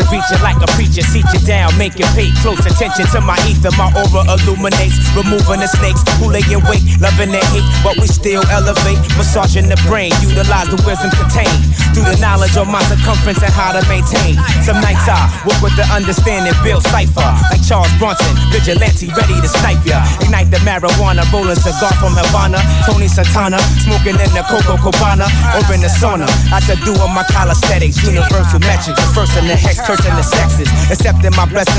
Supreme teacher, reach you like a make you pay close attention to my ether. My aura illuminates, removing the snakes who lay in wait, loving and hate, but we still elevate, massaging the brain, utilize the wisdom contained through the knowledge of my circumference and how to maintain. Some nights I work with the understanding, build cipher like Charles Bronson, vigilante, ready to snipe ya. Ignite the marijuana, rolling cigar from Havana, Tony Santana, smoking in the Coco Cabana or in the sauna. I do doing my calisthenics, universal metrics, the first in the hex, cursing the sexes, accepting my blessings,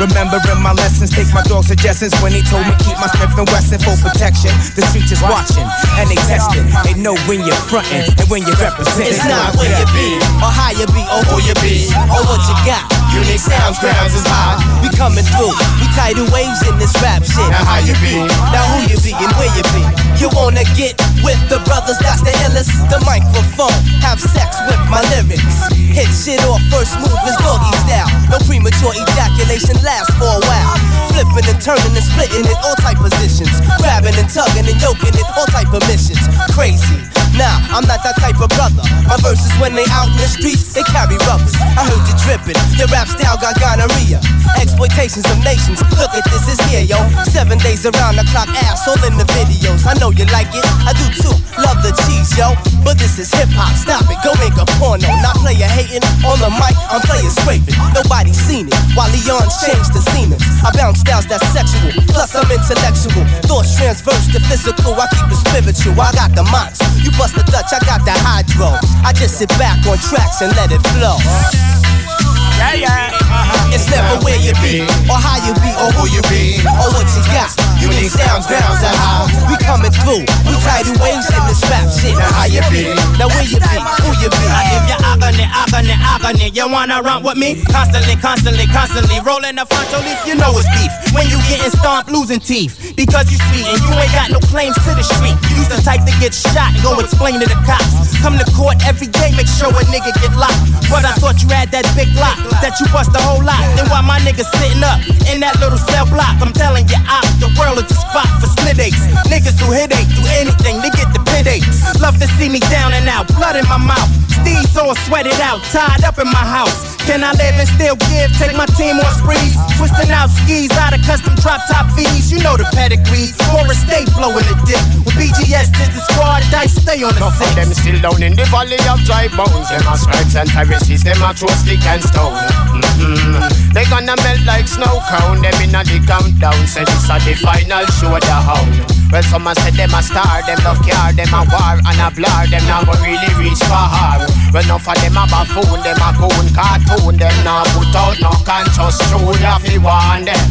remembering my lessons. Take my dog suggestions when he told me keep my Smith and Wesson for protection. The streets is watching and they testing. They know when you're fronting and when you're representing. It's not where you be, or how you be, or who you be, or what you got. Unique sounds, grounds is high. We coming through. We tidal waves in this rap shit. Now how you be? Now who you be and where you be? You wanna get with the brothers that's the illest? The microphone, have sex with my lyrics. Hit shit off first move is doggy style. No premature ejaculation lasts for a while. Flipping and turning and splitting in all type positions. Grabbing and tugging and yoking in all type of missions. Crazy. Nah, I'm not that type of brother. My verses when they out in the streets, they carry rubbers. I heard you dripping. Your rap style got gonorrhea. Exploitations of nations. Look at this is here, yo. Seven days around the clock, ass all in the videos. I know you like it. I do too. Love the cheese, yo. But this is hip hop. Stop it. Go make a porno. Not player hating on the mic. I'm player scraping. Nobody seen it. While Leon's changed the scenes. I bounce styles that's sexual. Plus I'm intellectual. Thoughts transverse to physical. I keep it spiritual. I got the mox. You the. I got the hydro. I just sit back on tracks and let it flow. Yeah, yeah. Uh-huh. It's never where you be, or how you be, or who you be, or what you got. Unique sounds, grounds are how we coming through. We tidal waves in this rap shit. Now how you be? Now where you be? Who you be? I give you agony, agony, agony. You wanna run with me? Constantly, constantly, constantly rolling the frontal leaf. You know it's beef. When you getting stomped, losing teeth because you sweet and you ain't got no claims to the street. You the type to get shot and go explain to the cops. Come to court every day, make sure a nigga get locked. But I thought you had that big lock that you bust a whole lot. Then why my niggas sitting up in that little cell block? I'm telling you, out the world is a spot for split aches. Niggas who hit ache do anything to get the pit aches. Love to see me down and out, blood in my mouth. Steve's all sweated out, tied up in my house. Can I live and still give? Take my team on sprees. Twisting out skis out of custom drop top V's. You know the pedigree. Forest State blowing the dick. With BGS is the squad, dice stay on the of six. them still down in the valley of dry bones. Them are scribes and Pharisees, them are throw stick Mhm. They gonna melt like snow cone. Them in a the countdown. Say this a the final show at the. Well, some a say them a star, them love car, them a war and a blur, them now go really reach far. Well, enough of them a buffoon, them a goon cartoon, them now put out no conscious tune, you fi warn them.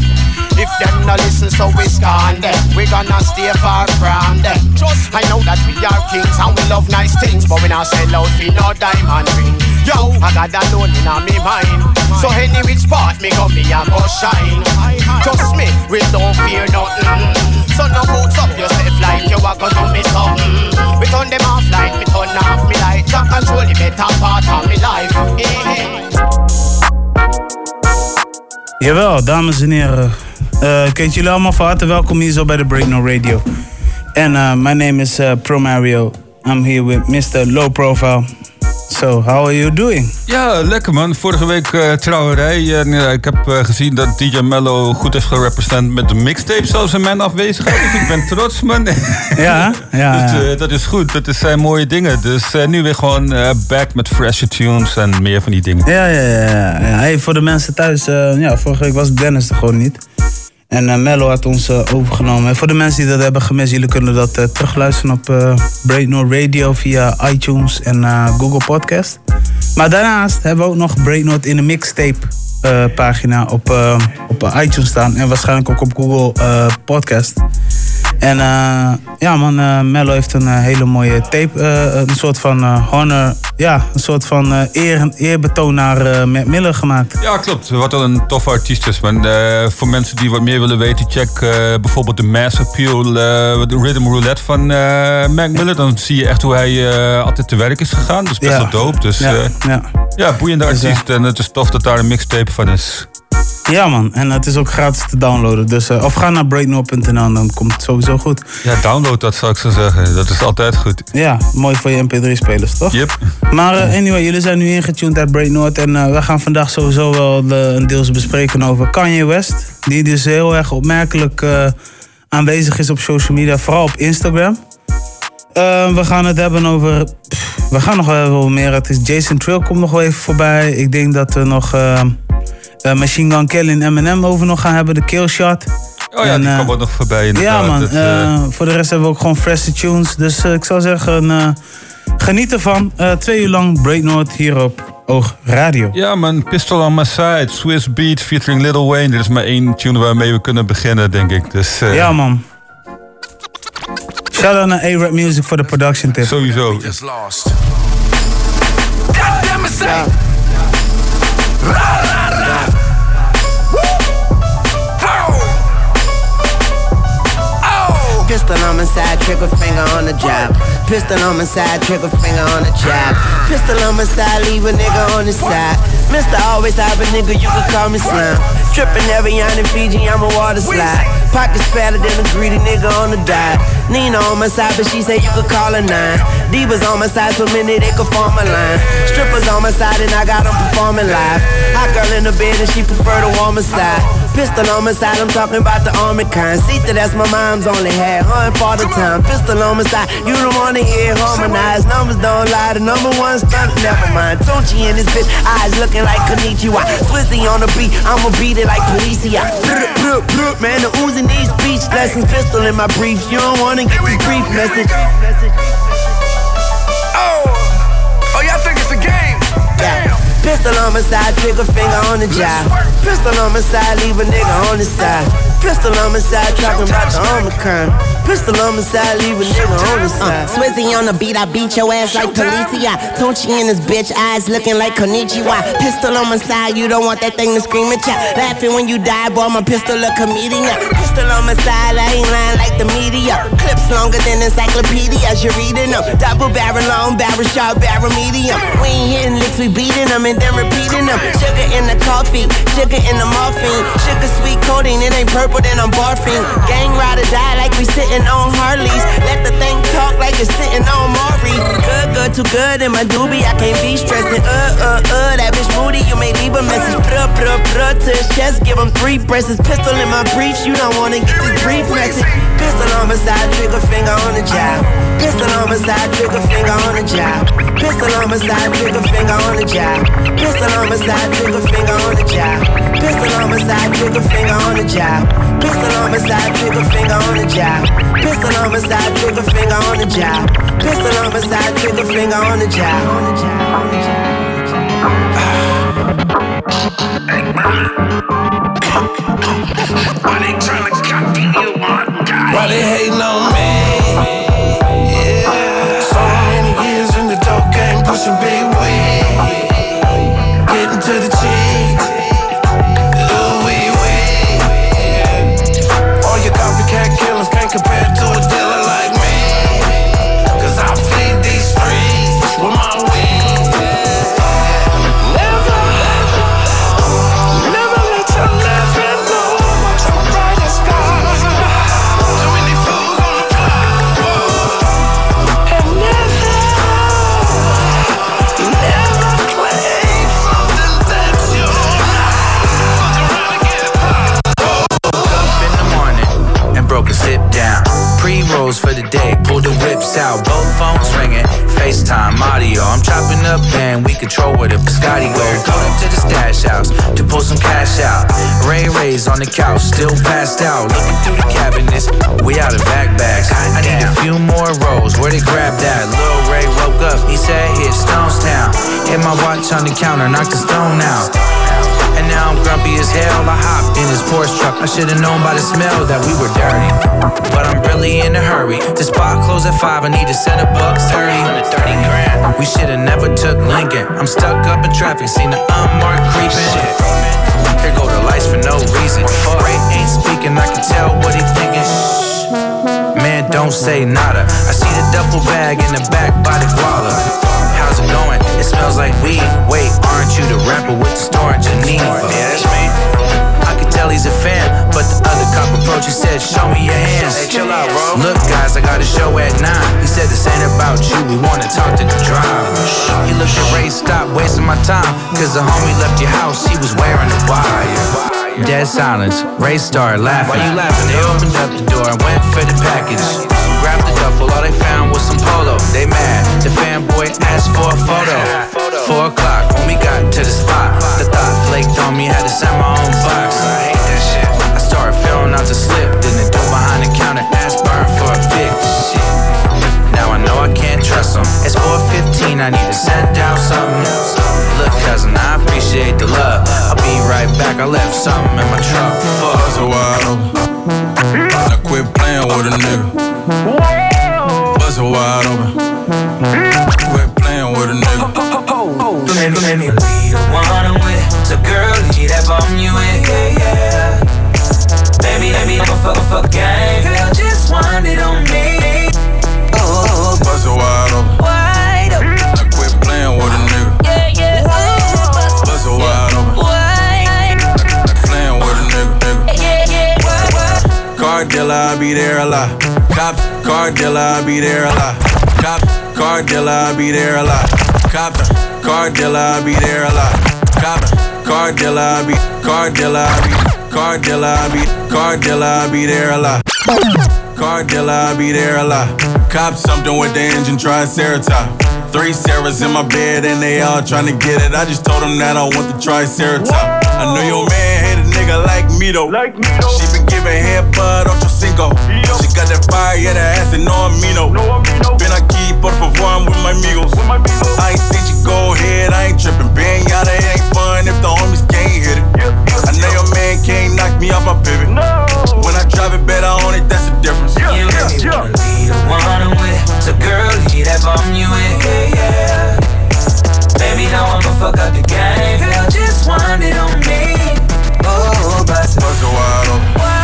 If them no listen, so we scorn them. We gonna stay far from them. I know that we are kings and we love nice things, but we not sell out for no diamond ring. Yo, I got that alone in me mind. So any which part me go, me a go shine. Trust me, we don't fear nothing. So no boots up yourself like you are gonna do me something. We turn them off like me turn off me light. Jack control the better part of me life. Eh. Jawel, dames en heren. Eh kent jullie allemaal van harte welkom hier zo bij de Break No Radio. En uh, my name is uh, Pro Mario. I'm here with Mr. Low Profile. So, how are you doing? Ja, lekker man. Vorige week eh, trouwerij. En eh, ik heb eh, gezien dat DJ Mello goed heeft gerepresent met de mixtape zelfs in mijn afwezigheid. Dus ik ben trots man. Ja, ja, dus, dat is goed. Dat zijn mooie dingen. Dus nu weer gewoon back met fresher tunes en meer van die dingen. Ja, ja, ja. ja. Hey, voor de mensen thuis, ja, vorige week was Dennis er gewoon niet. En eh, Mello had ons eh, overgenomen. En voor de mensen die dat hebben gemist, jullie kunnen dat eh, terugluisteren op No Radio via iTunes en Google Podcast. Maar daarnaast hebben we ook nog Break Note in de mixtape pagina op, op iTunes staan. En waarschijnlijk ook op Google Podcast. En eh, ja man, eh, Mello heeft een eh, hele mooie tape. een soort van honor, ja, een soort van eer, eerbetoon naar Mac Miller gemaakt. Ja, klopt. Wat wel een toffe artiest is, man. Voor mensen die wat meer willen weten, check bijvoorbeeld de Mass Appeal, de Rhythm Roulette van Mac Miller. Dan zie je echt hoe hij altijd te werk is gegaan. Dus best Ja. wel dope. Dus Ja, ja. ja, boeiende Dus, artiest. En het is tof dat daar een mixtape van is. Ja man, en het is ook gratis te downloaden. Dus, eh, of ga naar breaknoor.nl, dan komt het sowieso goed. Ja, download dat zou ik zo zeggen. Dat is altijd goed. Ja, mooi voor je mp3-spelers, toch? Yep. Maar eh, anyway, jullie zijn nu ingetuned uit Break North. En eh, we gaan vandaag sowieso wel de, een deels bespreken over Kanye West. Die dus heel erg opmerkelijk aanwezig is op social media, vooral op Instagram. We gaan het hebben over. pff, we gaan nog wel even over meer. Het is Jason Trill komt nog wel even voorbij. Ik denk dat we nog eh, Machine Gun Kelly en Eminem over nog gaan hebben. De Kill Shot. Oh ja, En, die eh, kwam ook nog voorbij inderdaad. Ja man, Dat, eh, voor de rest hebben we ook gewoon fresh tunes. Dus ik zou zeggen, eh, geniet ervan. Eh, twee uur lang Break North hier op Oog Radio. Ja man, Pistol on My Side, Swiss Beat featuring Lil Wayne. Dit is maar één tune waarmee we kunnen beginnen, denk ik. Dus eh, Ja man. Shout out naar A-Rap Music voor de production tip. sowieso. just Pistol on my side, trigger finger on the job. Pistol on my side, trigger finger on the job. Pistol on my side, leave a nigga on the side. Mister always have a nigga, you can call me Slim. Trippin' every on in Fiji, I'm a water slide. Pockets fatter than a greedy nigga on the diet. Nina on my side, but she say you could call her nine. Divas on my side, so many they could form a line. Strippers on my side, and I got them performing live. Hot girl in the bed, and she prefer the warmer side. Pistol on my side, I'm talking about the army kind. See that that's my mom's only had, her and father time. Pistol on my side, you don't wanna hear harmonized. Numbers don't lie, the number one stunt, never mind. Tunchi in this bitch, eyes looking like Konnichiwa. Swizzy on the beat, I'ma beat it like Policia. Man, the oozing these speech lessons. Pistol in my brief, you don't wanna get this brief message. On my side, trigger finger on the job. Pistol on my side, leave a nigga on the side. Pistol on my side, talking about the Omicron. Pistol on my side, leave a nigga on the side. Swizzy on the beat, I beat your ass like Policia. Tunchi in his bitch, eyes looking like Konnichiwa. Pistol on my side, you don't want that thing to scream at ya. Laughing when you die, boy, my pistol a comedian. Pistol on my side, I ain't lying like the media. Clips longer than encyclopedias, you're reading them. Double barrel long, barrel short, barrel medium. We ain't hitting licks, we beating them and then repeating them. Sugar in the coffee, sugar in the morphine. Sugar sweet coating, it ain't purple, then I'm barfing. Gang ride or die like we sitting on Harleys. Let the thing talk like it's sitting on Maury. Good, good, too good in my doobie, I can't be stressing. Uh, uh, uh, that bitch moody, you may leave a message. Bruh, bruh, bruh, to his chest, give him three presses. Pistol in my briefs, you don't wanna get this brief message. Pistol on my side, trigger finger on the job. Pistol on my side, trigger finger on the job. Pistol on my side, trigger finger on the job. Pistol on my side, trigger finger on the job. Pistol on my side, trigger finger on the job. Pistol on my side, trigger finger on the job. Pistol on my side, trigger finger on the job. Pistol on my side, trigger finger on the job. On the job. On the job. Why they hating on me? Out, both phones ringing. FaceTime audio, I'm chopping up and we control where the Scotty go. Go up to the stash house to pull some cash out. Ray Ray's on the couch, still passed out. Looking through the cabinets, we out of back bags. I need a few more rolls, where they grab that? Lil Ray woke up, he said hit Stonestown. Hit my watch on the counter, knocked the stone out. And now I'm grumpy as hell. I hopped in his Porsche truck. I should've known by the smell that we were dirty. But I'm really in a hurry. The spot closed at five. I need to send a buck thirty. We should've never took Lincoln. I'm stuck up in traffic. Seen the unmarked creeping. Here go the lights for no reason. Ray ain't speaking. I can tell what he thinking. Shh. Man, don't say nada. I see the duffel bag in the back by the guala. How's it going? It smells like weed. Wait, aren't you the rapper with the store in Geneva? Yeah, that's me. tell he's a fan. But the other cop approached, he said, Show me your hands. Hey, chill out, bro. Look, guys, I got a show at 9. He said, This ain't about you, we wanna talk to the driver. He looked at Ray, stop wasting my time. Cause the homie left your house, he was wearing a wire. Dead silence. Ray started laughing. Why you laughing, They opened up the door and went for the package. Grabbed the duffel, all they found was some polo. They mad. The fanboy car dealer, I be there a lot. Cops, car dealer, I be there a lot. Cops, car dealer, I be there a lot. Cops, car dealer, I be, car dealer, I be, car dealer, I be, car dealer, I be there a lot. Car dealer, I be there a lot. Cop something with the engine, triceratops. Three Sarahs in my bed and they all tryna get it. I just told them that I want the triceratops. I know your man hate a nigga like me though. Like me though. She been giving head bud on Cinco. She got that fire, yeah, that ass and no amino. No amino. Been aquí, por favor, I'm with my amigos. With my amigos. I ain't seen you go ahead, I ain't tripping. Ben yada, it ain't fun if the homies can't hit it. Yeah, yeah, I know your man can't knock me off my pivot. No. When I drive it better on it, that's the difference. Yeah, You yeah, let me wanna be the one I'm with. So girl, leave that bomb you in, yeah, yeah. Baby, now I'ma fuck up the game. Girl, just want it on me. Oh, bust it Buzz it wide open.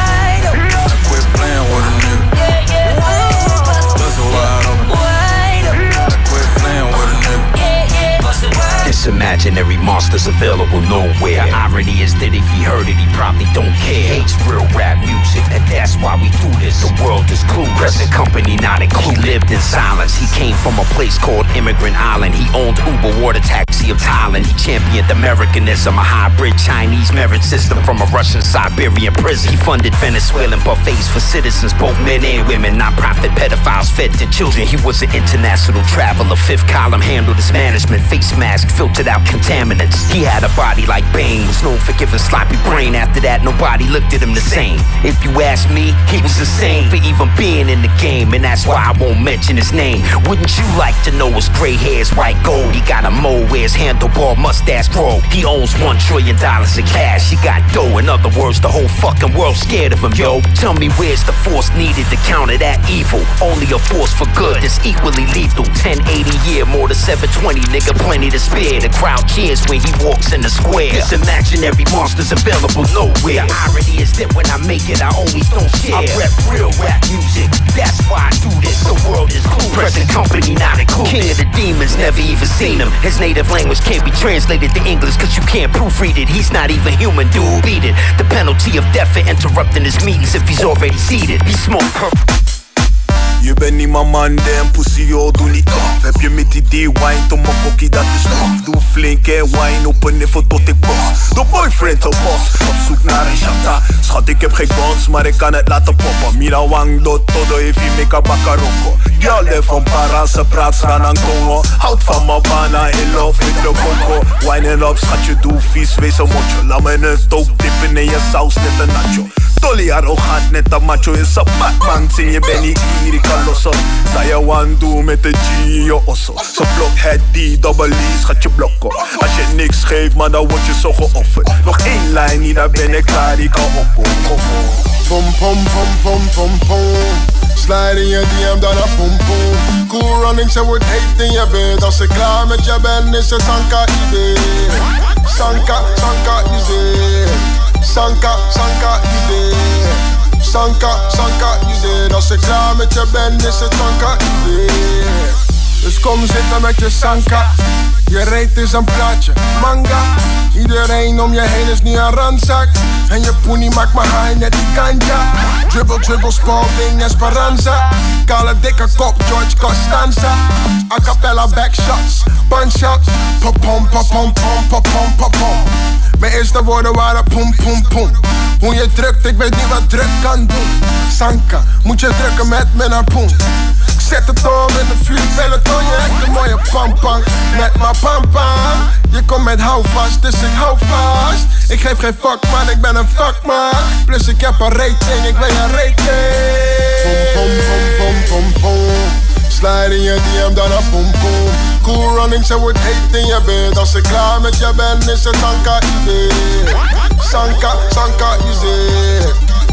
This imaginary monster's available nowhere. Irony is that if he heard it, he probably don't care. Hates real rap music, and that's why we do this. The world is clueless. Present company not included. He lived in silence. He came from a place called Immigrant Island. He owned Uber Water Taxi of Thailand. He championed Americanism, a hybrid Chinese merit system from a Russian Siberian prison. He funded Venezuelan buffets for citizens, both men and women. Non-profit pedophiles fed to children. He was an international traveler. Fifth column handled his management. Face mask filtered out contaminants. He had a body like Bane. Was known for giving sloppy brain. After that, nobody looked at him the same. If you ask me, he was insane for even being in the game, and that's why I won't mention his name. Wouldn't you like to know his gray hair's white gold? He got a mole where his handlebar mustache grow. He owns one trillion dollars in cash. He got dough. In other words, the whole fucking world scared of him, yo. Tell me where's the force needed to counter that evil? Only a force for good that's equally lethal. 1080 year, more than 720, nigga, plenty to spare. The crowd cheers when he walks in the square. This imaginary monster's available nowhere. The irony is that when I make it, I always don't share. I rep real rap music. That's why I do this. The world is cool. Present company not included. King of the demons, never even seen him. His native language can't be translated to English cause you can't proofread it. He's not even human, dude. Beat it. The penalty of death for interrupting his meetings if he's already seated. He smoked purple. Je bent niet man, damn pussy, yo, doe niet af Heb je met die D-wine, tot mijn kokkie, wine, op een niveau tot ik bos De boyfriend op bos, op zoek naar een chata. Schat, ik heb geen guns, maar ik kan het laten poppen. Mira wang do todo, if you make a bakaroko de van para, ze praat staan aan Congo. Houd van mijn bana, in love with de coco. Wine en op, schat, je doe vies, wees een motje. Laat me een stook dippen in je saus, net een nacho Dolly arrogant, net een macho is een Batman Zing je ben niet hier, ik kan lossen Zou je one doen met de G in je osso Ze blok het D, double E, schat je blokken Als je niks geeft, man dan word je zo geofferd Nog één lijn, hier dan ben ik klaar, ik kan op Pom pom pom pom pom pom. Slide in je DM een pom pom. Cool running, ze wordt heet in je bed. Als ik klaar met je ben, is het Sanka idee. Sanka, Sanka idee. Sanka, Sanka idee. Sanka, Sanka idee. Als ik klaar met je ben, is het Sanka idee. Dus kom zitten met je sanka. Je reet is een plaatje, manga. Iedereen om je heen is nu een ranzak. En je poenie maakt me high net die ganja. Dribble, dribble, Spalding, Esperanza. Kale dikke kop, George Costanza. A cappella backshots, punshots. Pom, pom, pom, pom, pom, pom, pom, pom. Mijn eerste woorden waren poem, poem, poem. Hoe je drukt, ik weet niet wat druk kan doen. Sanka, moet je drukken met mijn harpoen. Ik zet het om in de vuur, peloton, je hebt een mooie pampang. Met mijn pampang. Je komt met houvast, dus ik hou vast. Ik geef geen fuck man, ik ben een fuck man. Plus ik heb een rating, ik weet een rating. Pom, pom, pom, pom, pom, pom. Slide in je DM, dan een pom, pom. Cool running, ze wordt heet in je bed. Als ik klaar met je ben, is het Sanka idee. Sanka, Sanka idee.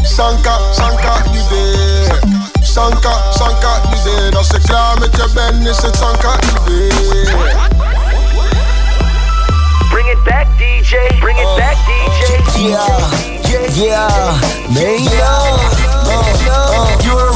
Sanka, Sanka idee. Sanka, Sanka idee. Als ik klaar met je ben, is het Sanka idee. Bring it back, DJ. Bring it back, DJ. Yeah, yeah, man, uh, uh, you already know.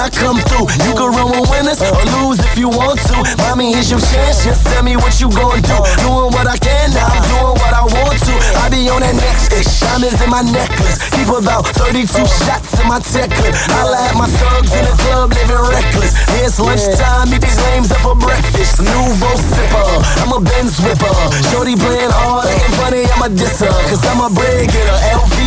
I come through. You can run with winners or lose if you want to. Mommy, here's your chance. Just tell me what you gon' do. Doing what I can, now I'm doing what I want to. I be on that next ish. Diamonds in my necklace. Keep about 32 shots in my tech clip. Holla at my thugs in the club, living reckless. It's lunchtime. eat these lames up for breakfast. Nouveau sipper. I'm a Benz whipper. Shorty playing hard, acting funny. I'm a disser. Cause I'm a bread getter.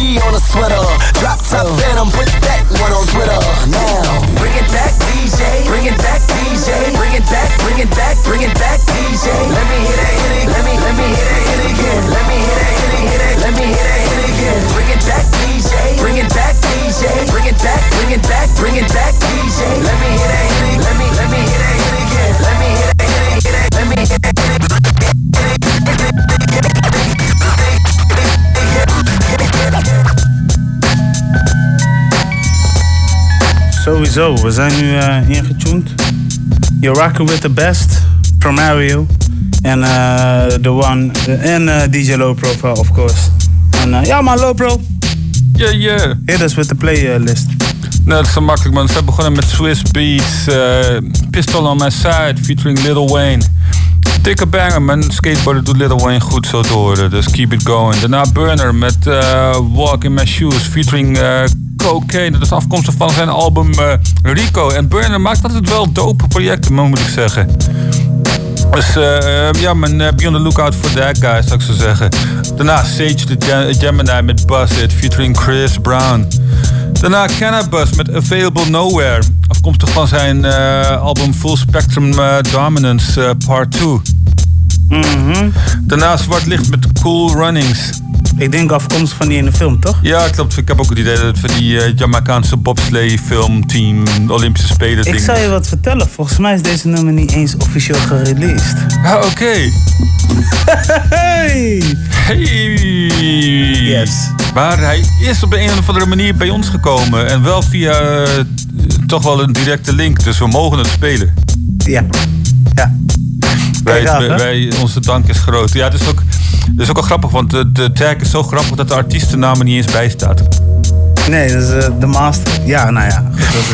On a sweater. Drop top phantom. Put that one on Twitter. Now. Bring it back, DJ. Bring it back, DJ. Bring it back, bring it back, bring it back, DJ. Let me hit that hit it. Let me, let me hit that hit again. Let me hit that hit it, hit it. Let me hit that hit again. Bring it back, DJ. Bring it back, DJ. Bring it back, bring it back, bring it back, DJ. Let me hit that hit it. Let me, let me hit that hit again. Let me hit that hit it, hit it. Let me hit that hit it. Sowieso, we zijn nu eh, ingetuned. You're rocking with the best. Primario. En eh, the one. en eh, DJ Low Profile, of course. En ja, man, Low Pro. Yeah, yeah. Hit us with the playlist. Nou, dat is zo makkelijk, man. Ze hebben begonnen met Swiss Beats, Pistol on My Side, featuring Lil Wayne. Dikke banger, man. Skateboarder doet Lil Wayne goed zo horen, dus keep it going. Daarna Burner met Walk in My Shoes, featuring eh, Cocaine. Dat is afkomstig van zijn album eh, Rico. En Burner maakt altijd wel dope projecten, moet ik zeggen. Dus eh, ja, man, eh, be on the lookout for that guy, zou ik zo zeggen. Daarna Sage the Gem- Gemini met Buzz It, featuring Chris Brown. Daarna Cannabis met Available Nowhere. Afkomstig van zijn eh, album Full Spectrum eh, Dominance eh, Part 2. Daarna Zwart Licht met Cool Runnings. Ik denk afkomstig van die in de film, toch? Ja, klopt. Ik heb ook het idee dat van die eh, Jamaicaanse bobsleigh filmteam Olympische Spelen Ik zou je wat vertellen. Volgens mij is deze nummer niet eens officieel gereleased. Ah, oké. Hey! Hey! Yes. Maar hij is op een of andere manier bij ons gekomen. En wel via eh, toch wel een directe link. Dus we mogen het spelen. Ja. Ja. Wij, af, wij, onze dank is groot. Ja, het is ook, het is ook wel grappig, want de, de tag is zo grappig dat de artiestennaam er niet eens bij staat. Nee, dat is eh, de master. Ja, nou ja.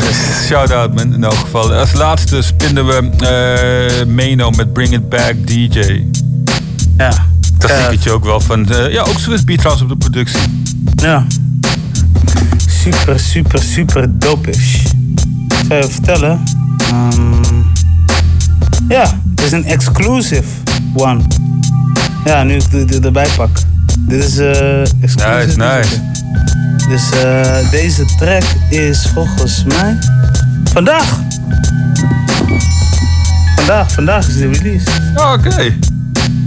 Shout-out man, in elk geval. Als laatste spinnen we eh Meno met Bring It Back DJ. Ja. Dat zie ik ook wel van. eh, ja, ook Swiss Beat trouwens op de productie. Ja. Super, super, super dopish. Ik zou je vertellen. ehm, ja, het is een exclusive one. Ja, nu ik de, de, erbij pak. Dit is eh exclusive. Nice, nice. Dus eh, deze track is volgens mij vandaag. Vandaag, vandaag is de release. Oh, Oké.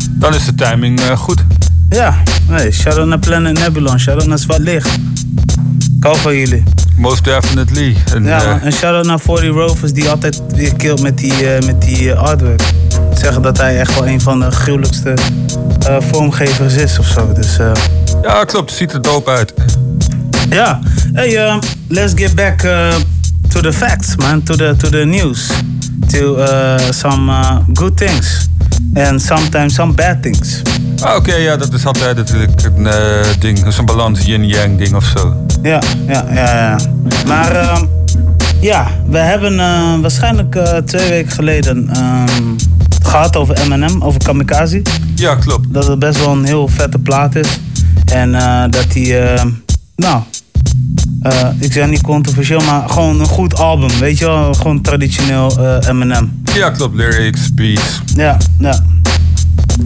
Dan is de timing eh, goed. Ja, hey, shout-out naar Planet Nebulon, shout-out naar Zwart Licht. Ik hou van jullie. Most definitely. En, Ja, eh, man, en shout-out naar 40 Rovers die altijd weer killt met die, eh, met die eh, artwork. Zeggen dat hij echt wel een van de gruwelijkste vormgevers is of zo. Dus ja, klopt. Ziet er dope uit. ja. Hey, let's get back to the facts, man. To the, to the news. To some good things. And sometimes some bad things. Ah, Oké, ja, dat is altijd natuurlijk een eh, ding. Een balans yin-yang ding of zo. Ja, ja, ja, ja. Maar ehm, Ja, we hebben eh, waarschijnlijk eh, twee weken geleden ehm, het gehad over Eminem, over Kamikaze. Ja, klopt. Dat het best wel een heel vette plaat is. En dat hij, eh, nou, ik zeg niet controversieel, maar gewoon een goed album. Weet je wel, gewoon traditioneel eh, Ja, klopt. Lyrics, beats. Ja, ja.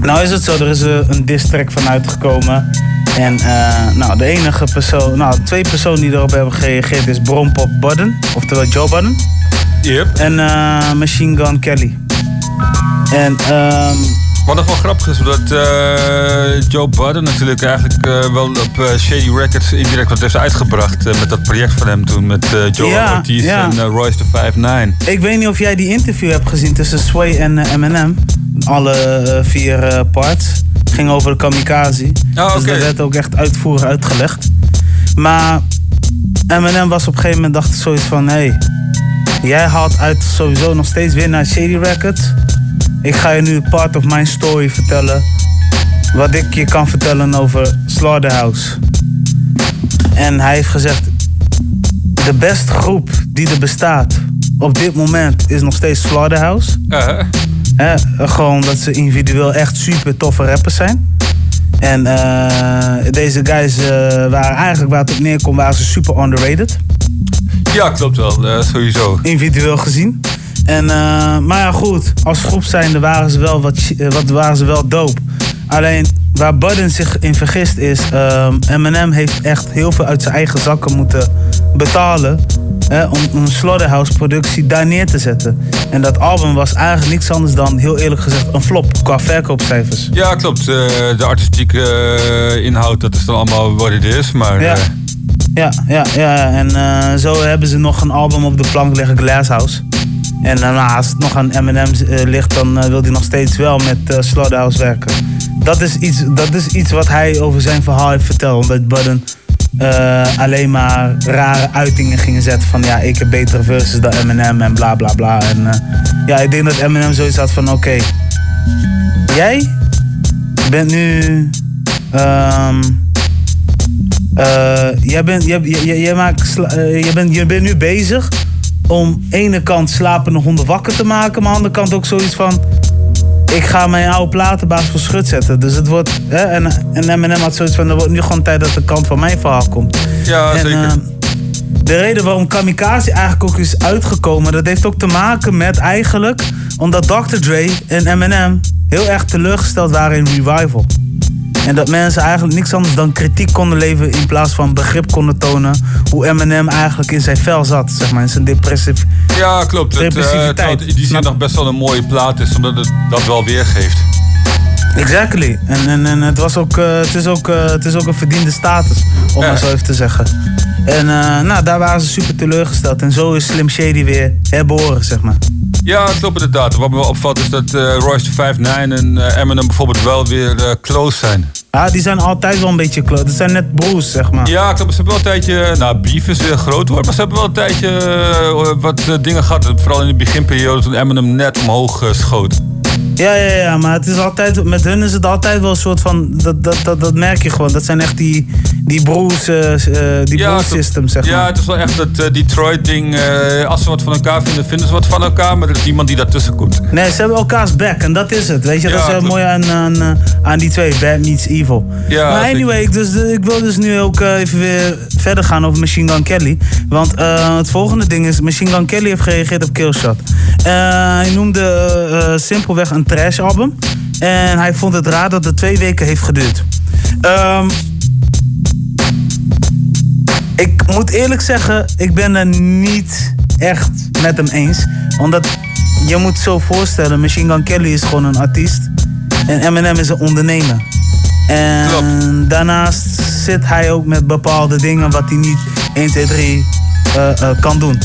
Nou is het zo, er is eh, een diss track van uitgekomen. En eh, nou, de enige persoon, nou, twee personen die erop hebben gereageerd is Brompop Budden, oftewel Joe Budden. Yep. En eh, Machine Gun Kelly. En ehm Wat nog wel grappig is, dat eh, Joe Budden natuurlijk eigenlijk eh, wel op eh, Shady Records indirect wat heeft uitgebracht. met dat project van hem toen met Joe Ja, Ortiz ja. en Royce the 5'9. ik weet niet of jij die interview hebt gezien tussen Sway en Eminem. Alle vier parts. Ging over de kamikaze. Oh, Dus dat werd ook echt uitvoerig uitgelegd. Maar Eminem was op een gegeven moment dacht zoiets van... Hey, jij haalt uit sowieso nog steeds weer naar Shady Records. Ik ga je nu part of my story vertellen. Wat ik je kan vertellen over Slaughterhouse. En hij heeft gezegd... De beste groep die er bestaat op dit moment is nog steeds Slaughterhouse. Uh-huh. Hè, gewoon dat ze individueel echt super toffe rappers zijn. En eh, deze guys eh, waren eigenlijk waar het op neerkomt, waren ze super underrated. Ja, klopt wel. eh, sowieso. Individueel gezien. En, eh, maar ja, goed, als groep zijnde waren ze wel, wat, eh, wat waren ze wel dope. Alleen waar Budden zich in vergist is, ehm, Eminem heeft echt heel veel uit zijn eigen zakken moeten betalen. Hè, om om een Slaughterhouse productie daar neer te zetten. En dat album was eigenlijk niks anders dan, heel eerlijk gezegd, een flop qua verkoopcijfers. Ja, klopt. eh, de artistieke inhoud, dat is dan allemaal wat het is. Maar Ja. eh, Ja, ja, ja. En zo hebben ze nog een album op de plank liggen, Glasshouse. En daarna, als het nog aan Eminem eh, ligt, dan eh, wil hij nog steeds wel met eh Slaughterhouse werken. Dat is, iets, dat is iets wat hij over zijn verhaal heeft verteld. Omdat Budden alleen maar rare uitingen ging zetten van ja, ik heb betere verses dan Eminem en bla bla bla. En ja, ik denk dat Eminem zoiets had van oké, jij bent nu... eh, jij, bent, jij, maakt jij, bent, jij bent nu bezig om ene kant slapende honden wakker te maken, maar aan de andere kant ook zoiets van. Ik ga mijn oude platenbaas voor schut zetten. Dus het wordt. Hè, en, en Eminem had zoiets van. Er wordt nu gewoon tijd dat de kant van mijn verhaal komt. Ja, en, zeker. eh, de reden waarom Kamikaze eigenlijk ook is uitgekomen, dat heeft ook te maken met eigenlijk omdat Dr. Dre en Eminem heel erg teleurgesteld waren in Revival. En dat mensen eigenlijk niks anders dan kritiek konden leveren in plaats van begrip konden tonen hoe Eminem eigenlijk in zijn vel zat, zeg maar, in zijn depressief. ja, klopt. Het, eh, Depressiviteit. het in die zin nog best wel een mooie plaat is, omdat het dat wel weergeeft. Exactly. En, en, en het, was ook, eh, het, is ook, eh, het is ook een verdiende status, om Ja. maar zo even te zeggen. En eh, nou, daar waren ze super teleurgesteld. En zo is Slim Shady weer herboren, zeg maar. Ja, klopt inderdaad. Wat me opvalt is dat eh, Royce the 5'9 en eh, Eminem bijvoorbeeld wel weer eh, close zijn. Ja, die zijn altijd wel een beetje close. Dat zijn net broers, zeg maar. Ja, klopt. Ze hebben wel een tijdje... Nou, beef is weer groot hoor. Maar ze hebben wel een tijdje wat dingen gehad. Vooral in de beginperiode toen Eminem net omhoog schoot. Ja, ja, ja, maar het is altijd, met hun is het altijd wel een soort van, dat, dat, dat, dat merk je gewoon. Dat zijn echt die, die broers, eh, eh, die Ja, systems, zeg Ja, maar. het is wel echt dat eh, Detroit-ding. als ze wat van elkaar vinden, vinden ze wat van elkaar. Maar er is niemand die daartussen komt. Nee, ze hebben elkaars back en dat is het. Weet je, dat Ja, is heel mooi aan, aan, aan die twee, Bad Meets Evil. Ja, maar anyway, ik, dus, ik wil dus nu ook even weer verder gaan over Machine Gun Kelly. Want het volgende ding is, Machine Gun Kelly heeft gereageerd op Killshot. Hij noemde simpelweg een trash album. En hij vond het raar dat het twee weken heeft geduurd. Ehm, ik moet eerlijk zeggen, ik ben er niet echt met hem eens. Omdat je moet zo voorstellen, Machine Gun Kelly is gewoon een artiest. En Eminem is een ondernemer. En daarnaast zit hij ook met bepaalde dingen wat hij niet 1, 2, 3 eh, eh, kan doen.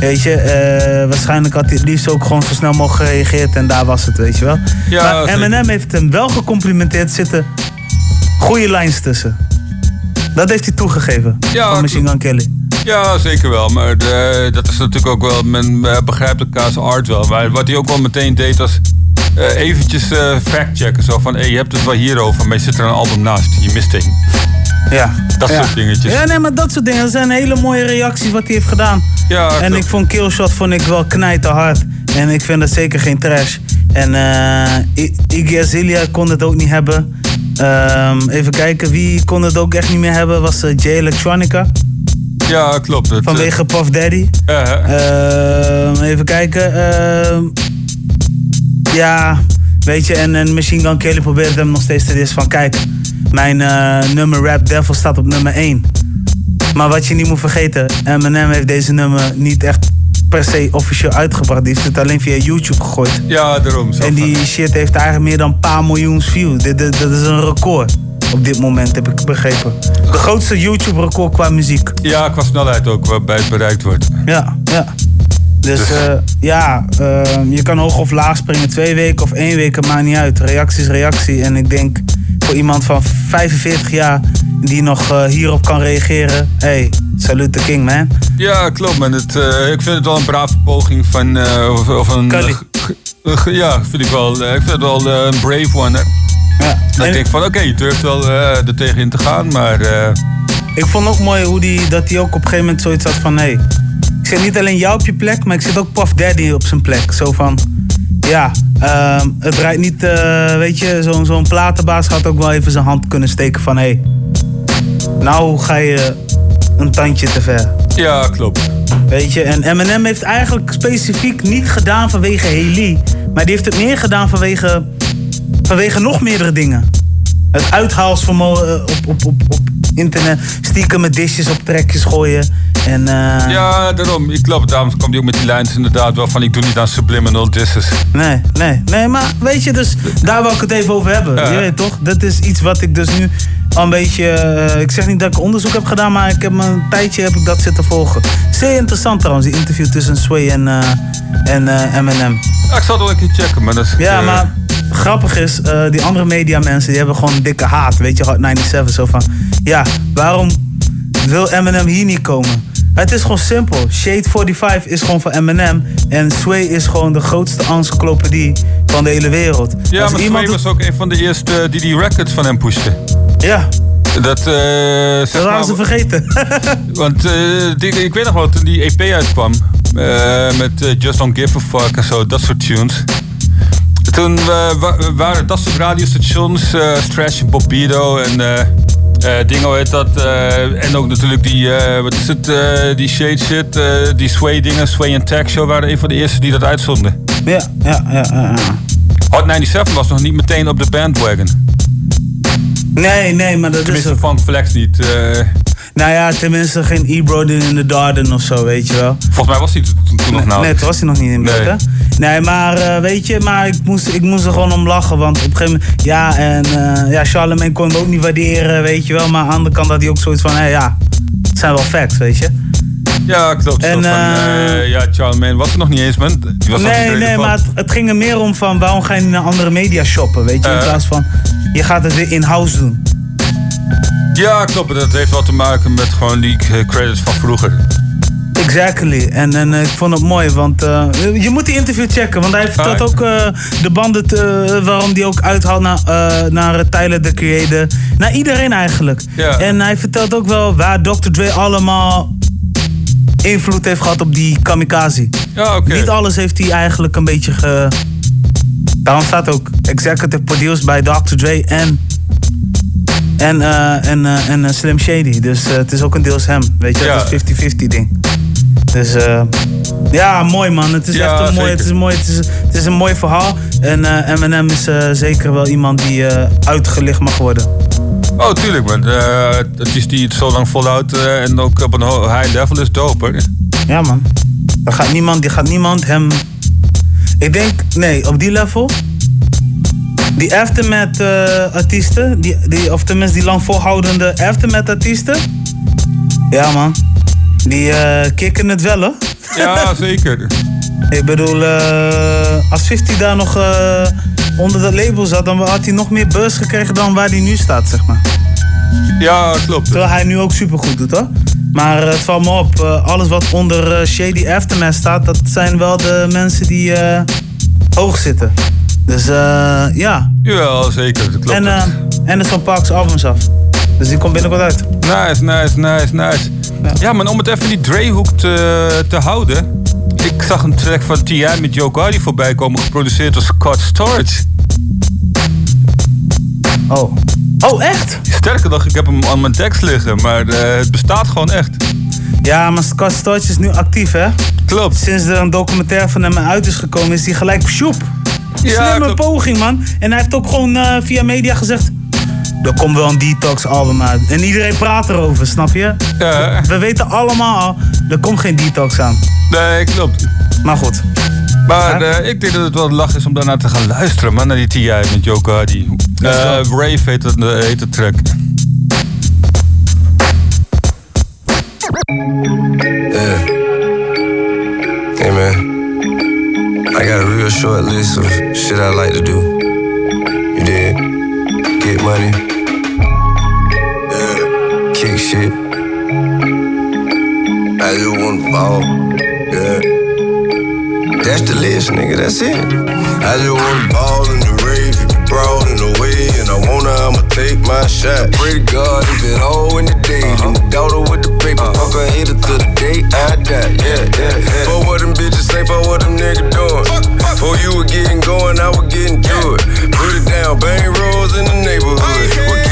Weet je, eh, waarschijnlijk had hij het liefst ook gewoon zo snel mogelijk gereageerd en daar was het, weet je wel. Ja, maar. Eminem heeft hem wel gecomplimenteerd, zitten goede lijns tussen. Dat heeft hij toegegeven Ja, van Machine Gun Kelly. Ja, zeker wel. Maar de- dat is natuurlijk ook wel, men eh, begrijpt elkaars art wel. Maar wat hij ook wel meteen deed was eh, eventjes eh, factchecken. Zo van, hey, je hebt het wel hierover, maar je zit er een album naast. Je mist één. Ja. Dat ja. soort dingetjes. Ja, nee, maar dat soort dingen. Dat zijn hele mooie reacties wat hij heeft gedaan. Ja, en klopt. ik vond Killshot vond ik wel knijten hard. En ik vind dat zeker geen trash. En eh I- Iggy Azalea kon het ook niet hebben. Ehm, even kijken, wie kon het ook echt niet meer hebben? Was uh, J Electronica. Ja, klopt. Het, Vanwege Puff Daddy. eh, ja, hè. Ehm, even kijken. ehm, ja, weet je, en, en Machine Gun Kelly probeert hem nog steeds te dis van... Kijk, mijn eh, nummer Rap Devil staat op nummer 1. Maar wat je niet moet vergeten, Eminem heeft deze nummer niet echt per se officieel uitgebracht. Die heeft het alleen via YouTube gegooid. ja, daarom. Zo En die shit heeft eigenlijk meer dan een paar miljoen views. Dit, dit, dat is een record. Op dit moment heb ik begrepen. De grootste YouTube-record qua muziek. Ja, qua snelheid ook, waarbij het bereikt wordt. Ja, ja. Dus eh, ja, eh, je kan hoog of laag springen. Twee weken of één week, het maakt niet uit. Reactie is reactie. En ik denk voor iemand van 45 jaar die nog eh, hierop kan reageren. Hey, salute the king, man. Ja, klopt. Man. Het, eh, ik vind het wel een brave poging van... eh, of, of een, ja, vind ik wel. ik vind het wel een brave one. Hè. Ja. En ik denk van, oké, je durft wel er tegen in te gaan, maar... ik vond ook mooi hoe die, dat hij ook op een gegeven moment zoiets had van... Hey, ik zet niet alleen jou op je plek, maar ik zet ook Puff Daddy op zijn plek. Zo van, ja, ehm, het draait niet, eh, weet je, zo'n zo'n platenbaas gaat ook wel even zijn hand kunnen steken van... Hey, nou ga je een tandje te ver. ja, klopt. Weet je, en Eminem heeft eigenlijk specifiek niet gedaan vanwege Haley. Maar die heeft het meer gedaan vanwege, vanwege nog meerdere dingen. Het uithaalsvermogen eh, op, op, op, op internet. Stiekem met dishes op trekjes gooien. En, eh, Ja, daarom. Ik klopt. Daarom kwam hij ook met die lijns inderdaad wel van... ik doe niet aan subliminal disses. Nee, nee, nee, maar weet je, dus daar wil ik het even over hebben. Ja. Je weet toch? Dat is iets wat ik dus nu al een beetje. eh, ik zeg niet dat ik onderzoek heb gedaan, maar ik heb een tijdje heb ik dat zitten volgen. Zeer interessant trouwens, die interview tussen Sway en, eh en Eminem. Ja, ik zal het wel een keer checken, maar dat is... Ja, maar grappig is, die andere media mensen die hebben gewoon een dikke haat. Weet je, Hot 97 zo van. Ja, waarom wil Eminem hier niet komen? Het is gewoon simpel. Shade 45 is gewoon van Eminem. En Sway is gewoon de grootste encyclopedie van de hele wereld. Ja, Als maar iemand Sway was ook een van de eerste die die records van hem pushte. Ja, Dat, eh zeg dat waren maar, ze vergeten. Want eh, die- ik weet nog wel, toen die EP uitkwam, eh, met eh, Just Don't Give a Fuck en zo, dat soort tunes. Toen eh, wa- waren dat soort radiostations, eh Strash en Bobido en eh ding, hoe heet dat? eh, en ook natuurlijk die, eh, wat is het, die shade shit, die Sway dingen, Sway en Tag Show waren een van de eerste die dat uitzonden. ja, ja, ja, ja. Hot 97 was nog niet meteen op de bandwagon. Nee, nee, maar dat is Tenminste. Funk Flex niet. Eh, Nou ja, tenminste geen Ebro in de Darden of zo, weet je wel. volgens mij was hij toen, toen nog nou. Nee, toen was hij nog niet in beeld, Nee. hè? Nee, maar eh, weet je, maar ik moest, ik moest er gewoon om lachen. Want op een gegeven moment, ja, en uh, ja, Charlemagne kon hem ook niet waarderen, weet je wel. Maar aan de andere kant had hij ook zoiets van, hé, ja, het zijn wel facts, weet je. Ja, klopt. En, En, van, eh, eh, ja, Charlemagne was er nog niet eens, man. Die was nee, nee, maar het, het ging er meer om van, waarom ga je niet naar andere media shoppen, weet je? In Eh. plaats van, je gaat het weer in-house doen. Ja, klopt. Dat heeft wel te maken met gewoon die eh, credits van vroeger. Exactly. En, en eh, ik vond het mooi, want eh, je moet die interview checken. Want hij vertelt Ah. ook de banden te- waarom hij ook uithaalt naar, naar Tyler, the Creator. Naar iedereen eigenlijk. Ja. En hij vertelt ook wel waar Dr. Dre allemaal invloed heeft gehad op die kamikaze. Ja, oké. Niet alles heeft hij eigenlijk een beetje ge... Daarom staat ook executive produced bij Dr. Dre en... En, eh, en, eh, en eh, Slim Shady. Dus het is ook een deels hem. Weet je, Ja. het is 50-50 ding. Dus ja, mooi man. Het is Ja, echt een mooi, het is een mooi, het is, het is een mooi verhaal. En Eminem is zeker wel iemand die uitgelicht mag worden. Oh, tuurlijk, man. Het is die het zo lang volhoudt en ook op een high level is dope, hoor. Ja man. Er gaat niemand, die gaat niemand hem... Ik denk, nee, op die level... Die aftermath eh, artiesten, die, die, of tenminste die lang volhoudende aftermath artiesten. Ja man. Die eh, kicken het wel hoor. Ja, zeker. Ik bedoel, eh, als 50 daar nog onder dat label zat, dan had hij nog meer beurs gekregen dan waar hij nu staat, zeg maar. Ja, klopt. Terwijl hij nu ook supergoed doet hoor. Maar het valt me op, alles wat onder Shady Aftermath staat, dat zijn wel de mensen die hoog zitten. Dus eh, ja. Jawel, zeker. Dat klopt. En, er zo'n Parks albums af. Dus die komt binnenkort uit. Nice, nice, nice, nice. Ja, maar om het even in die Dre-hoek te, te houden. Ik zag een track van T.I. met Joe Cardi voorbij komen, geproduceerd door Scott Storch. Oh. Oh, echt? Sterker nog, ik heb hem aan mijn tekst liggen, maar eh, het bestaat gewoon echt. Ja, maar Scott Storch is nu actief, hè? Klopt. Sinds er een documentaire van hem uit is gekomen, is hij gelijk sjoep. Ja, Slimme klopt. poging, man. En hij heeft ook gewoon eh, via media gezegd... Er komt wel een detox-album uit. En iedereen praat erover, snap je? Ja. We weten allemaal al, er komt geen detox aan. Nee, klopt. Maar goed. Maar eh, ik denk dat het wel lach is om daarna te gaan luisteren, man, naar die T.I. met Cardi. Eh, Rave heet, het, eh, heet de track. I got a real short list of shit I like to do. You did? Get money. Yeah. Kick shit. I just want to ball. Yeah. That's the list, nigga. That's it. I just want to ball in the rave, broad in the I wanna, I'ma take my shot. Pray to God if it all in the day. Uh-huh. Daughter with the paper, fuck her hater to the day I die. Yeah, yeah, yeah. For what them bitches say, for what them niggas doing. For you were getting going, I was getting to it. Put it down, bang rolls in the neighborhood.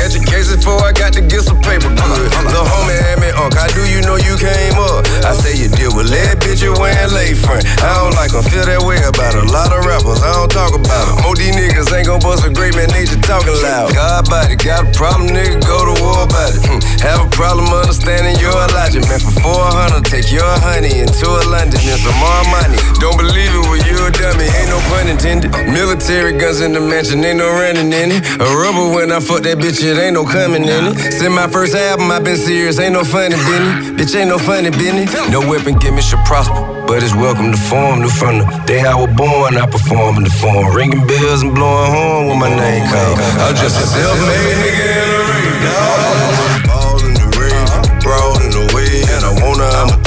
We're catching cases before I got to get some paper good. The homie had me, Unc, how do you know you came up? I say you deal with lead, bitch, you wearing lay front. I don't like like 'em, feel that way about a lot of rappers. I don't talk about 'em. Most these niggas ain't gon' bust a great man, they just talking loud. God body, got a problem, nigga, go to war about it. Hmm. Have a problem understanding your logic, man. For 400, take your honey into a London and some more money. Don't believe it, well, you a dummy, ain't no pun intended. Military guns in the mansion, ain't no running in it. A rubber when I fuck that bitch, it ain't no coming in it. Since my first album, i been serious, ain't no funny business. Bitch, ain't no funny business. No weapon, give me should prosper. But it's welcome to form, new from the day I was born, I perform in the form. Ringing bells and blowing horn with my name called. I'm just a self-made nigga in ring.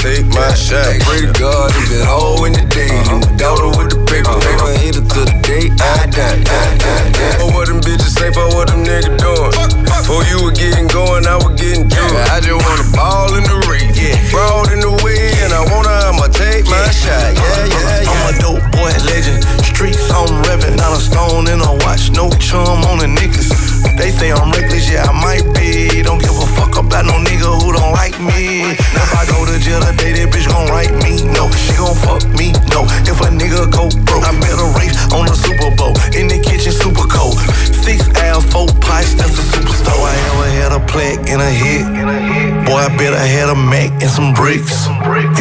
Take my shot. Pray to God if it all in the day. Uh-huh. Daughter with the paper, uh-huh. paper hater to the day I die. die, die, die. For what them bitches say, for what them niggas doing. For you were getting going, I was getting it. I just wanna ball in the rave, broad in the way, and I wanna, I'ma take my shot. Yeah, yeah, yeah. I'm a dope boy legend. Streets I'm reppin', not a stone in a watch, no chum on a necklace. They say I'm reckless, yeah, I might be. Don't give a fuck about no nigga who don't like me. If I go to jail today, that bitch gon' write me. No, she gon' fuck me. No, if a nigga go broke, I bet a race on the Super Bowl. In the kitchen, super cold. Six L's, four pies, that's a superstar. I ever had a plaque and a hit. Boy, I bet I had a Mac and some bricks.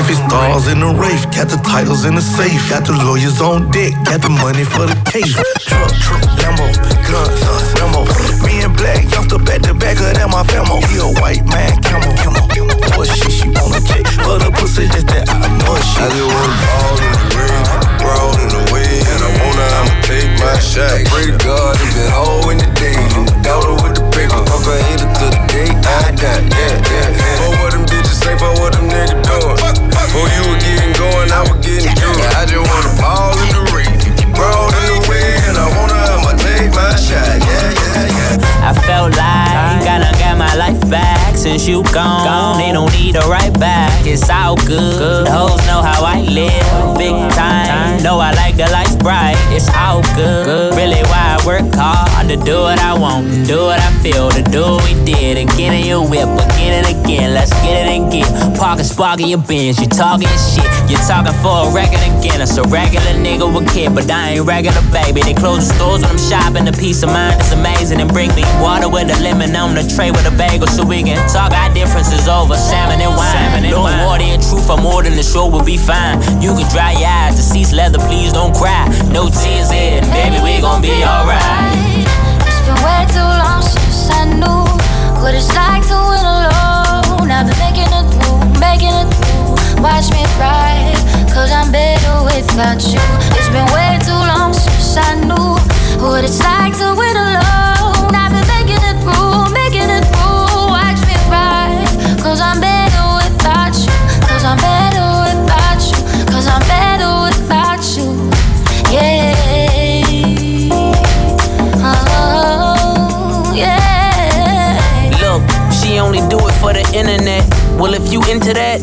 If it's stars in the race, got the titles in the safe. Got the lawyers on deck, got the money for the case. Truck, truck, Lambo, guns, Lambo. Me and Black, youngster back to back of that my famo. He a white man, camel, camel. What shit she wanna take? For the pussy, just that I know shit. I just wanna ball in the rave, broad in the way, and I wanna, I'ma take my shot. Pray to God if it all in the day. Daughter with the paper, uh-huh. fuck her hater to the day I die. Yeah, yeah, yeah. For what them bitches say, for what them niggas doing. For you were getting going, I was getting it. I just wanna ball in the I felt like done got my life back since you gone. gone. They don't need a right back. It's all good. The hoes know how I live. Big time. Know I like the life bright. It's all good. Really why I work hard to do what I want, do what I feel, to do what we did. Again in your whip, again and again. Let's get it and get. Park and spark in your bins. You talking shit. You talking for a record again. It's a regular nigga with kid, but I ain't regular, baby. They close the stores when I'm shopping. The peace of mind is amazing. And bring me water with a lemon on the tray with a bagel so we can talk our differences over. Salmon and wine. no water and truth, I'm more than the show will be fine. You can dry your eyes. The seats leather, please don't cry. No tears in, baby, we gon' be alright. It's been way too long since I knew what it's like to win alone. I've been making it through, making it through. Watch me thrive, cause I'm better without you. It's been way too long since I knew what it's like to win alone. I've been making it through, making it through. If you into that,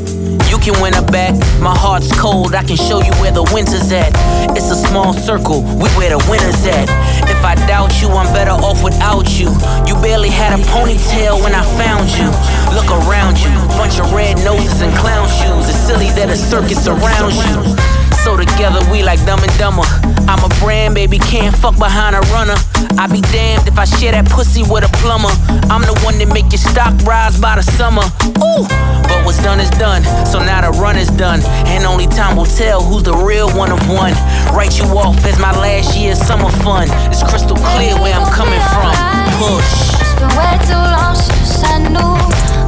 you can win her back. My heart's cold, I can show you where the winter's at. It's a small circle, we where the winners at. If I doubt you, I'm better off without you. You barely had a ponytail when I found you. Look around you, bunch of red noses and clown shoes. It's silly that a circus surrounds you. So together we like dumb and dumber. I'm a brand, baby, can't fuck behind a runner. I'd be damned if I share that pussy with a plumber. I'm the one that make your stock rise by the summer. Ooh, but what's done is done, so now the run is done. And only time will tell who's the real one of one. Write you off as my last year's summer fun. It's crystal clear where I'm coming from. Push. It's been way too long since I knew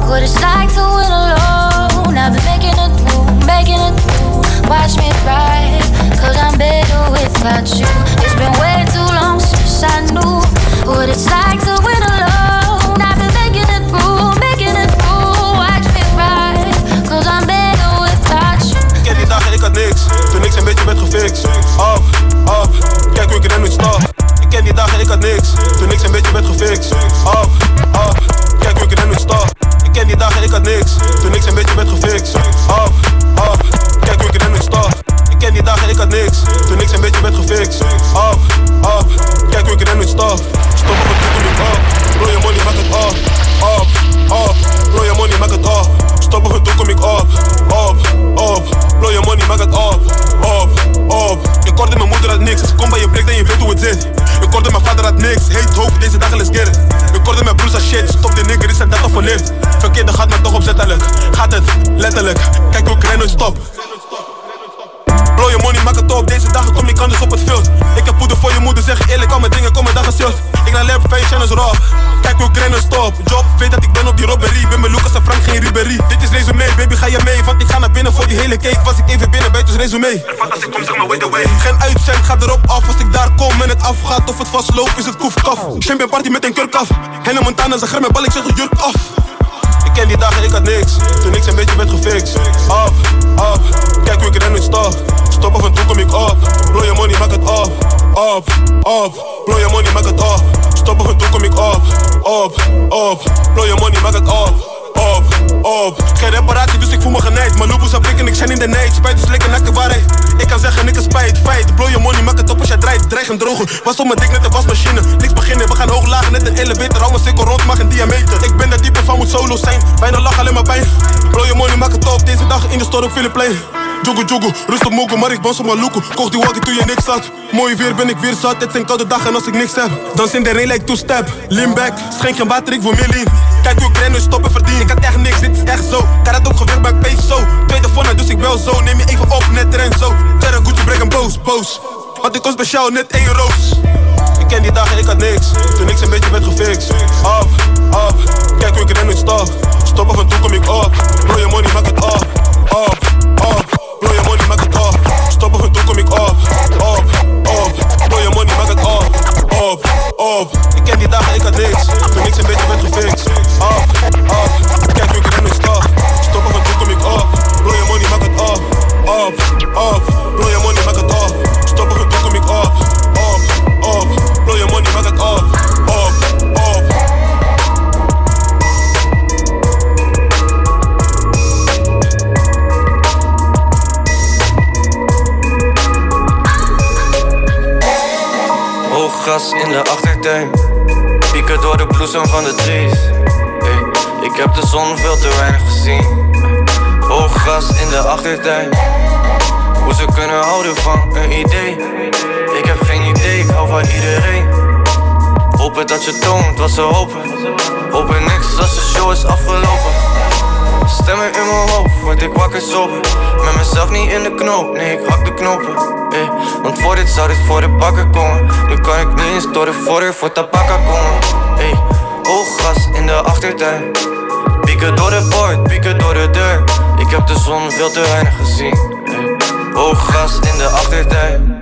what it's like to win alone. I've been making it through, making it through. Watch me thrive, cause I'm better without you. It's been way too long since I knew what it's like to win alone. I've been making it through, making it through. Watch me thrive, cause I'm better without you. Ik ken die dagen, ik had niks. Toen niks een beetje werd gefixt. Op, op, kijk hoe ik ren nu stop. Ik ken die dagen, ik had niks. Toen niks een beetje werd gefixt. Op, op, kijk hoe ik ren nu stop. Ik ken die dagen, ik had niks. Toen niks een beetje werd gefixt. Op, op, kijk hoe ik ren nu stop. Ik ken die dagen, ik had niks. Toen niks een beetje werd gefixt. Op, op, kijk hoe ik ren nu stop. Stop of het doe ik. Blow je money, maak het. Op, op, blow je money, maak het op. Stop of het doe kom ik op. Op, op, je money, maak het op. Op, op. Ik hoorde mijn moeder had niks. Ik kom bij je blik, dan je weet hoe het zit. Ik hoorde mijn vader had niks. Heet hoofd, deze dagen let's get it. Ik hoorde mijn als shit. Stop de nigger, is het dat of verliefd. Verkeerde gaat maar toch opzettelijk. Gaat het, letterlijk. Kijk hoe ik ren nooit stop. Blow je money, maak het op. Deze dagen kom ik anders op het veld. Ik heb poeder voor je moeder, zeg eerlijk, al mijn dingen komen dag als Ik naar lab, en is raw. Kijk hoe ik stop. Job, weet dat ik ben op die robbery. Ben met Lucas en Frank, geen Ribéry. Dit is resume, baby, ga je mee? Want ik ga naar binnen voor die hele cake. Was ik even binnen, buiten resume. Ervan als ik kom, zeg maar, wait away. Geen uitzend, ga erop af. Als ik daar kom en het afgaat of het vastloopt, is het koef kaf. Champagne party met een kurk af. Henne Montana, ze met bal, ik zeg het jurk af. Ken die dagen, ik had niks. Toen niks een beetje werd gefixt. Op, op, kijk hoe ik ren nu stop. Stop af en toe kom ik op. Blow je money, maak het op. Op, op, blow je money, maak het op. Stop af en toe kom ik op. Op, op, blow je money, maak het op. Op, op. Geen reparatie, dus ik voel me genaaid. Mijn loopers op en ik zijn in de night. Spijt is lekker waarheid. Ik kan zeggen, niks spijt, feit. Blow je money, maak het op als jij draait. Dreig hem drogen. Was op mijn dik net een wasmachine. Niks beginnen, we gaan hoog laag, net een elevator. Hou een cirkel rond, mag een diameter. Ik ben de type van moet solo zijn. Bijna lach, alleen maar pijn. Blow je money, maak het op. Deze dag in de op Philip Play. Jogo jogo, rustig mogen, maar ik bos op loeko. Kocht die walkie toen je niks had. Mooi weer ben ik weer zat, het zijn koude dagen als ik niks heb. Dan zijn de rain like two step. Lean back, schenk geen water, ik wil meer lean. Kijk hoe ik ren, nu stop en verdien. Ik had echt niks, dit is echt zo. Kan het ook gewicht, maar ik pace zo. Tweede vonne, dus ik bel zo. Neem je even op, net ren zo. Terra Gucci, breng een boos, boos. Want ik kon speciaal, net één roos. Ik ken die dagen, ik had niks. Toen niks een beetje werd gefixt. Op, op, kijk hoe ik ren, nu stop. Stop af en toe kom ik op. Je money, maak het op. Op, op, blow je money, maak het op. Stop af en toe kom ik op. Op, op, blow je money, maak het op. Op, op, ik ken die dagen, ik had niks. Toen niks een beetje werd gefixt. Op, op, kijk hoe ik ren, nu stop. Stop af en toe kom ik op. Blow je money, maak het op. Op, op, Gas in de achtertuin. Pieken door de bloesem van de trees. Hey, ik heb de zon veel te weinig gezien. Hoog gas in de achtertuin. Hoe ze kunnen houden van een idee. Ik heb geen idee, ik hou van iedereen. Hopen dat je toont wat ze hopen. Hopen niks als de show is afgelopen. Stemmen in mijn hoofd, word ik wakker sober Met mezelf niet in de knoop, nee ik hak de knopen eh. Want voor dit zou dit voor de bakker komen Nu kan ik niet eens door de voordeur voor tabakka komen eh. Hoog gas in de achtertuin Pieken door de poort, pieken door de deur Ik heb de zon veel te weinig gezien eh. Hoog gas in de achtertuin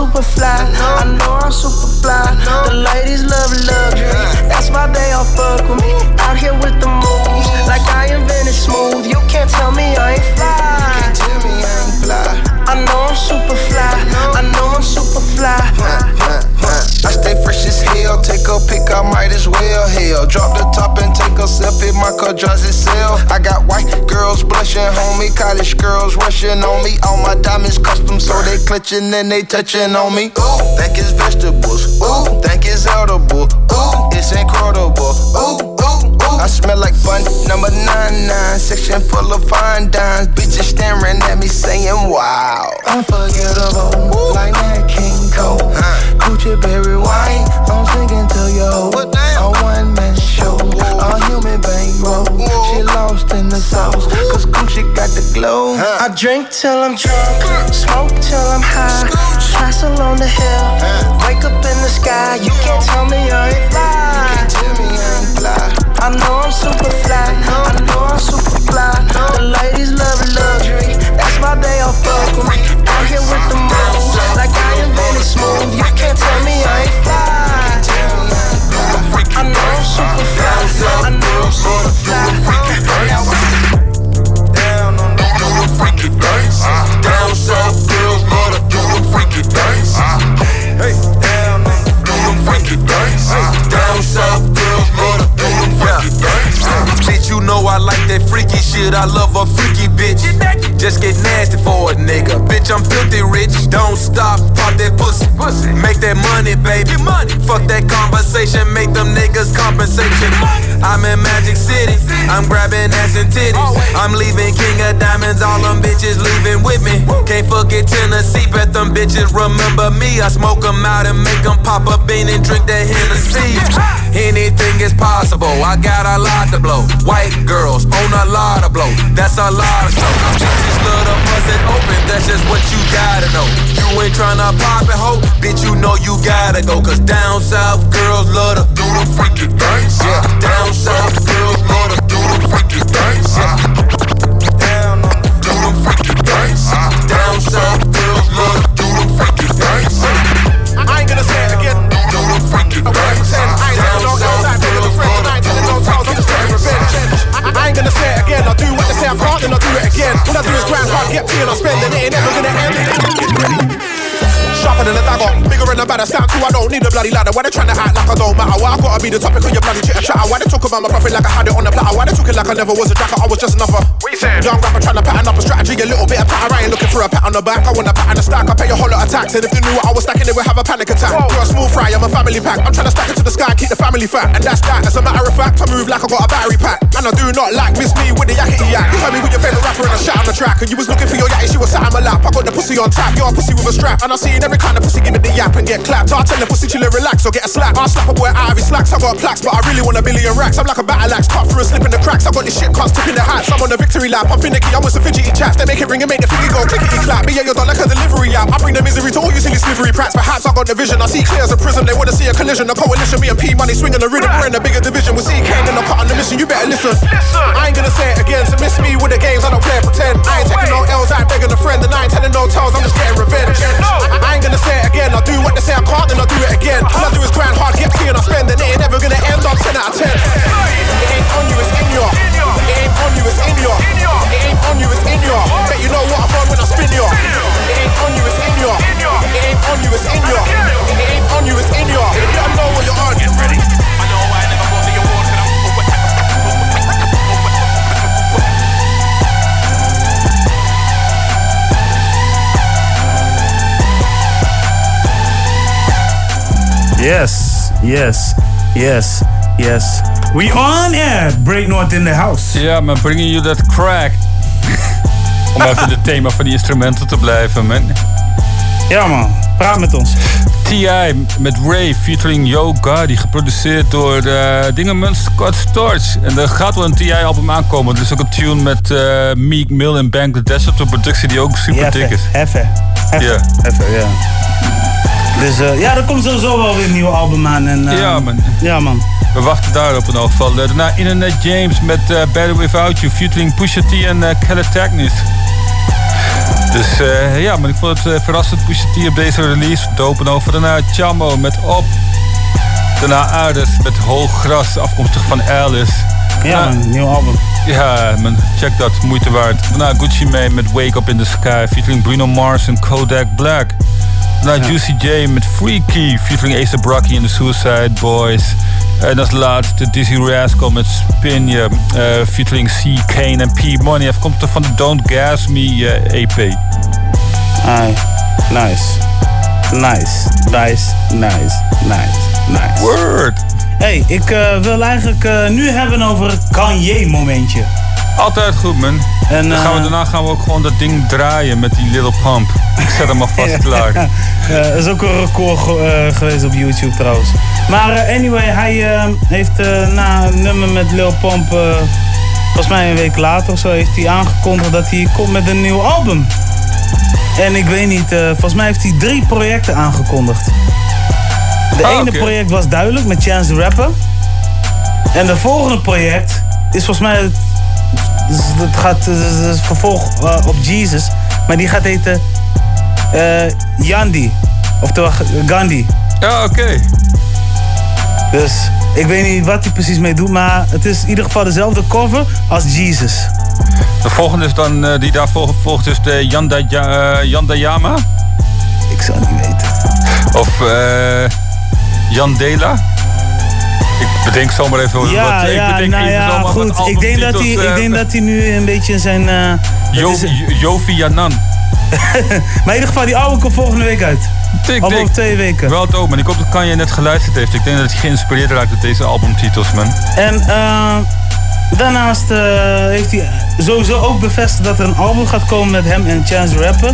super fly. I know I'm super fly. The ladies love luxury. That's why they all fuck with me. Out here with the moves, like I invented smooth. You can't tell me I ain't fly. You can't tell me I ain't fly. I know I'm super fly. I know I'm super fly. I stay fresh as hell. Take a pic, I might as well. Hell, drop the top a selfie. My car drives itself. I got white girls blushing, homie. College girls rushing on me. All my diamonds custom, so they clutching and they touching on me. Ooh, think it's vegetables. Ooh, think it's edible. Ooh, it's incredible. Ooh, ooh, ooh. I smell like fun. Number nine nine, section full of fine dimes. Bitches staring at me saying, Wow. Unforgettable, like that King Cole. Gucci berry wine, I'm singing to yo. A one man show, a human bankroll. She lost in the sauce, cause Gucci got the glow. I drink till I'm drunk, smoke till I'm high. Castle on the hill, wake up in the sky. You can't tell me I ain't fly. tell me I ain't fly. I know I'm super fly, I know I'm super fly. The ladies love luxury, that's why they all fuck with me. Out here with the moves, like I invented smooth. You can't tell me I ain't fly. I know I'm super fly, I know I'm super fly. Down on the do the freaky things. Down south girls love to do the freaky things. Down. Down south girls love to do the freaky things. Bitch, you know I like that freaky shit. I love a freaky bitch. Just get nasty for a nigga. Bitch, I'm filthy rich. Don't stop, pop that pussy. pussy. Make that money, baby. money Fuck that conversation, make them niggas compensation. I'm in Magic City. I'm grabbing ass and titties. I'm leaving King of Diamonds, all them bitches leaving with me. Can't forget Tennessee, bet them bitches remember me. I smoke them out and make them pop a bean and drink that Hennessy. Anything is possible, I got a lot to blow. White girls own a lot of blow, that's a lot of snow. Bitches love to bust it open, that's just what you gotta know. You ain't tryna pop it, ho, bitch, you know you gotta go. Cause down south girls love to do the freaky things. Yeah, down south girls to do things. Down do things. Down south girls to do things. I ain't gonna say it again. Do things. I'm I'm. I'll do what they say I can't, then I'll do it again. All I do is grind hard, get paid, and I'll spend it. It ain't never gonna end. Sharper than a dagger, bigger and a badder. Stand too, I don't need a bloody ladder. Why they tryna act like I don't matter? Why I gotta be the topic of your bloody chitter chatter? Why they talk about my profit like I had it on the platter? Why they talking like I never was a jacker? I was just another young rapper trying to pattern up a strategy, a little bit of patter. I ain't looking for a pat on the back. I want a pat on the stack. I pay a whole lot of tax, and if you knew what I was stacking, they would have a panic attack. You're a small fry, I'm a family pack. I'm trying to stack it to the sky keep the family fat, and that's that. As a matter of fact, I move like I got a battery pack, and I do not like miss me with the yakety yak. You heard me with your favorite rapper and a shot on the track, and you was looking for your yatty, she was sat on my lap. I got the pussy on tap, you're a pussy with a strap, and I seen every kind of pussy give it the yap and get clapped. I tell the pussy chill relax or get a slap. I slap a boy out of his slacks. I got plaques, but I really want a billion racks. I'm like a battle axe, cut through a slip in the cracks. I got this shit cuts tip in the hats. I'm on the victory lap. I'm finicky, I'm with some fidgety chaps. They make it ring and make the finger go clickety clap. Me and your done like a delivery app. I bring the misery to all you silly slivery prats. Perhaps I got the vision. I see clear as a prism. They wanna see a collision. A coalition, me and P money swinging the rhythm. We're in a bigger division. We'll see Kane and I'm the mission. You better listen. I ain't gonna say it again. So miss me with the games. I don't play pretend. I ain't taking no L's. I ain't begging a friend. And I ain't telling no tales. I'm just getting revenge. I I ain't gonna say it again. I'll do what they say I can't, then I'll do it again. All I do is grind hard, get paid, and I spend, and it ain't never gonna end. I'm 10 out of 10. It ain't on you, it's in your. It ain't on you, it's in your. It ain't on you, it's in your. Bet you know what I'm on when I spin your. It ain't on you, it's in your. It ain't on you, it's in your. It ain't on you, it's in your. You don't know what you're on. Get ready. Yes, yes, yes, yes. We on air. Break North in the house. Ja, maar brengen you that crack. Om even het thema van die instrumenten te blijven, man. Ja, man. Praat met ons. T.I. met Ray featuring Yo Gotti. Geproduceerd door uh, Dingemans Scott Storch. En er gaat wel een T.I.-album aankomen. Er is ook een tune met eh, Meek Mill en Bangladesh op de productie die ook super dik is. Even, even, Ja. even, ja. Dus eh, ja, er komt sowieso wel weer een nieuw album aan. En, Ja, man. Ja, man. We wachten daarop in elk geval. Eh, Daarna Internet James met eh, Better Without You, featuring Pusha T en uh, Technis. Dus ja, maar ik vond het verrassend Pusha T op deze release. Dopen over. Daarna Chamo met Op. Daarna Aardes met Hoog Gras, afkomstig van Alice. Ja, man, nieuw album. Ja, man, check dat, moeite waard. Daarna Gucci Mane met Wake Up in the Sky, featuring Bruno Mars en Kodak Black. Daarna Juicy J met Freaky, featuring Ace Brocky en The Suicide Boys. En als laatste Dizzy Rascal met Spin, eh, featuring C. Kane en P. Money, afkomstig van de Don't Gas Me eh, EP. Ai, nice. Nice, nice, nice, nice, nice. Hey, ik eh, wil eigenlijk eh, nu hebben over het Kanye-momentje. Altijd goed, man. En, Dan gaan we, eh, daarna gaan we ook gewoon dat ding draaien met die Little Pump. Ik zet hem alvast klaar. Ja, dat is ook een record ge- geweest op YouTube trouwens. Maar anyway, hij heeft na een nummer met Lil Pump, volgens mij een week later of zo, heeft hij aangekondigd dat hij komt met een nieuw album. En ik weet niet, volgens mij heeft hij drie projecten aangekondigd. De Ah, ene project was duidelijk met Chance the Rapper. En de volgende project is volgens mij, het, het gaat het is vervolg eh, op Jesus, maar die gaat heten eh Yandi. Oftewel Gandhi. Ja, oké. Dus ik weet niet wat hij precies mee doet, maar het is in ieder geval dezelfde cover als Jesus. De volgende is dan, eh, die daarvoor volgt, is de Yanda, Ja- Yandayama. Ik zou niet weten. Of eh Yandela. Ik bedenk zomaar even wat. Ik ja, bedenk nou even ja, zomaar wat goed. Ik denk, dat hij, ik eh, denk dat hij nu een beetje zijn... dat Jo- Jovi Yanan. maar in ieder geval, die album komt volgende week uit. Of tik. over twee weken. Wel dope, man. Ik hoop dat Kanye net geluisterd heeft. Ik denk dat hij geïnspireerd raakt door deze albumtitels, man. En eh, daarnaast heeft hij sowieso ook bevestigd dat er een album gaat komen met hem en Chance Rapper.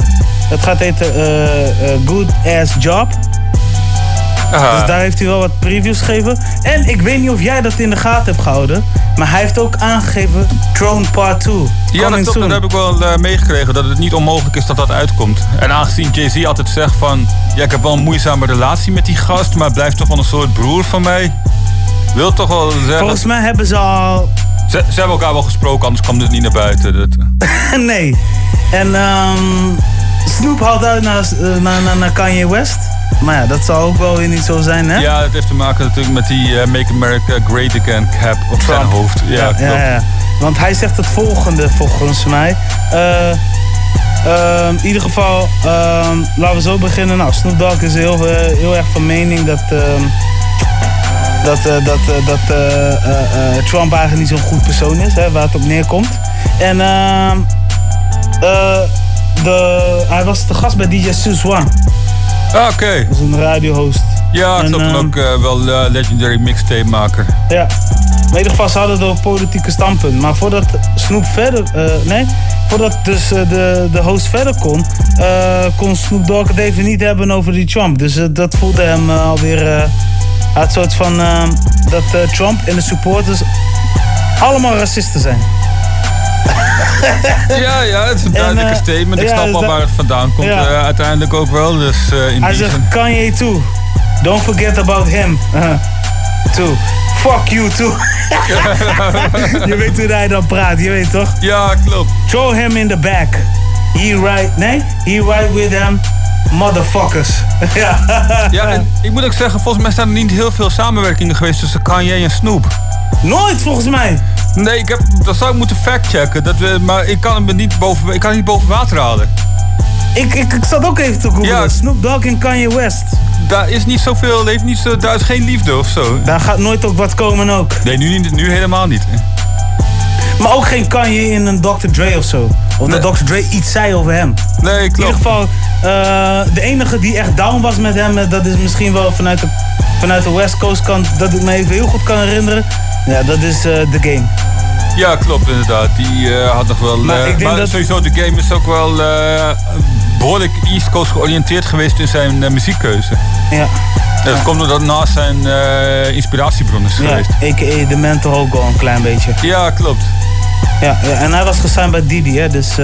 Dat gaat heten Good Ass Job. Aha. Dus daar heeft hij wel wat previews gegeven. En ik weet niet of jij dat in de gaten hebt gehouden. Maar hij heeft ook aangegeven Throne Part 2. Ja, dat, dat heb ik wel eh, meegekregen. Dat het niet onmogelijk is dat dat uitkomt. En aangezien Jay-Z altijd zegt van... Ja, ik heb wel een moeizame relatie met die gast... maar blijft toch wel een soort broer van mij. Wil toch wel zeggen... Volgens mij hebben ze al... Ze, ze hebben elkaar wel gesproken, anders kwam dit niet naar buiten. Dat... nee. En ehm Snoop haalt uit naar, eh, naar, naar, naar Kanye West. Maar ja, dat zal ook wel weer niet zo zijn, hè? Ja, het heeft te maken natuurlijk met die eh, Make America Great Again cap op zijn hoofd. Ja, ja, ja, ja. Want hij zegt het volgende volgens mij. Ehm, in ieder geval, ehm, laten we zo beginnen. Nou, Snoop Dogg is heel, eh, heel erg van mening dat, ehm, dat, dat, dat Trump eigenlijk niet zo'n goed persoon is, hè, waar het op neerkomt. En de, hij was te gast bij DJ Suzwan. Oké. Dat is een radiohost. Ja, En, klopt. Ehm, ook eh, wel eh, legendary mixtape maker. Ja. Maar in ieder geval, ze hadden het over politieke standpunt. Maar voordat Snoep verder... eh, nee, voordat dus eh, de, de host verder kon... eh, kon Snoop Dogg het even niet hebben over die Trump. Dus eh, dat voelde hem eh, alweer... eh, hij had soort van... eh, dat eh, Trump en de supporters allemaal racisten zijn. Ja, ja, het is een duidelijke eh, statement. Ik ja, snap dus al dat- waar het vandaan komt. Eh, uiteindelijk ook wel. Dus eh, in Hij zegt zin- Kanye too. Don't forget about him. Uh, too. Fuck you too. je weet hoe hij dan praat, je weet toch? Ja, klopt. Throw him in the back. He right, nee? He right with them motherfuckers. ja. Ja, en ik moet ook zeggen, volgens mij staan er niet heel veel samenwerkingen geweest tussen Kanye en Snoop. Nooit volgens mij. Nee, ik heb, dat zou ik moeten factchecken. Dat we, maar ik kan hem niet boven, ik kan hem niet boven water halen. Ik, ik, ik zat ook even te googlen. Ja. Snoop Dogg en Kanye West. Daar is niet zoveel, heeft niet zo, daar is geen liefde of zo. Daar gaat nooit ook wat komen ook. Nee, nu, niet- nu helemaal niet. Maar ook geen Kanye in een Dr. Dre of zo. Of dat Dr. Dre iets zei over hem. Nee, klopt. In ieder geval, eh, de enige die echt down was met hem, eh, dat is misschien wel vanuit de, vanuit de West Coast kant, dat ik me even heel goed kan herinneren. Ja, dat is eh The Game. Ja, klopt inderdaad. Die eh, had nog wel... Maar eh, ik denk maar dat- sowieso, de game is ook wel eh, behoorlijk East Coast georiënteerd geweest in zijn muziekkeuze. Ja. Dat komt omdat naast zijn inspiratiebron is Ja, geweest. a.k.a. The Mentor ook al een klein beetje. Ja, klopt. Ja, ja, en hij was gesigned bij Didi, hè, dus...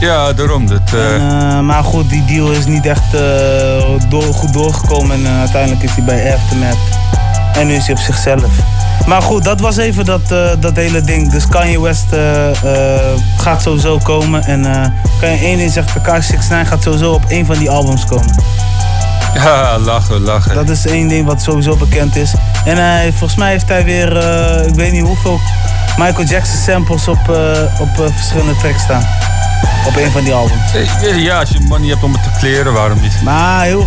Ja, daarom. Dat, en, maar goed, die deal is niet echt door, goed doorgekomen. En uiteindelijk is hij bij Aftermath. En nu is hij op zichzelf. Maar goed, dat was even dat, eh, dat hele ding. Dus Kanye West eh, eh, gaat sowieso komen. En kan je één ding zeggen, Takashi 69 gaat sowieso op één van die albums komen. ja, lachen, lachen. Dat is één ding wat sowieso bekend is. En hij, volgens mij heeft hij weer, ik weet niet hoeveel Michael Jackson samples op, op verschillende tracks staan. Op een van die albums. Ja, als je money hebt om het te kleren, waarom niet? Maar heel,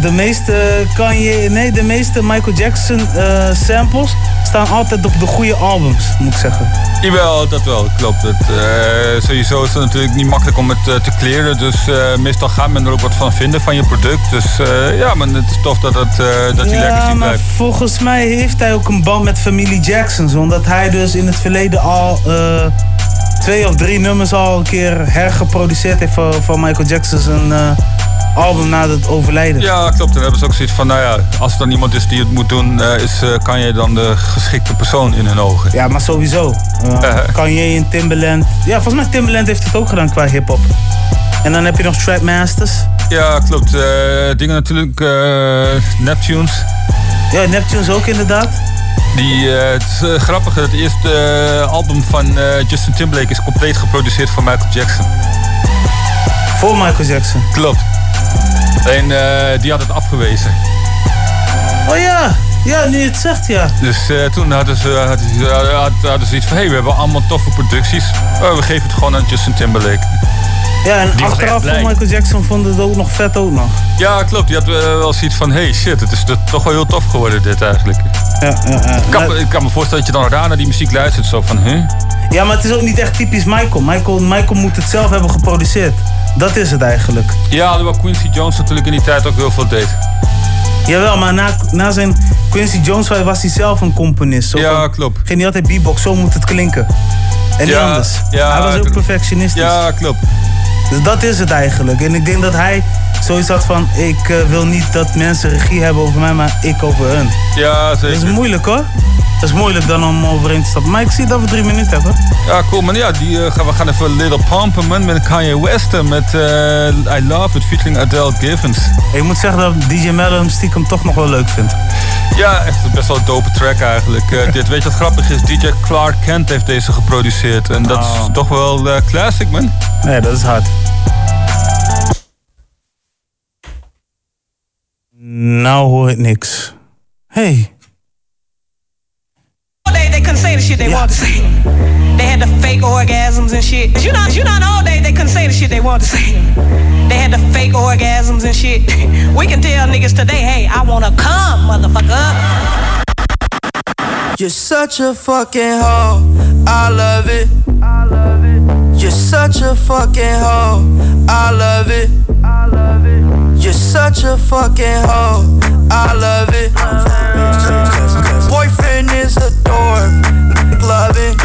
de meeste kan je, nee, de meeste Michael Jackson samples staan altijd op de goede albums, moet ik zeggen. Jawel, dat wel, klopt. Het, eh, sowieso is het natuurlijk niet makkelijk om het eh, te kleren. Dus eh, meestal gaat men er ook wat van vinden van je product. Dus ja, maar het is tof dat, eh, dat die ja, legacy maar blijft. volgens mij heeft hij ook een band met familie Jacksons. Omdat hij dus in het verleden al twee of drie nummers al een keer hergeproduceerd heeft voor, voor Michael Jackson's een album na het overlijden. Ja, klopt. En dan hebben ze ook zoiets van, nou ja, als er dan iemand is die het moet doen, eh, is, eh, kan je dan de geschikte persoon in hun ogen. Ja, maar sowieso. Uh, Kanye en Timbaland. Ja, volgens mij Timbaland heeft het ook gedaan qua hip-hop. En dan heb je nog Trap Masters. Ja, klopt. Eh, dingen natuurlijk, eh, Neptunes. Ja, Neptunes ook inderdaad. Die, eh, het is eh, grappig, het eerste eh, album van eh, Justin Timberlake is compleet geproduceerd voor Michael Jackson. Voor Michael Jackson? Klopt. En eh, die had het afgewezen. Oh ja, ja, nu je het zegt, ja. Dus eh, toen hadden ze, hadden, ze, hadden, hadden ze iets van... hé, hey, we hebben allemaal toffe producties. Oh, we geven het gewoon aan Justin Timberlake. Ja, en Die achteraf blij. Michael Jackson vond het ook nog vet ook nog. Ja, klopt. Die had eh, wel zoiets van... hé, hey, shit, het is toch- wel heel tof geworden dit eigenlijk. Ja, ja, ja. Ik kan, me- ik kan me voorstellen dat je dan raar naar die muziek luistert. Zo van, huh? Ja, maar het is ook niet echt typisch Michael. Michael, Michael moet het zelf hebben geproduceerd. Dat is het eigenlijk. Ja, alhoewel Quincy Jones natuurlijk in die tijd ook heel veel deed. Jawel, maar na, na zijn Quincy Jones was hij zelf een componist. Zo Ja, van, klopt. Ging hij altijd beatbox, zo moet het klinken. En niet anders. ja, hij was ook perfectionistisch. Ja, klopt. Dus dat is het eigenlijk. En ik denk dat hij zoiets had van... ik eh, wil niet dat mensen regie hebben over mij, maar ik over hun. Ja, zeker. Dat is moeilijk hoor. Dat is moeilijk dan om overeen te stappen. Maar ik zie dat we drie minuten hebben. Ja, cool man. Ja, die, eh, gaan, we gaan even Little Pumpen man met Kanye West en met eh, I Love It featuring Adele Givens. Ik moet zeggen dat DJ Mello hem stiekem toch nog wel leuk vindt. Ja, echt best wel een dope track eigenlijk. Eh, dit, weet je wat grappig is? DJ Clark Kent heeft deze geproduceerd. En dat Oh. is toch wel eh, classic man. Nee, dat is hard. Nou hoor ik niks. Hey. All day they couldn't say the shit they wanted to say. They had the fake orgasms and shit. 'Cause You know, you know, all day they couldn't say the shit they wanted to say. They had the fake orgasms and shit. We can tell niggas today, hey, I wanna come, motherfucker. You're such a fucking hoe. I love it. You're such a fucking hoe. I love it. You're such a fucking hoe. I love it. Boyfriend is a dork. Love it.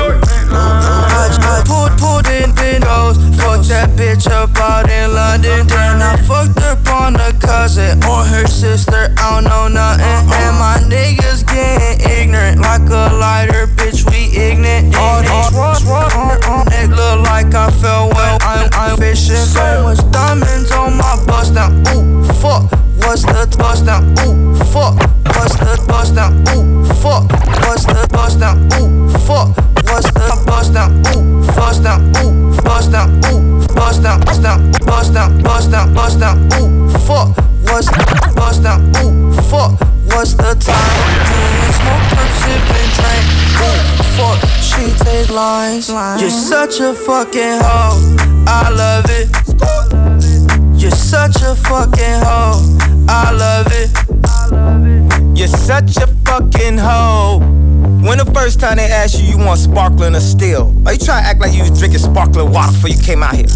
I, pulled, pulled in windows. Fucked that bitch up out in London. Then I fucked up on a cousin or her sister. I don't know nothing. And my niggas getting ignorant like a lighter, bitch. We ignorant. All these run. Neck look like I fell well. I'm, I'm fishing. So much diamonds on my bust now. Ooh, fuck. What's the bust now? Ooh, fuck. What's the bust now? Ooh, fuck. What's the bust now? Ooh, fuck. What's the bust now? Ooh, bust now. Ooh, bust now. Ooh, bust now. Bust now. Bust now. Bust now. Bust now. Ooh, fuck. What's the bust now? Ooh, fuck. What's the time? Mm, Smoke, pop, sip, and drink. Ooh, fuck. She take lines. You're such a fucking hoe. I love it. You're such a fucking hoe. I love it. You're such a fucking hoe. When the first time they asked you, you want sparkling or still? Are you try to act like you was drinking sparkling water before you came out here?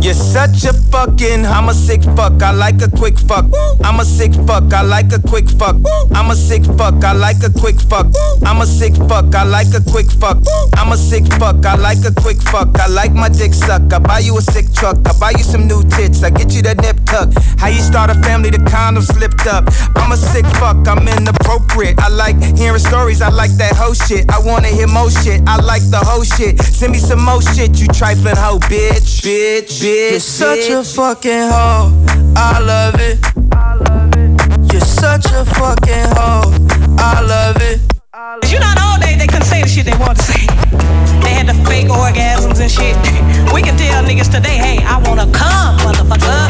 You're such a fucking, I'm a sick fuck, I like a quick fuck. I'm a sick fuck, I like a quick fuck. I'm a sick fuck, I like a quick fuck. I'm a sick fuck, I like a quick fuck. I'm a sick fuck, I like a quick fuck. I like my dick suck. I buy you a sick truck, I buy you some new tits, I get you that nip tuck. How you start a family, the condom slipped up. I'm a sick fuck, I'm inappropriate. I like hearing stories, I like that whole shit. I wanna hear more shit, I like the whole shit. Send me some more shit, you trifling hoe, bitch, bitch, bitch. You're such a fucking hoe. I love it. You're such a fucking hoe. I love it. You know, in old days they couldn't say the shit they wanted to say. They had the fake orgasms and shit. We can tell niggas today, hey, I wanna come, motherfucker.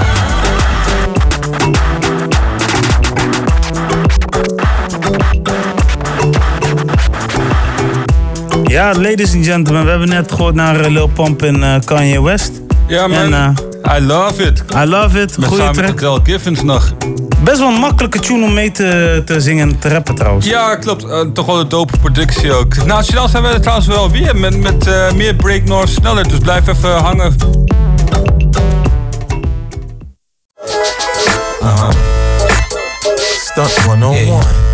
Ja, ladies and gentlemen, we hebben net gehoord naar eh, Lil Pump en eh, Kanye West. Ja, man. En, eh, I love it. I love it. Met Goeie samen met track. Del Giffens nog. Best wel een makkelijke tune om mee te, te zingen en te rappen trouwens. Ja, klopt. Eh, toch wel een dope productie ook. Nationaal zijn we er trouwens wel weer met, met eh, meer breaknorth sneller. Dus blijf even hangen. Uh-huh. Stunt 101.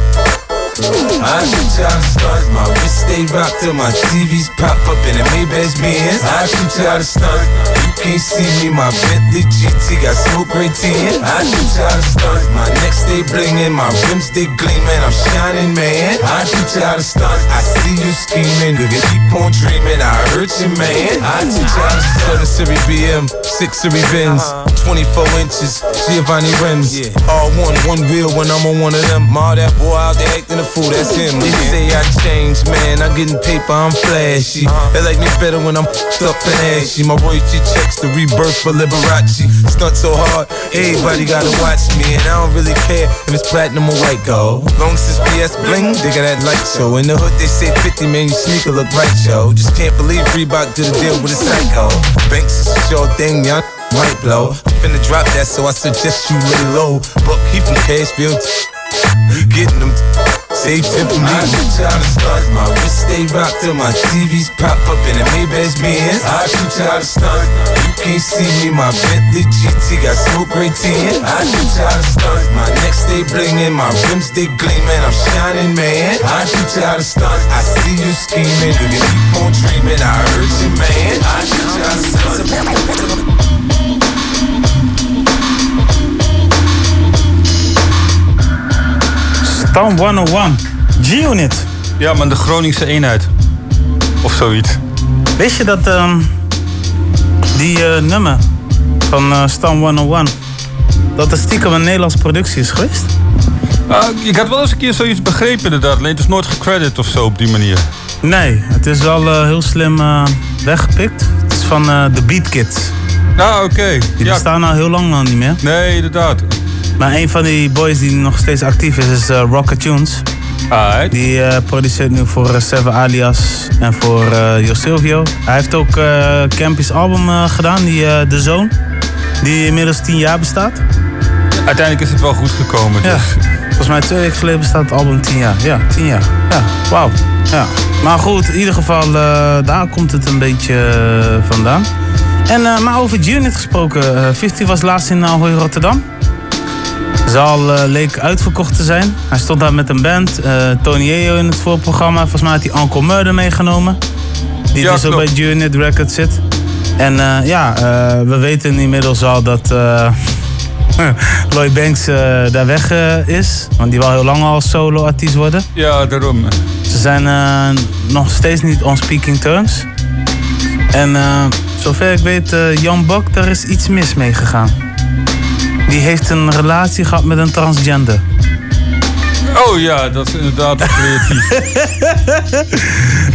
I shoot y'all stunt. My wrist stay rocked till my TVs pop up in the Maybach Benz. I shoot y'all to stunt. You can't see me, my Bentley GT got smoke right in. I shoot y'all to stunt. My neck stay blingin', my rims they gleamin'. I'm shining, man. I shoot y'all to stunt. I see you scheming, good keep on dreaming. I hurt you, man. I shoot y'all to stunt. Seven Series BM, six Series Benz, 24 inches, Giovanni rims. Yeah. All one, one wheel when I'm on one of them. All that boy out there acting a fool, that's him. They say I changed, man. I'm getting paper, I'm flashy. Uh-huh. They like me better when I'm f***ed up and ashy. My royalty checks the rebirth for Liberace. Stunt so hard, everybody gotta watch me. And I don't really care if it's platinum or white gold. Long since BS bling, they got that light show. In the hood, they say 50, man, your sneaker look right, yo. Just can't believe Reebok did a deal with a psycho. Banks is a sure thing, y'all might blow. I'm finna drop that, so I suggest you lay low. Buck, he from Cashville. Getting them say tip for me. I shoot y'all to stunt. My wrist stay rocked till my TVs pop up in the Maybach Benz. I shoot y'all to stunt. You can't see me, my Bentley GT got smoke right in. I shoot y'all to stunt. My neck stay blingin', my rims they gleamin'. I'm shining, man. I shoot y'all to stunt. I see you scheming, you can keep on dreaming. I hurt you, man. I shoot y'all to stunt. Stam 101. G-Unit. Ja, man, de Groningse eenheid. Of zoiets. Wist je dat ehm, die eh, nummer van eh, Stam 101... dat het stiekem een Nederlandse productie is geweest? Ah, ik had wel eens een keer zoiets begrepen inderdaad. Alleen het is nooit gecredit of zo op die manier. Nee, het is wel eh, heel slim weggepikt. Het is van The Beat Kids. Nou, oké. Die bestaan al heel lang al niet meer. Nee, inderdaad. Maar een van die boys die nog steeds actief is, is eh, Rocket Tunes. Die eh, produceert nu voor eh, Seven Alias en voor Jo Silvio. Hij heeft ook eh Campy's album gedaan, die The Zone. Die inmiddels tien jaar bestaat. Uiteindelijk is het wel goed gekomen. Ja. Dus. Volgens mij twee weken geleden bestaat het album tien jaar. Ja, tien jaar. Ja, wauw. Ja. Maar goed, in ieder geval, daar komt het een beetje vandaan. En, maar over G-Unit gesproken. eh 50 was laatst in Ahoy Rotterdam. Zaal eh, leek uitverkocht te zijn. Hij stond daar met een band. eh, Tony Eo in het voorprogramma. Volgens mij had hij Uncle Murder meegenomen. Die Ja, dus ook bij G-Unit Records zit. En eh, ja, we weten inmiddels al dat Lloyd Banks daar weg is. Want die wil heel lang al solo-artiest worden. Ja, daarom. Ze zijn nog steeds niet on speaking terms. En zover ik weet, Jan Bok, daar is iets mis mee gegaan. Die heeft een relatie gehad met een transgender. Oh ja, dat is inderdaad creatief.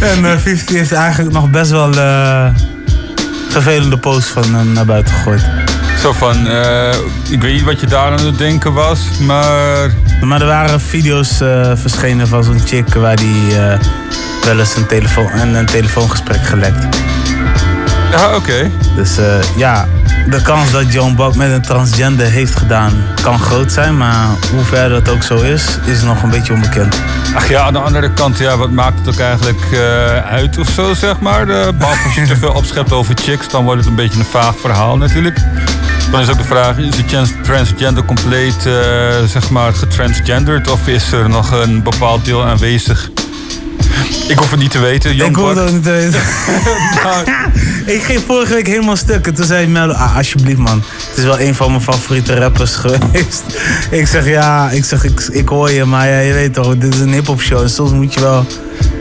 En eh 50 heeft eigenlijk nog best wel eh, vervelende posts van hem naar buiten gegooid. Zo van, eh, ik weet niet wat je daar aan het denken was, maar... Maar er waren video's verschenen van zo'n chick waar die wel eens een, telefoon, een, een telefoongesprek gelekt. Ja, oké. Dus ja, de kans dat John Bok met een transgender heeft gedaan kan groot zijn, maar hoe ver dat ook zo is, is nog een beetje onbekend. Ach ja, aan de andere kant, ja, wat maakt het ook eigenlijk eh, uit of zo, zeg maar? De, behalve als je te veel opschept over chicks, dan wordt het een beetje een vaag verhaal natuurlijk. Dan is ook de vraag, is de trans- transgender compleet, eh, zeg maar, getransgenderd? Of is er nog een bepaald deel aanwezig? Ik hoef het niet te weten, Jan Ik hoef het ook niet te weten. ik ging vorige week helemaal stuk. En toen zei Mel, ah, alsjeblieft man. Het is wel een van mijn favoriete rappers geweest. ik zeg, ja, ik zeg, ik, ik hoor je. Maar ja, je weet toch, dit is een hip-hop show. En soms moet je wel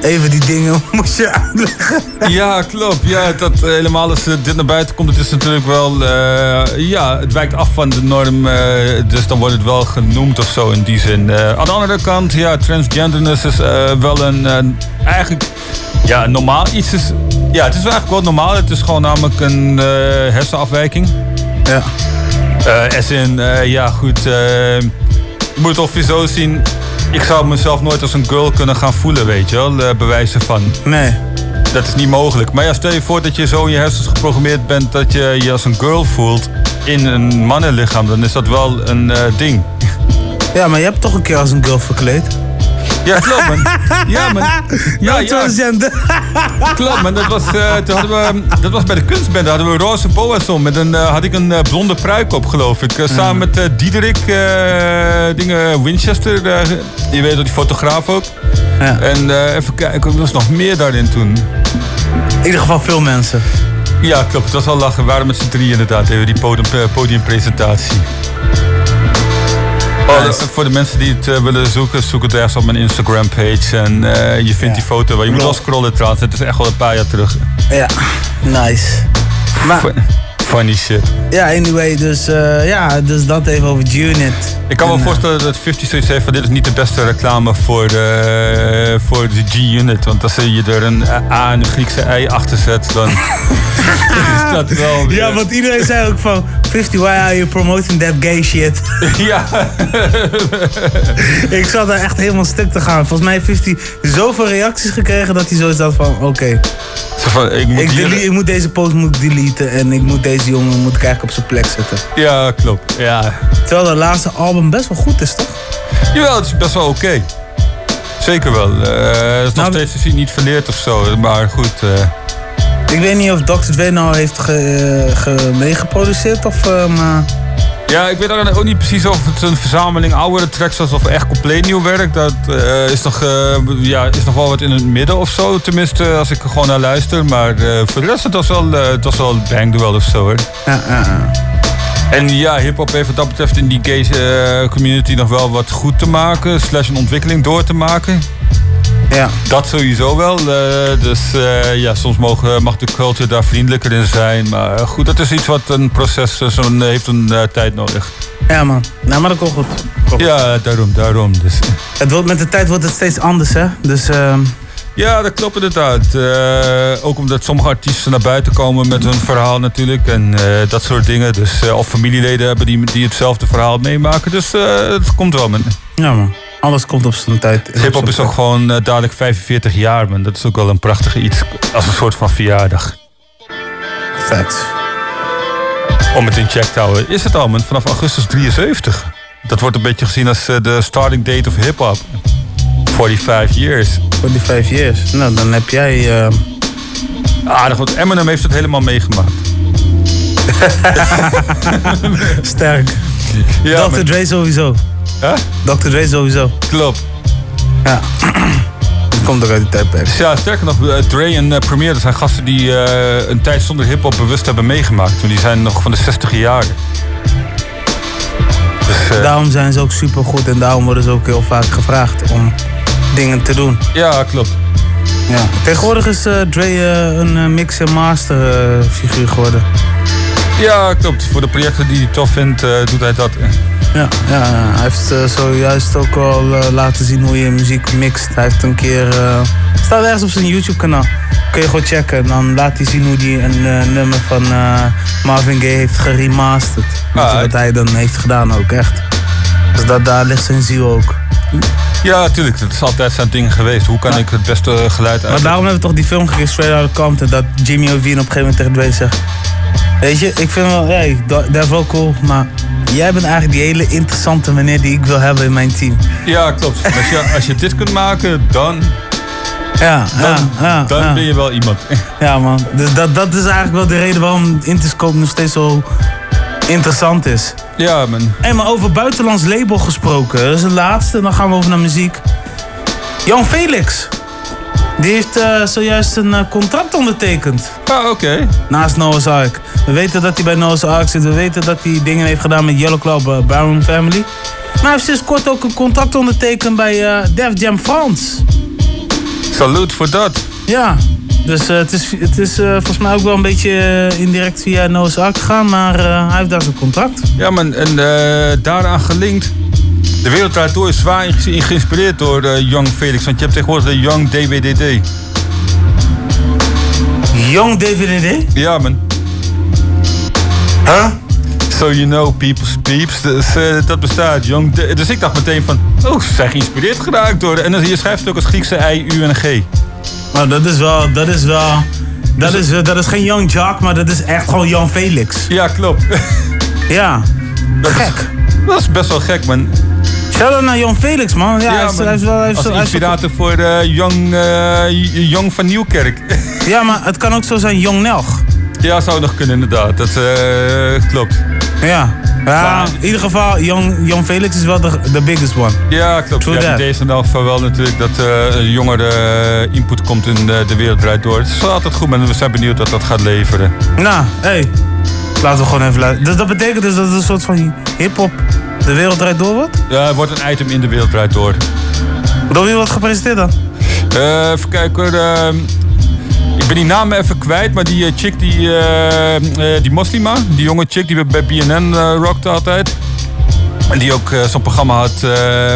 even die dingen moet je uitleggen. Ja, klopt. Ja, dat, eh, helemaal als eh, dit naar buiten komt, het is natuurlijk wel... eh, ja, het wijkt af van de norm, dus dan wordt het wel genoemd of zo in die zin. Aan de andere kant, ja, transgenderness is wel een... eigenlijk, ja, normaal iets is... Ja, het is wel eigenlijk wel normaal. Het is gewoon namelijk een hersenafwijking. Ja. As in, ja goed, je moet het ongeveer zo zien. Ik zou mezelf nooit als een girl kunnen gaan voelen, weet je wel. eh, bewijzen van. Nee. Dat is niet mogelijk. Maar ja, stel je voor dat je zo in je hersens geprogrammeerd bent dat je je als een girl voelt in een mannenlichaam. Dan is dat wel een eh, ding. Ja, maar je hebt toch een keer als een girl verkleed? Ja, klopt man. Ja, man. Ja, Nou, ja. transgender. Klopt, man. Dat was, eh, toen hadden we, dat was bij de kunstband. Daar hadden we roze boa's om. Met een, eh, had ik een eh, blonde pruik op, geloof ik. Eh, samen met eh, Diederik eh, dingen, Winchester. eh, je weet dat die fotograaf ook. En eh, even kijken, er was nog meer daarin toen. In ieder geval veel mensen. Ja, klopt. Het was wel lachen. We waren met z'n drie inderdaad. Even die podium, eh, podiumpresentatie. Oh, dat- voor de mensen die het eh, willen zoeken, zoek het ergens op mijn Instagram page. En eh, je vindt die foto wel. Je moet wel scrollen trouwens. Het is echt wel een paar jaar terug. Ja, nice. Maar, Funny shit. ja, anyway, dus ja, ja, dus dat even over G-Unit. Ik kan me wel voorstellen dat 50 zoiets heeft van dit is niet de beste reclame voor de, voor de G-Unit. Want als je er een A en een Griekse ei achter zet, dan is dat wel weer- Ja, want iedereen zei ook van 50, why are you promoting that gay shit? Ja. ik zat daar echt helemaal stuk te gaan. Volgens mij heeft 50 zoveel reacties gekregen dat hij zoiets had van oké. Zo ik moet ik, moet deze post moet deleten en ik moet deze jongen moet ik eigenlijk op zijn plek zetten. Ja, klopt. Ja. Terwijl dat laatste album best wel goed is, toch? Jawel, het is best wel oké. Zeker wel. Eh, het is nog steeds is hij niet verleerd of zo. Maar goed. eh. Ik weet niet of Dr. Dre nou heeft ge, ge- meegeproduceerd of eh, maar... Ja, ik weet ook niet precies of het een verzameling oudere tracks was of echt compleet nieuw werk. Dat eh, is, nog, eh, ja, is nog wel wat in het midden of zo. Tenminste, als ik er gewoon naar luister. Maar eh, voor de rest, het was wel, eh, het was wel bang duel of zo hoor. En ja, hip-hop heeft wat dat betreft in die gay eh, community nog wel wat goed te maken. Slash een ontwikkeling door te maken. Ja. Dat sowieso wel. eh, dus eh, ja, soms mogen, mag de culture daar vriendelijker in zijn. Maar eh, goed, dat is iets wat een proces eh, zo'n, heeft een eh, tijd nodig. Ja man, nou maar dat komt goed. Komt. Ja, daarom, daarom. Dus. Het wordt, met de tijd wordt het steeds anders hè, dus... ehm, Ja, dat klopt inderdaad. Eh, ook omdat sommige artiesten naar buiten komen met hun verhaal natuurlijk. En eh, dat soort dingen. Dus, eh, of familieleden hebben die, die hetzelfde verhaal meemaken. Dus eh, het komt wel, man. Ja man, alles komt op zijn tijd. Hip-hop is ook gewoon eh, dadelijk 45 jaar, man. Dat is ook wel een prachtige iets. Als een soort van verjaardag. Facts. Om het in check te houden. Is het al, man? Vanaf augustus 73. Dat wordt een beetje gezien als eh, de starting date of hip-hop. 45 years. 45 years. Nou, dan heb jij... eh, Aardig, want Eminem heeft het helemaal meegemaakt. Sterk. Ja, Dr. Dre sowieso. Huh? Dr. Dre sowieso. Klopt. Ja. Dat komt ook uit die tijdperk. Ja, sterker nog, eh, Dre en eh, Premier, dat zijn gasten die eh, een tijd zonder hip-hop bewust hebben meegemaakt. Want die zijn nog van de 60 jaren. Dus, Daarom zijn ze ook super goed en daarom worden ze ook heel vaak gevraagd om dingen te doen. Ja, klopt. Ja. Tegenwoordig is Dre een mix- en master figuur geworden. Ja, klopt. Voor de projecten die hij tof vindt, eh, doet hij dat. Ja, ja, hij heeft eh, zojuist ook al eh, laten zien hoe je muziek mixt. Hij heeft een keer. eh, staat ergens op zijn YouTube-kanaal. Kun je gewoon checken. En dan laat hij zien hoe hij een nummer van Marvin Gaye heeft geremasterd. Ah, wat hij dan heeft gedaan ook, echt. Dus dat, daar ligt zijn ziel ook. Ja, tuurlijk. Dat is altijd zijn ding geweest. Hoe kan ik het beste geluid uit... Maar daarom hebben we toch die film gekeken, Straight Outta Compton, dat Jimmy Iovine op een gegeven moment tegen Dwayne zegt. Weet je, ik vind wel, hey, dat dat is wel cool, maar jij bent eigenlijk die hele interessante meneer die ik wil hebben in mijn team. Ja, klopt. Als je, als je dit kunt maken, dan, Ja, dan, ja, ja, dan ja. ben je wel iemand. Ja, man. Dus dat, dat is eigenlijk wel de reden waarom Interscope nog steeds zo interessant is. Ja, man. Hé, maar over buitenlands label gesproken. Dat is het laatste, dan gaan we over naar muziek. Jan Felix. Die heeft eh, zojuist een eh, contract ondertekend. Ah, oké. Naast Noah's Ark. We weten dat hij bij Noah's Ark zit. We weten dat hij dingen heeft gedaan met Yellow Club, uh, Baron Family. Maar hij heeft sinds kort ook een contract ondertekend bij eh, Def Jam France. Salut voor dat. Ja, dus eh, het is, het is eh, volgens mij ook wel een beetje eh, indirect via Noah's Ark gegaan. Maar hij heeft daar zijn contract. Ja, man. En daaraan gelinkt. De wereld draait door is zwaar in- geïnspireerd door Young Felix. Want je hebt tegenwoordig de Young DWDD. Young DWDD? Ja, man. Huh? So you know, people's peeps. Dus, dat bestaat. Young dus ik dacht meteen van... Oh, ze zijn geïnspireerd geraakt door... En dan je schrijft het ook als Griekse I, U en G. Nou, dat is wel, dat is wel, dat is, dat is geen Young Jock, maar dat is echt gewoon Jan Felix. Ja, klopt. Ja, gek. Dat is best wel gek, man. Shout-out naar Jan Felix, man. Ja, hij man. hij heeft wel- hij heeft als hij inspirator voor de Young, eh, Young van Nieuwkerk. Ja, maar het kan ook zo zijn Jong Nelg. Ja, zou nog kunnen inderdaad. Dat eh, klopt. Ja. Ja, in ieder geval, Jan, Jan Felix is wel de, de biggest one. Ja, klopt. True Ja, in deze dag van wel natuurlijk dat eh, een jongere eh, input komt in de, de wereld draait door. Het is wel altijd goed, maar we zijn benieuwd wat dat gaat leveren. Nou, hé. Hey, laten we gewoon even luisteren. Dus dat betekent dus dat het een soort van hip-hop de wereld draait door wordt? Ja, het wordt een item in de wereld draait door. Door wie wordt gepresenteerd dan? Eh, even kijken hoor. ehm, ben die naam even kwijt, maar die eh, chick, die, eh, eh, die moslima, die jonge chick die bij BNN rockte altijd. En die ook zo'n programma had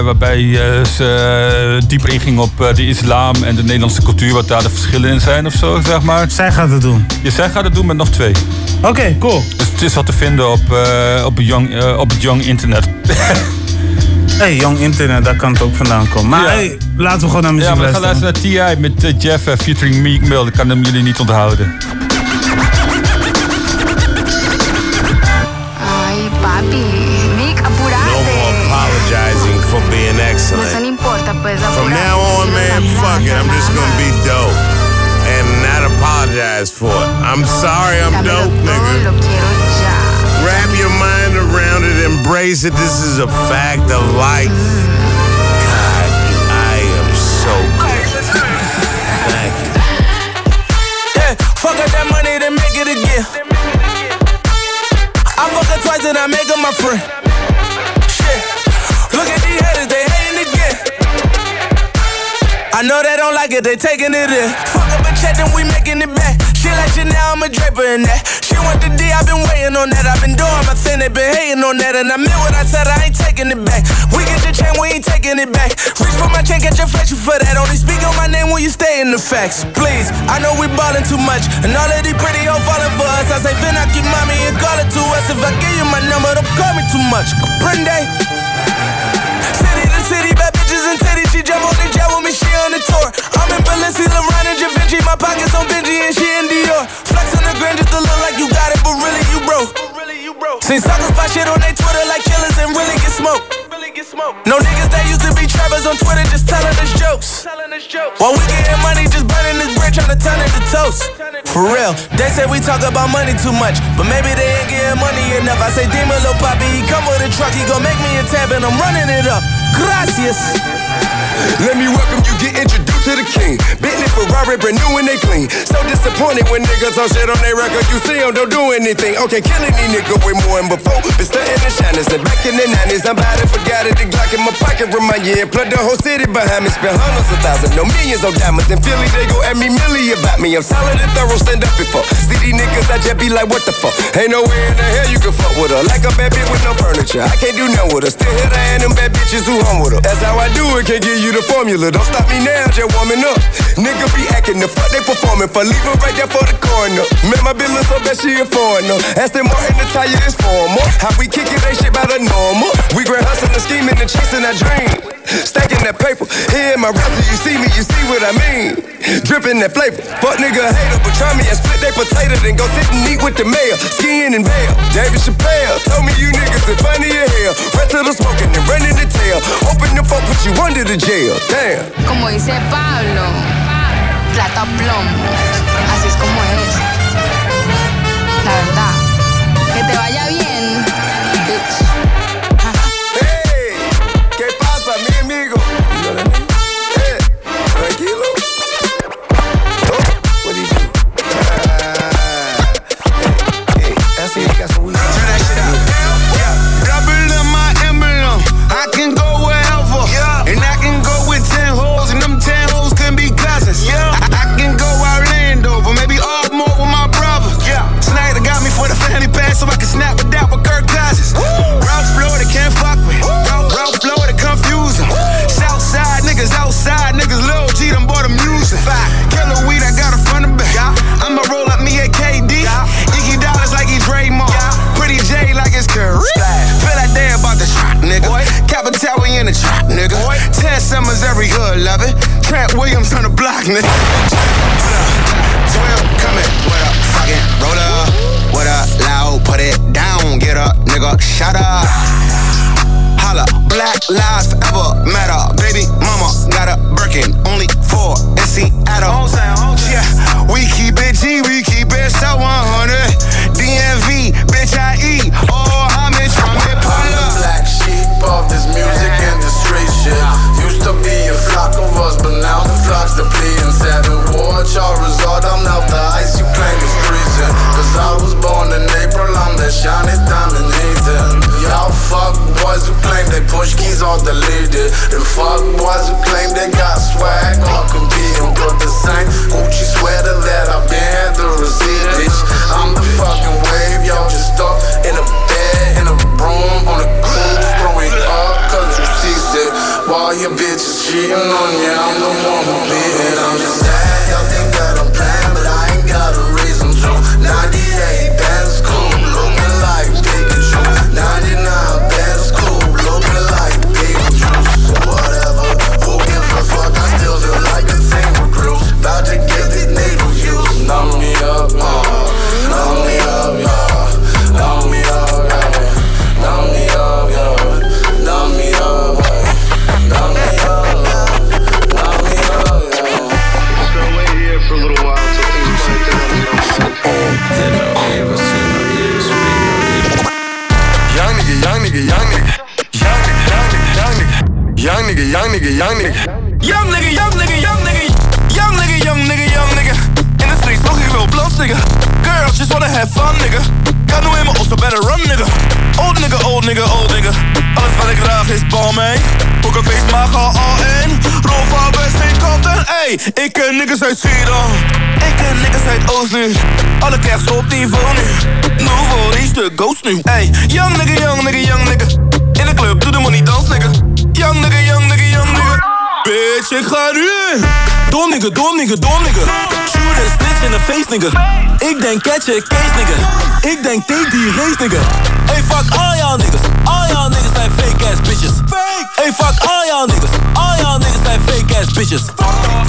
waarbij ze dieper inging op de islam en de Nederlandse cultuur, wat daar de verschillen in zijn of zo, zeg maar. Zij gaat het doen? Ja, zij gaat het doen met nog twee. Oké, cool. Dus het is wat te vinden op, op, het young, op het young internet. hey, Young Internet, daar kan het ook vandaan komen. Maar Ja. hey, laten we gewoon naar muziek Ja, maar we gaan luisteren. luisteren naar T.I. met eh, Jeff eh, featuring Meek Mill. Dat kan hem jullie niet onthouden. Ay, papi, No apurate. more apologizing for being No excellent. le importa, pues, From now on, man, fuck it. I'm just gonna be dope. And not apologize for it. I'm sorry I'm dope, nigga. Wrap your mind around it, embrace it. This is a fact of life. God, I am so good. Thank you. Yeah, fuck up that money, then make it again. I fuck her twice and I make her my friend. Shit, look at these haters, they hating again. I know they don't like it, they taking it in. Fuck up a check, then we making it back. She like Chanel, I'm a draper in that. She want the I've been waiting on that. I've been doing my thing, they been hating on that. And I meant what I said, I ain't taking it back. We get your chain, we ain't taking it back. Reach for my chain, get your flexion for that. Only speak on my name when you stay in the facts. Please, I know we ballin' too much. And all of these pretty hoes falling for us. I say, Vin, I keep mommy and call it to us. If I give you my number, don't call me too much. Comprende? City to city, bad bitches and jump on the jet with me, she on the tour. I'm in Balenci, LeBron and Vinci. My pockets on Benji and she in Dior. Flex on the grand just to look like you got it, but really you broke. Seen suckers buy shit on their Twitter like killers and really get smoked. No niggas that used to be trappers on Twitter just telling us jokes. While we getting money, just burning this bread, trying to turn it to toast. For real, they say we talk about money too much, but maybe they ain't getting money enough. I say, Demon, little poppy, he come with a truck, he gon' make me a tab, and I'm running it up. Gracias. Let me welcome you, get introduced to the king. Bentley, Ferrari, brand new and they clean. So disappointed when niggas on shit on their record. You see them, don't do anything. Okay, killing these niggas way more than before. Been stunting and shining since back in the 90s. I'm about to forget it. The Glock in my pocket remind you. Plug the whole city behind me. Spend hundreds of thousands, no millions of diamonds. In Philly, they go at me milli about me. I'm solid and thorough, stand up before. See these niggas, I just be like, what the fuck? Ain't no way in the hell you can fuck with her. Like a bad bitch with no furniture. I can't do nothing with her. Still hit her and them bad bitches who home with her. That's how I do it, can't give you the formula. Don't stop me now, just warming up. Nigga be acting the fuck they performing for. Leave right there for the corner. Man, my business so bad she a foreigner. Aston Martin, the tire is formal. How we kick it, ain't shit by the normal. We grand hustling, scheming, and chasing our dream. Stacking that paper. Here in my rapper, you see me, you see what I mean. Dripping that flavor. Fuck nigga hater, but try me and split they potato, then go sit and eat with the mayor. Skiing and veil. David Chappelle told me you niggas are funny as hell. Run to the smoking and running the tail. Hoping the fuck put you under the jail. Damn. Como dice Pablo, plata plomo. Así es como es. La verdad. Que te vaya bien, Capital we in the trap, nigga. Ten summers every hood love it. Trent Williams on the block, nigga. Twelve coming, what up, fucking roll up. What up, loud, put it down, get up, nigga, shut up. Holla, black lives forever matter. Baby mama got a Birkin, only four in Seattle. Yeah, push keys all deleted. And fuck boys who claim they got swag all young nigga. Young nigga, young nigga, young nigga. Young nigga, young nigga, young nigga. In the streets, nog ik wil nigga. Girls just wanna have fun, nigga. Kan nu in mijn so better run, nigga. Old nigga, old nigga, old nigga. Alles wat ik draag is bal mee. Ook een feest, maar al in. Rol van West geen kant en ey. Ik ken niggas uit Schiedam. Ik ken niggas uit Oost nu. Alle krijgs op niveau nu. Nouveau riche de ghost nu. Ey, young nigga, young nigga, young nigga. In de club, doe de money. Young nigga, young nigga, young nigga. Bitch, ik ga nu. Dom nigga, dom nigga, dom nigga. Shoot en snitch in the face, nigga. Ik denk catch a case, nigga. Ik denk take die race, nigga. Hey, fuck all y'all niggas. All y'all niggas zijn fake ass bitches. Fake. Hey, fuck all y'all niggas. All y'all niggas zijn fake ass bitches.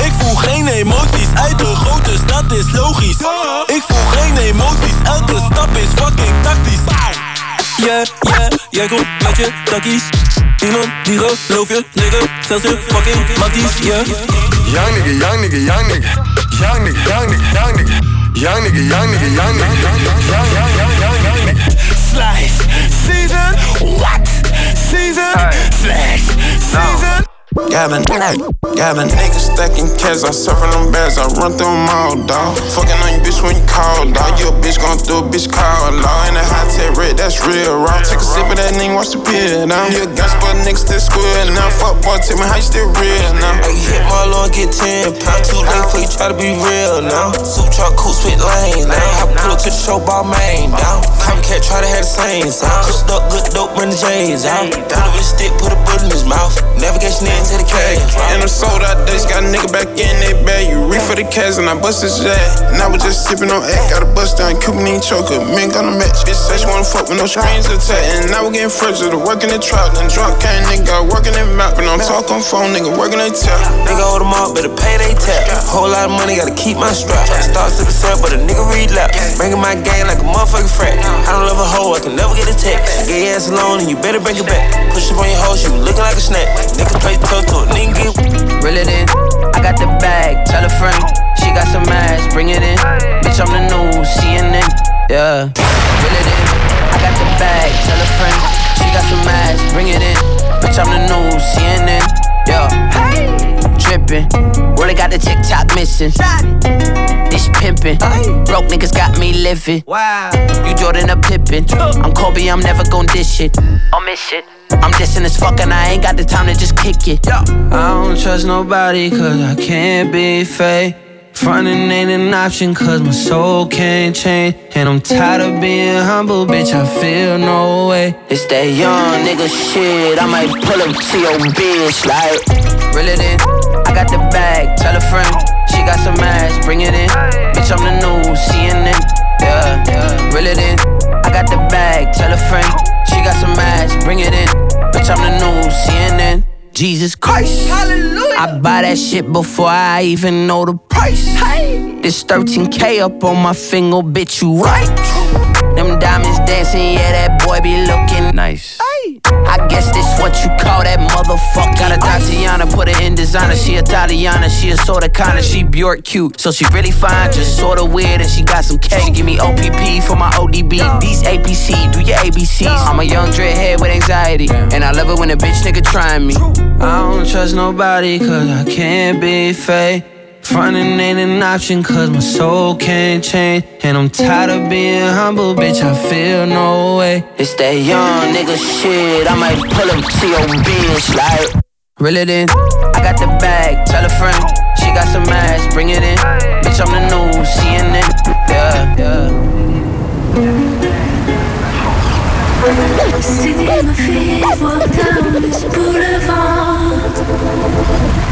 Ik voel geen emoties uit de grote stad is logisch. Ik voel geen emoties, elke stap is fucking tactisch. Yeah, yeah, jij komt met je takkies. Niemand die geloof je, nigga. Zelfs je fucking matties, yeah. young nigga, young nigga, young nigga. Young nigga, young nigga, young nigga. Young nigga, young nigga, young nigga. Young, young, young, young, young nigga. Slice season, what? Season, slash season. Gavin, Gavin, niggas stacking cash, I surfing them bags, I run through them all, dawg. Fucking on you, bitch, when you call, dawg. You a bitch going through a bitch call, law. In a high tech red, that's real, raw. Take a sip of that nigga, watch the pill, now. You a but niggas still square, now. Fuck boy, tell me how you still real, now. Hey, hit my Lord, get 10 pounds. Too late for you try to be real now. Suit truck, coupe split lane. Now I pull up to the show, ball main down. Copycat try to have the same sound. Cooked up, good dope, run the J's out. With a stick, put a bullet in his mouth. Navigation into the cash. And I'm sold out, they just got a nigga back in they bag. You reach for the cash and I bust his jet. I was just sipping on egg, got a bust down, Cuban ain't choker. Men gonna match. Bitch said she wanna fuck with no screens attached. And now we getting further to work in the trap. Then drop can nigga, working in map. And I'm talking phone, nigga, working they tap. Nigga hold them up, better pay they tap. Whole lot of money, gotta keep my strap. Start sipping syrup, but a nigga relapse. Bringing my gang like a motherfucking frat. I don't love a hoe, I can never get a text. Get your ass alone and you better bring it back. Push up on your hoe, she looking like a snack. Nigga play toe to. Reel it in. I got the bag, tell a friend. She got some ass, bring it in. Bitch, I'm the news, CNN. Yeah. Reel it in. I got the bag, tell a friend. She got some ass, bring it in. Bitch, I'm the news, CNN. Yeah. Trippin'. Really got the TikTok missing. This pimpin'. Broke niggas got me living. Wow. You Jordan a Pippin. I'm Kobe, I'm never gon' dish it. I'll miss it. I'm dissing as fuck and I ain't got the time to just kick it. I don't trust nobody cause I can't be fake. Frontin' ain't an option cause my soul can't change. And I'm tired of being humble, bitch, I feel no way. It's that young nigga shit, I might pull up to your bitch like. Reel it in, I got the bag, tell a friend. She got some ass, bring it in. Bitch, I'm the news, CNN. Yeah, yeah. Reel it in, I got the bag, tell a friend. She got some ass, bring it in. Bitch, I'm the news, CNN. Jesus Christ. Hallelujah. I buy that shit before I even know the price. Hey. This 13K up on my finger, bitch, you right. Them diamonds dancing, yeah, that boy be looking nice. I guess this what you call that motherfucker. Got a Tatiana, put her in designer. She Italiana, she a sorta kinda, she Bjork cute. So she really fine, just sorta weird, and she got some K. She give me OPP for my ODB. These APC, do your ABCs. I'm a young dreadhead with anxiety, and I love it when a bitch nigga trying me. I don't trust nobody, cause I can't be fake. Frontin' ain't an option cause my soul can't change. And I'm tired of being humble, bitch, I feel no way. It's that young nigga shit, I might pull up to your bitch like. Reel it in, I got the bag, tell a friend. She got some ass, bring it in. Bitch, I'm the news, CNN. Yeah, yeah. Sitting in my feet, walk down this boulevard,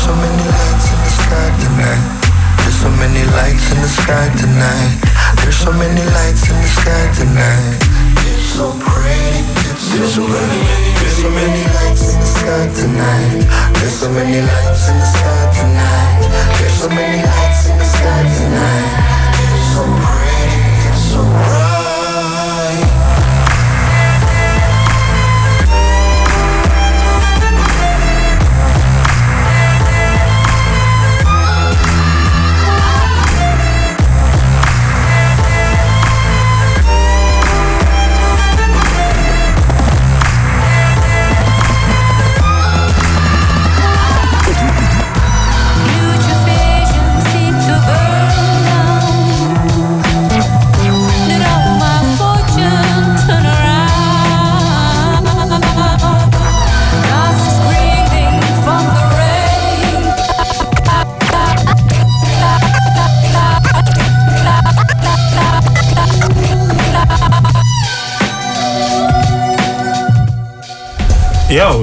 There's so many lights in the sky tonight. There's so many lights in the sky tonight. There's so many lights in the sky tonight. It's so pretty, it's so bright. There's so many lights in the sky tonight. There's so many lights in the sky tonight. There's so many lights in the sky tonight. It's so pretty, it's so bright.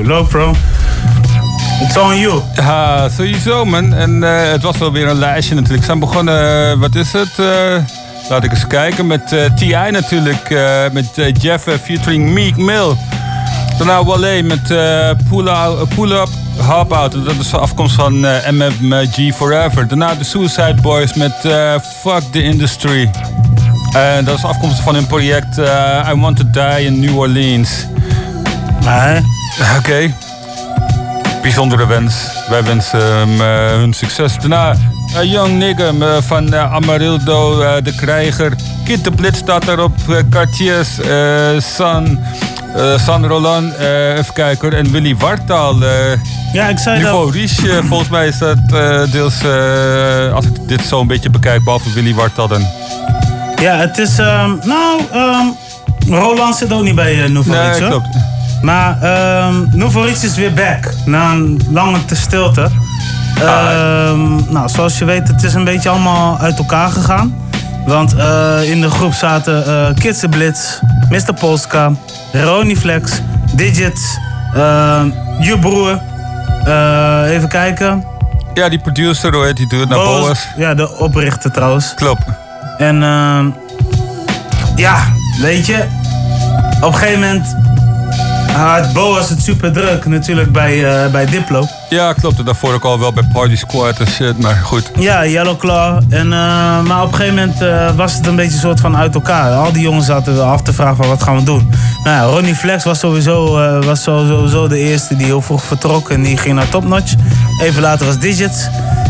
Yo, low pro. It's on you. Ja, sowieso man. En eh, het was wel weer een lijstje natuurlijk. We zijn begonnen, eh, wat is het? Eh, laat ik eens kijken. Met T.I. natuurlijk. met Jeff featuring Meek Mill. Daarna Wale met eh, Pull, Out- Pull Up Hop Out. Dat is de afkomst van MMG Forever. Daarna de Suicide Boys met Fuck the Industry. En dat is afkomstig van hun project I Want to Die in New Orleans. Oké. Bijzondere wens. Wij wensen hem eh, hun succes. Daarna A Young eh, van eh, Amarildo eh, de Krijger. Kid de Blitz staat eh, Cartiers, eh, San, eh, San Roland, eh, even kijken. En Willy Wartaal. eh, Ja, ik zei Niveau dat. Riche, eh, volgens mij is dat eh, deels, eh, als ik dit zo een beetje bekijk, behalve Willy Wartaal dan. Ja, het is. ehm, nou, ehm, Roland zit ook niet bij uh, Nouveau Nee, Riche, klopt. Maar ehm Nouveau Riche is weer back. Na een lange te stilte. Ehm, nou, zoals je weet, het is een beetje allemaal uit elkaar gegaan. Want eh, in de groep zaten eh Kids the Blitz, Mr. Polska, Ronnie Flex, Digits, ehm je broer. eh, even kijken. Ja, die producer, heet die dude? naar Boas. Ja, de oprichter trouwens. Klopt. En ehm, ja, weet je, op een gegeven moment had Boas het super druk natuurlijk bij, eh, bij Diplo. Ja, klopt. En daarvoor ook al wel bij Party Squad en shit, maar goed. Ja, Yellow Claw. En, eh, maar op een gegeven moment eh, was het een beetje een soort van uit elkaar. Al die jongens zaten af te vragen van wat gaan we doen. Nou ja, Ronnie Flex was sowieso, was sowieso de eerste die heel vroeg vertrok. En die ging naar Top Notch. Even later was Digits.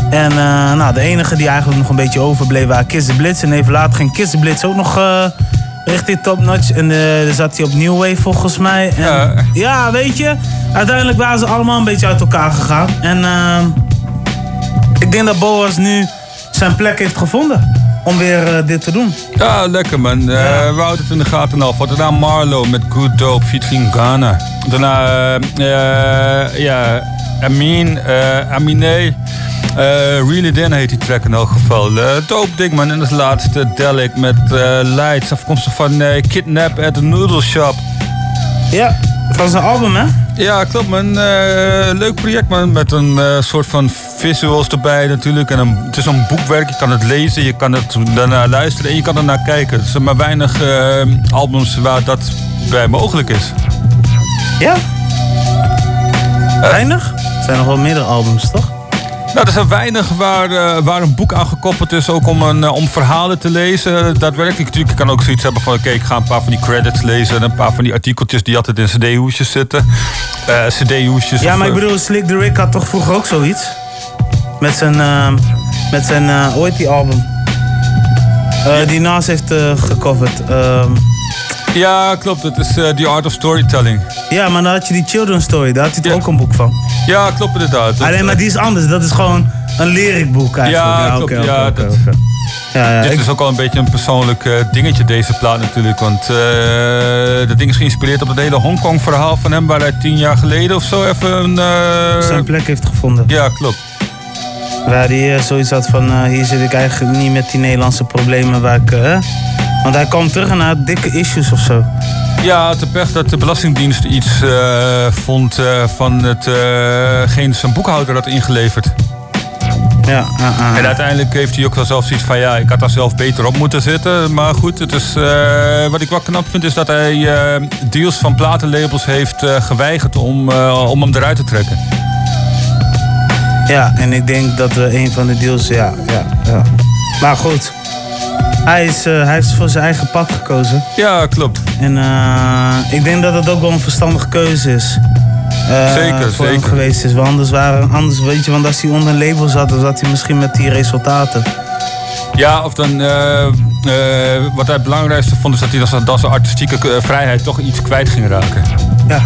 En nou, de enige die eigenlijk nog een beetje overbleef waren Kiss the Blitz. En even later ging Kiss the Blitz ook nog richting Top Notch. En dan zat hij op New Wave volgens mij. En, ja. weet je. Uiteindelijk waren ze allemaal een beetje uit elkaar gegaan. En eh, ik denk dat Boas nu zijn plek heeft gevonden om weer eh, dit te doen. Ja, lekker man. Eh, We houden het in de gaten al. Daarna Marlo met Good Dope featuring Ghana. Daarna, ja, Amin, eh Aminé. Eh really Den heet die track in elk geval. Eh dope ding man. En als laatste Delic met eh, Lights. Afkomstig van Kidnap at the Noodle Shop. Ja, van zijn album hè? Ja, klopt man. Leuk project man. Met een soort van visuals erbij natuurlijk. En een, het is een boekwerk. Je kan het lezen, je kan het daarna luisteren en je kan ernaar kijken. Er zijn maar weinig albums waar dat bij mogelijk is. Ja? Weinig? Er zijn nog wel meerdere albums, toch? Nou, er zijn weinig waar, eh, waar een boek aan gekoppeld is, ook om, een, eh, om verhalen te lezen. Daadwerkelijk natuurlijk, je kan ook zoiets hebben van... oké, ik ga een paar van die credits lezen... en een paar van die artikeltjes die altijd in cd-hoesjes zitten. Eh cd-hoesjes. Ja, of, maar ik bedoel, Slick the Rick had toch vroeger ook zoiets? Met zijn, eh, met zijn ooit die album. Die Nas heeft gecoverd. Ja, klopt. Het is eh, The Art of Storytelling. Ja, maar dan had je die Children's Story. Daar had hij toch ook een boek van? Ja, klopt inderdaad. Alleen maar die is anders. Dat is gewoon een lyricboek eigenlijk. Ja, klopt. ja, dat- oké, oké. Ja, ja, Dit ik- is ook al een beetje een persoonlijk eh, dingetje, deze plaat natuurlijk. Want eh dat ding is geïnspireerd op het hele Hongkong verhaal van hem... waar hij tien jaar geleden of zo even een... eh, zijn plek heeft gevonden. Ja, klopt. Waar hij eh, zoiets had van, eh, hier zit ik eigenlijk niet met die Nederlandse problemen waar ik... eh, want hij kwam terug en hij had dikke issues of zo. Ja, te pech dat de Belastingdienst iets eh, vond eh, van hetgeen zijn boekhouder had ingeleverd. Ja. En uiteindelijk heeft hij ook wel zelf zoiets van... ja, ik had daar zelf beter op moeten zitten. Maar goed, het is, eh, wat ik wel knap vind... is dat hij eh, deals van platenlabels heeft eh, geweigerd om, eh, om hem eruit te trekken. Ja, en ik denk dat we een van de deals, ja, ja, ja. Maar goed, hij, is, eh, hij heeft voor zijn eigen pad gekozen. Ja, klopt. En eh, ik denk dat het ook wel een verstandige keuze is. eh, Zeker, voor hem zeker. geweest is. Want anders, waren, anders weet je, want als hij onder een label zat, dan zat hij misschien met die resultaten. Ja, of dan... wat hij het belangrijkste vond... is dat hij dat zijn- dat zijn artistieke vrijheid toch iets kwijt ging raken. Ja.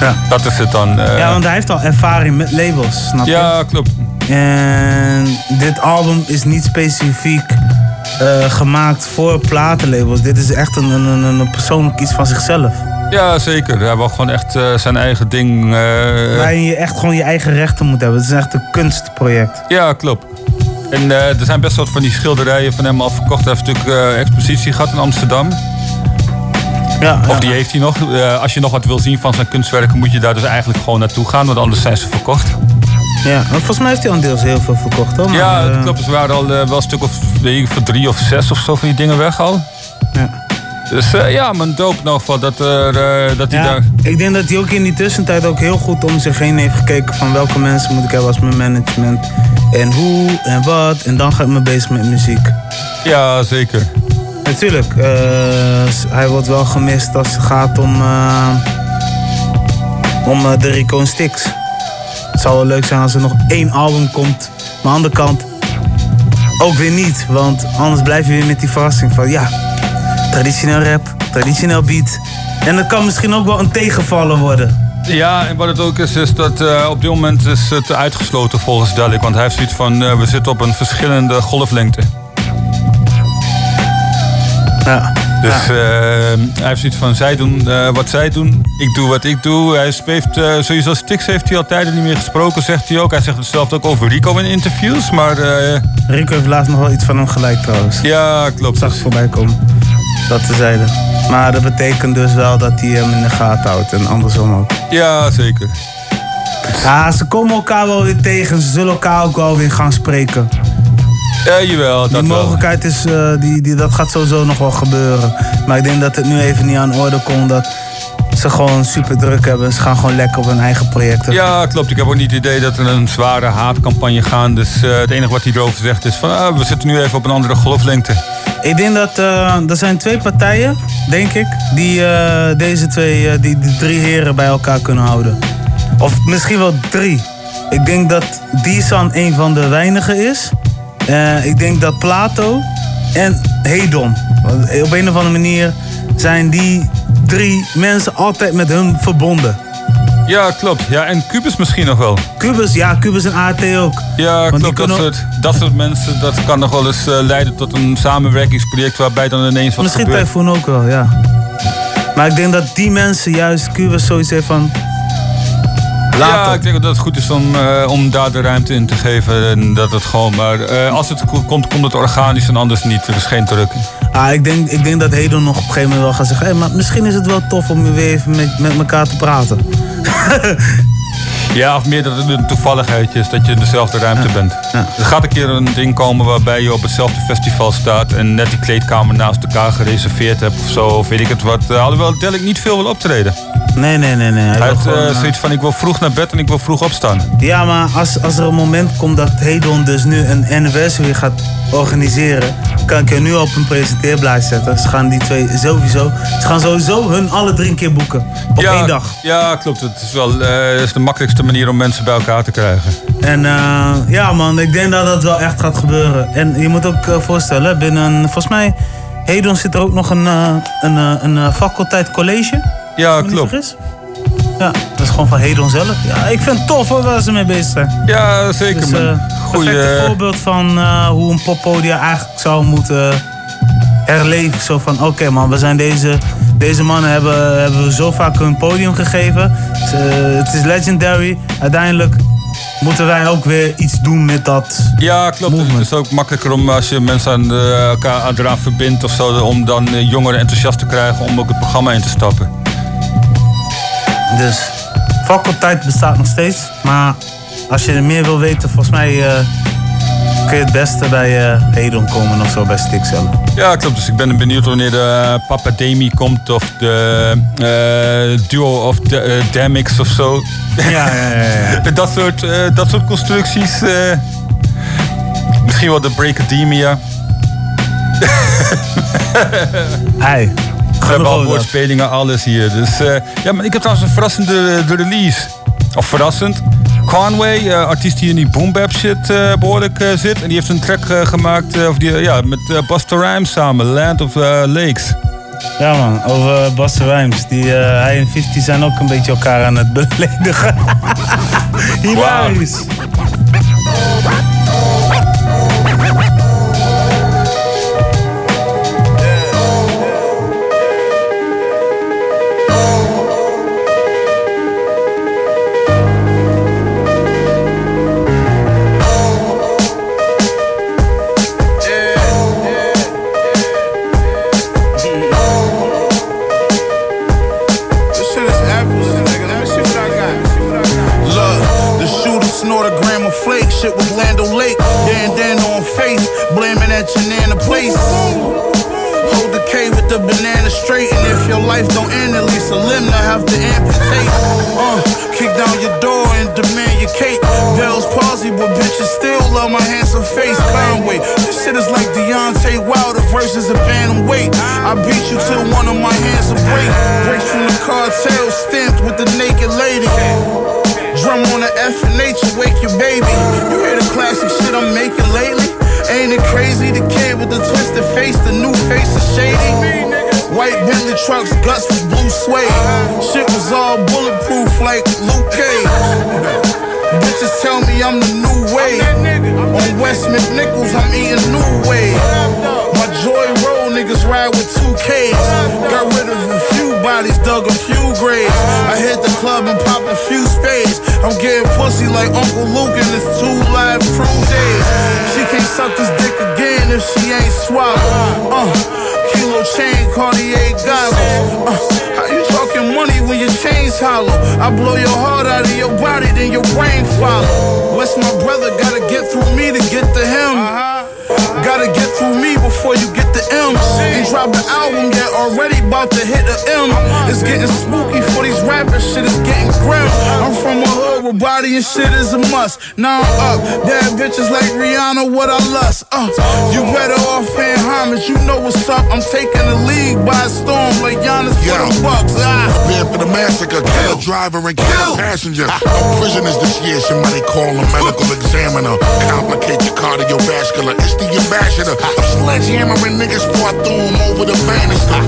ja. Dat is het dan. ja, want hij heeft al ervaring met labels, snap je? Ja, klopt. En dit album is niet specifiek eh, gemaakt voor platenlabels. Dit is echt een, een, een, persoonlijk iets van zichzelf. Ja, zeker. Hij wil gewoon echt eh, zijn eigen ding... eh, Waarin je echt gewoon je eigen rechten moet hebben. Het is echt een kunstproject. Ja, klopt. En er zijn best wat van die schilderijen van hem al verkocht. Hij heeft natuurlijk expositie gehad in Amsterdam. Ja, of die heeft hij nog. Als je nog wat wil zien van zijn kunstwerken, moet je daar dus eigenlijk gewoon naartoe gaan, want anders zijn ze verkocht. Ja, volgens mij heeft hij al deels heel veel verkocht hoor. Maar, ja, eh, dat klopt. Er waren al eh, wel een stuk of ik, voor drie of zes of zo van die dingen weg al. Ja. Dus eh, ja, man, dope nog van dat, er, eh, dat hij Ja, daar. ik denk dat hij ook in die tussentijd ook heel goed om zich heen heeft gekeken van welke mensen moet ik hebben als mijn management. En hoe en wat. En dan ga ik me bezig met muziek. Ja, zeker. Natuurlijk, eh, hij wordt wel gemist als het gaat om, eh, om eh, de Rico en Stix. Het zou wel leuk zijn als er nog één album komt. Maar aan de andere kant, ook weer niet. Want anders blijf je weer met die verrassing van ja, traditioneel rap, traditioneel beat. En dat kan misschien ook wel een tegenvaller worden. Ja, en wat het ook is, is dat eh, op dit moment is het uitgesloten volgens Dalik. Want hij heeft zoiets van, eh, we zitten op een verschillende golflengte. Ja. Dus eh, hij heeft zoiets van, zij doen eh, wat zij doen, ik doe wat ik doe. Hij heeft eh, sowieso Stix heeft hij al tijden niet meer gesproken, zegt hij ook. Hij zegt hetzelfde ook over Rico in interviews, maar... eh, Rico heeft laatst nog wel iets van hem gelijk trouwens. Ja, klopt. Zag het voorbij komen. Dat tezijde. Maar dat betekent dus wel dat hij hem in de gaten houdt en andersom ook. ja, zeker. Ja, ze komen elkaar wel weer tegen. Ze zullen elkaar ook wel weer gaan spreken. Ja, jawel, dat Die wel. mogelijkheid is, eh, die, die, dat gaat sowieso nog wel gebeuren. Maar ik denk dat het nu even niet aan de orde komt dat ze gewoon super druk hebben. Ze gaan gewoon lekker op hun eigen projecten. Ja, klopt. Ik heb ook niet het idee dat er een zware haatcampagne gaat. Dus eh, het enige wat hij erover zegt is van... Ah, we zitten nu even op een andere golflengte. Ik denk dat eh, er zijn twee partijen, denk ik, die deze twee, die, die drie heren bij elkaar kunnen houden. Of misschien wel drie. Ik denk dat Disan een van de weinigen is. Eh, ik denk dat Plato en Hedon. Want Op een of andere manier zijn die drie mensen altijd met hun verbonden. Ja, klopt. Ja, en Cubus misschien nog wel. Cubus, ja, Cubus en AT ook. Ja, die klopt. Dat ook- soort, dat soort mensen, dat kan nog wel eens eh, leiden tot een samenwerkingsproject waarbij dan ineens wat Misschien gebeurt. Typhoon ook wel, ja. Maar ik denk dat die mensen juist Cubus zoiets heeft Ja, ik denk dat het goed is om, eh, om daar de ruimte in te geven. En dat het gewoon, maar eh, als het ko- komt, komt het organisch en anders niet. Er is geen druk. Ah, ik, denk, ik denk dat Hedon nog op een gegeven moment wel gaat zeggen... Hey, maar misschien is het wel tof om weer even met, met elkaar te praten. Ja, of meer dat het een toevalligheidje is dat je in dezelfde ruimte bent. Er gaat een keer een ding komen waarbij je op hetzelfde festival staat en net die kleedkamer naast elkaar gereserveerd hebt of zo, of weet ik het wat. Uh, alhoewel Delk niet veel wil optreden. Nee, nee, nee. nee. Hij heeft eh, eh, zoiets van: ik wil vroeg naar bed en ik wil vroeg opstaan. Ja, maar als, als er een moment komt dat Hedon dus nu een anniversary gaat organiseren... kan ik je nu op een presenteerblijst zetten. Ze gaan die twee sowieso... Ze gaan sowieso hun alle drie een keer boeken. Op ja, één dag. Ja, klopt. Het is wel eh, is de makkelijkste manier om mensen bij elkaar te krijgen. En ja man, ik denk dat dat wel echt gaat gebeuren. En je moet ook voorstellen, binnen, volgens mij, Hedon zit er ook nog een, een, een eh, faculteit college. Ja, me niet klopt. Ja, dat is gewoon van Hedon zelf. Ja, ik vind het tof hoor, waar ze mee bezig zijn. Ja, zeker Dus, eh, Goeie, perfecte voorbeeld van eh, hoe een poppodia eigenlijk zou moeten herleven. Zo van, oké man, we zijn deze, deze mannen hebben, hebben we zo vaak hun podium gegeven. Ze- het is legendary. Uiteindelijk moeten wij ook weer iets doen met dat. Ja, klopt. Het is ook makkelijker om als je mensen aan elkaar aan eraan verbindt of zo, om dan eh, jongeren enthousiast te krijgen om ook het programma in te stappen. Dus faculteit bestaat nog steeds. Maar als je meer wil weten, volgens mij eh, kun je het beste bij eh Hedon komen of zo, bij Stik zelf. Ja, klopt. Dus ik ben benieuwd wanneer de Papademi komt of de eh, Duo of de Damix of zo. Ja, ja, ja. ja. dat, soort, dat soort constructies. misschien wel de Breakademia. Hey. We hebben al woordspelingen, alles hier. Dus, eh, ja, maar ik heb trouwens een verrassende eh, de release. Of verrassend. Conway, eh, artiest die in die boom bap shit eh, behoorlijk eh, zit. En die heeft een track gemaakt of die, ja, met eh, Busta Rhymes samen. Land of Lakes. Ja man, over Buster Rhymes. Die, eh, hij en 50 zijn ook een beetje elkaar aan het beledigen. Hilarisch. This Shit was Lando Lake. Dan Dan on face. Blaming at your place. Hold the K with the banana straight. And if your life don't end, at least a limb to have to amputate. Uh, kick down your door and demand your cake. Bell's palsy, but bitches still love my handsome face. Conway, this shit is like Deontay Wilder versus a band bantamweight. I beat you till one of my hands will break. Breaks from the cartel, stamped with the naked lady. Drum on the F and H and wake your baby. You hear the classic shit I'm making lately? Ain't it crazy? The kid with the twisted face, the new face is shady. White Bentley trucks, guts was blue suede. Shit was all bulletproof like Luke Cage. Bitches tell me I'm the new wave. On West McNichols, I'm eating new wave. My Joy Road niggas ride with two Ks. Got rid of a dug a few. I hit the club and popped a few spades. I'm getting pussy like Uncle Luke in his two live crew days. She can't suck this dick again if she ain't swallowed. Uh, kilo chain, Cartier goggles. Uh, how you talking money when your chain's hollow? I blow your heart out of your body, then your brain follow. What's my brother? Gotta get through me to get to him. Gotta get through me before you get the M. Ain't dropped an album yet, already about to hit the M. It's getting spooky for these rappers, shit is getting grim. I'm from a hood where body and shit is a must. Now I'm up, bad bitches like Rihanna, what I lust. Uh, you better off paying homage, you know what's up. I'm taking the league by storm like Giannis for the Bucks. Ah. Prepare for the massacre, kill a driver and kill a passenger. No prisoners this year, somebody call a medical examiner. Complicate your cardiovascular, it's the ambassador. I'm sledgehammering niggas before I throw them over the banister.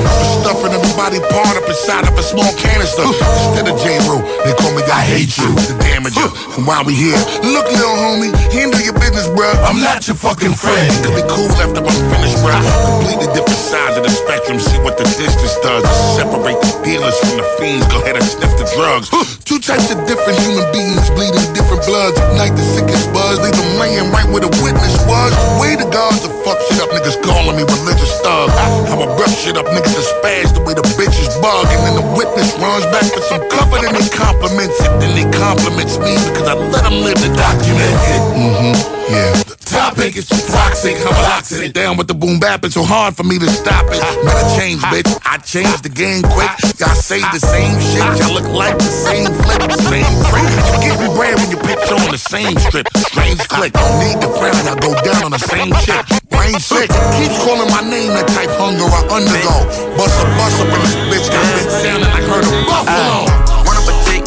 Stuffing everybody part up inside of a small canister. Instead of J-Ro, they call me I hate you, the damager. And while we here, look little homie, handle your business, bruh. I'm not your fucking friend. Could be cool after I'm finished, bruh. Completely different sides of the spectrum, see what the distance does. Separate the dealers from the fiends, go ahead and sniff the drugs. Two types of different human beings bleeding different bloods. Ignite the sickest buzz, leave them laying right where the witness was. The way the gods to fuck shit up, niggas calling me religious thug. How I brush shit up, niggas are spaz the way the bitches bug. And then the witness runs back for some cover, then they compliments it. Then they compliments me because I let them live the document. Mm-hmm, yeah. The topic is too toxic, I'm boxing it down with the boom bap. It's so hard for me to stop it. Man, I changed, bitch. I changed the game quick. Y'all say the same shit. Y'all look like the same flick, the same trick. You get me bread when you picture on the same strip? Strange click. Don't need the frown, y'all go down on the same shit. Brain sick. Keeps calling my name, that type hunger I undergo. Bust a bust up in this bitch, got bitch sounding like her the buffalo. Run up a chick,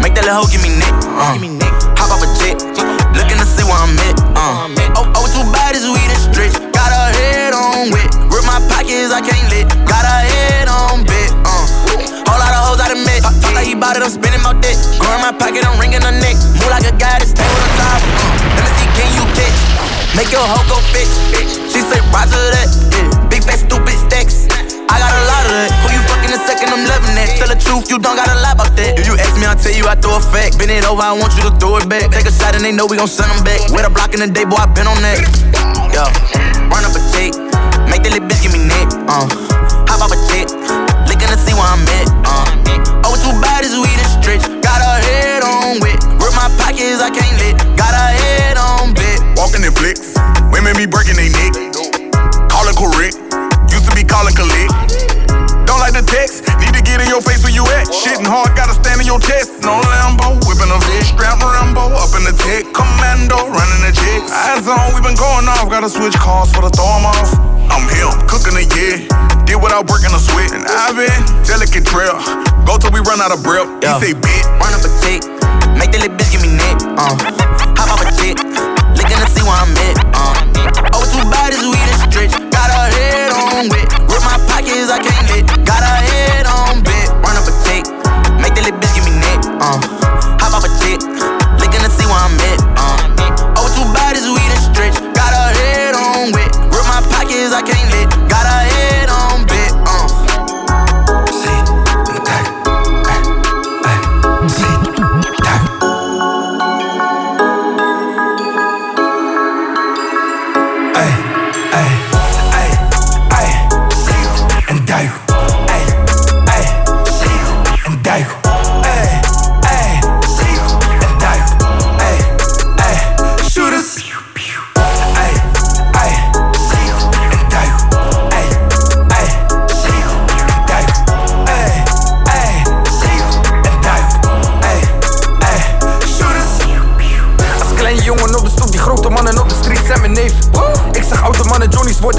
make that little hoe give me neck. Uh. Hop off a jet, looking to see where I'm at. Uh. Oh, oh, bad is weed and stretch. Got her head on wet. Rip my pockets, I can't lit. Got her head on bit. Uh. Whole lot of hoes I done met. Talk, like he bought it, I'm spending my dick. Go in my pocket, I'm ringing her neck. Move like a guy that's stay on the top. Uh. Let me see, can you catch? Make your hoe go fix. She say, Roger that. Yeah. Big fat stupid stacks. I got a lot of that. Who you fucking a second, I'm loving that. Tell the truth, you don't gotta lie about that. If you ask me, I'll tell you I throw a fact. Bend it over, I want you to throw it back. Take a shot and they know we gon' send them back. With a block in the day, boy, I been on that. Yo, run up a check. Make that little bitch give me neck. Uh, hop off a jet. Looking to see where I'm at. Uh, oh, bad is weed and stretch. Got her head on wet. Rip my pockets, I can't lit. Got her head on bit. Walking in flicks, women be breaking they neck. Calling correct, used to be calling collect. The text, need to get in your face where you at. Shitting hard, gotta stand in your chest. No Lambo, whipping a fish, strap Rambo, up in the tech, commando, running the checks. Eyes on, we been going off, gotta switch cars for the throw 'em off. I'm him, cooking a year, did without breaking a sweat. And I've been delicate drill. go till we run out of breath. He say, bitch, run up a check, make that little bitch give me neck. Uh, hop off a jet, looking to see where I'm at. Uh, oh, too bad is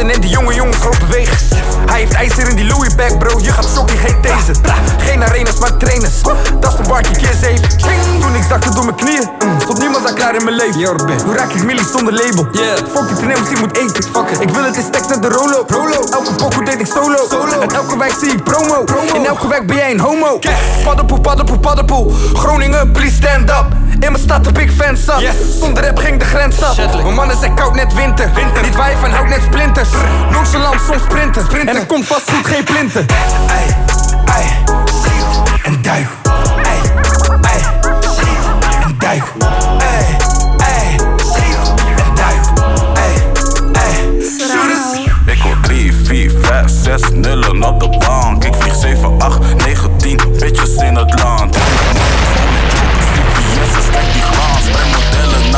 en die jonge jongens groot bewegen. Hij heeft ijzer in die Louis bag, bro. Je gaat shoppen, geen deze. Geen arenas, maar trainers. Dat is de barkie keer 7. Toen ik zakte door mijn knieën. Mm, Stond niemand daar klaar in mijn leven. Hoe raak ik millies zonder label? Fuck it, neem ik moet eten. Ik wil het in stacks naar de Rolo. Elke pokoe deed ik solo. En elke wijk zie ik promo. In elke wijk ben jij een homo. Paddenpoel, paddenpoel, paddenpoel. Groningen, please stand up. In mijn stad heb ik fans zat. Zonder rap ging de grens af. Mijn mannen zijn koud net winter. Niet wijven, houd net splinters. Nonchalant, soms sprinten. En er komt vast goed geen plinten. Ey, ey, schiet en duik. Ey, ey, schiet en duik. Ey, ey, schiet en duik. Ey, ey, shooters. Ik hoor 3, 4, 5, 6 nullen op de bank. Ik vlieg 7, 8, 9, 10 bitches in het land.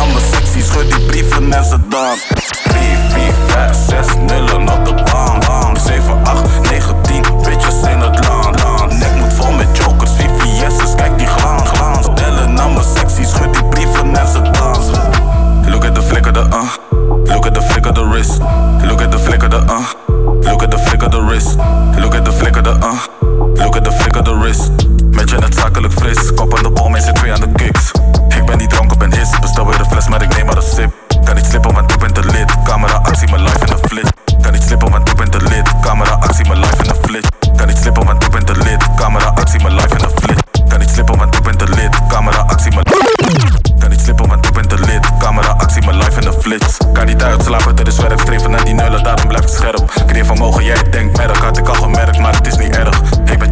Mijn sectie, schud die brieven en ze dans. 3, 4, 5, 6 nullen op de bank. bank. 7, 8, 9, 10 bitches in het land. land. Nek moet vol met jokers, VVS'ers, kijk die glans. glans. Naar mijn sectie, schud die brieven en ze dans. Look at the flick of the uh. Look at the flick of the wrist. Look at the flick of the uh. Look at the flick of the wrist. Look at the flick of the uh. Look at the flick of the wrist. Met je net zakelijk fris. Kop aan de bom en zit twee aan de kicks. Ik ben niet dronken, maar ik neem maar een sip. Kan niet slippen, want ik ben te lid. Camera, actie, mijn life in een flits. Kan niet slippen, want ik ben te lid. Camera, actie, mijn life in een flits. Kan niet slippen, want ik ben te lid. Camera, actie, mijn life in een flits. Kan niet slippen, want ik ben te lid. Camera, actie, mijn kan niet slippen, want ik ben te lid. Camera, actie, mijn life in de flits. Kan niet uitslapen, dit is werk. Streven naar die nullen, daarom blijf ik scherp. Creëer vermogen, jij denkt merk. Had ik al gemerkt, maar het is niet erg.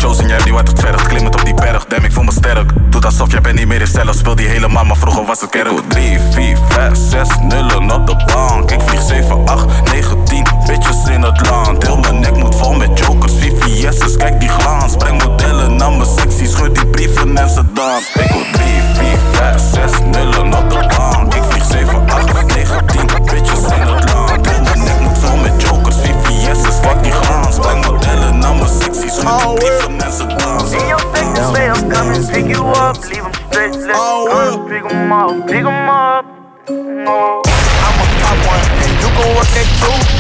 Chosen, jij niet wat het vergt. Klimmend op die berg, damn, ik voel me sterk. Doet alsof jij bent niet meer jezelf. Speel die helemaal, maar vroeger was het kerk. 3, 4, 5, 6 nullen op de bank. Ik vlieg 7, 8, 9, 10 bitches in het land. Heel mijn nek moet vol met jokers, VVS'ers, kijk die glans. Breng modellen naar mijn sectie, schud die brieven en ze dans. Ik wil 3, 4, 5, 6 nullen op de bank. Ik vlieg 7, 8, 9, 10 bitches in het land. VVS'ers, kijk die glans. Breng modellen naar mijn sectie, schud die brieven en ze dans. In your pictures, say I'm coming, pick you up, leave them straight, let's go. Pick 'em up, pick 'em up. I'ma pop one, and you gon' work that two.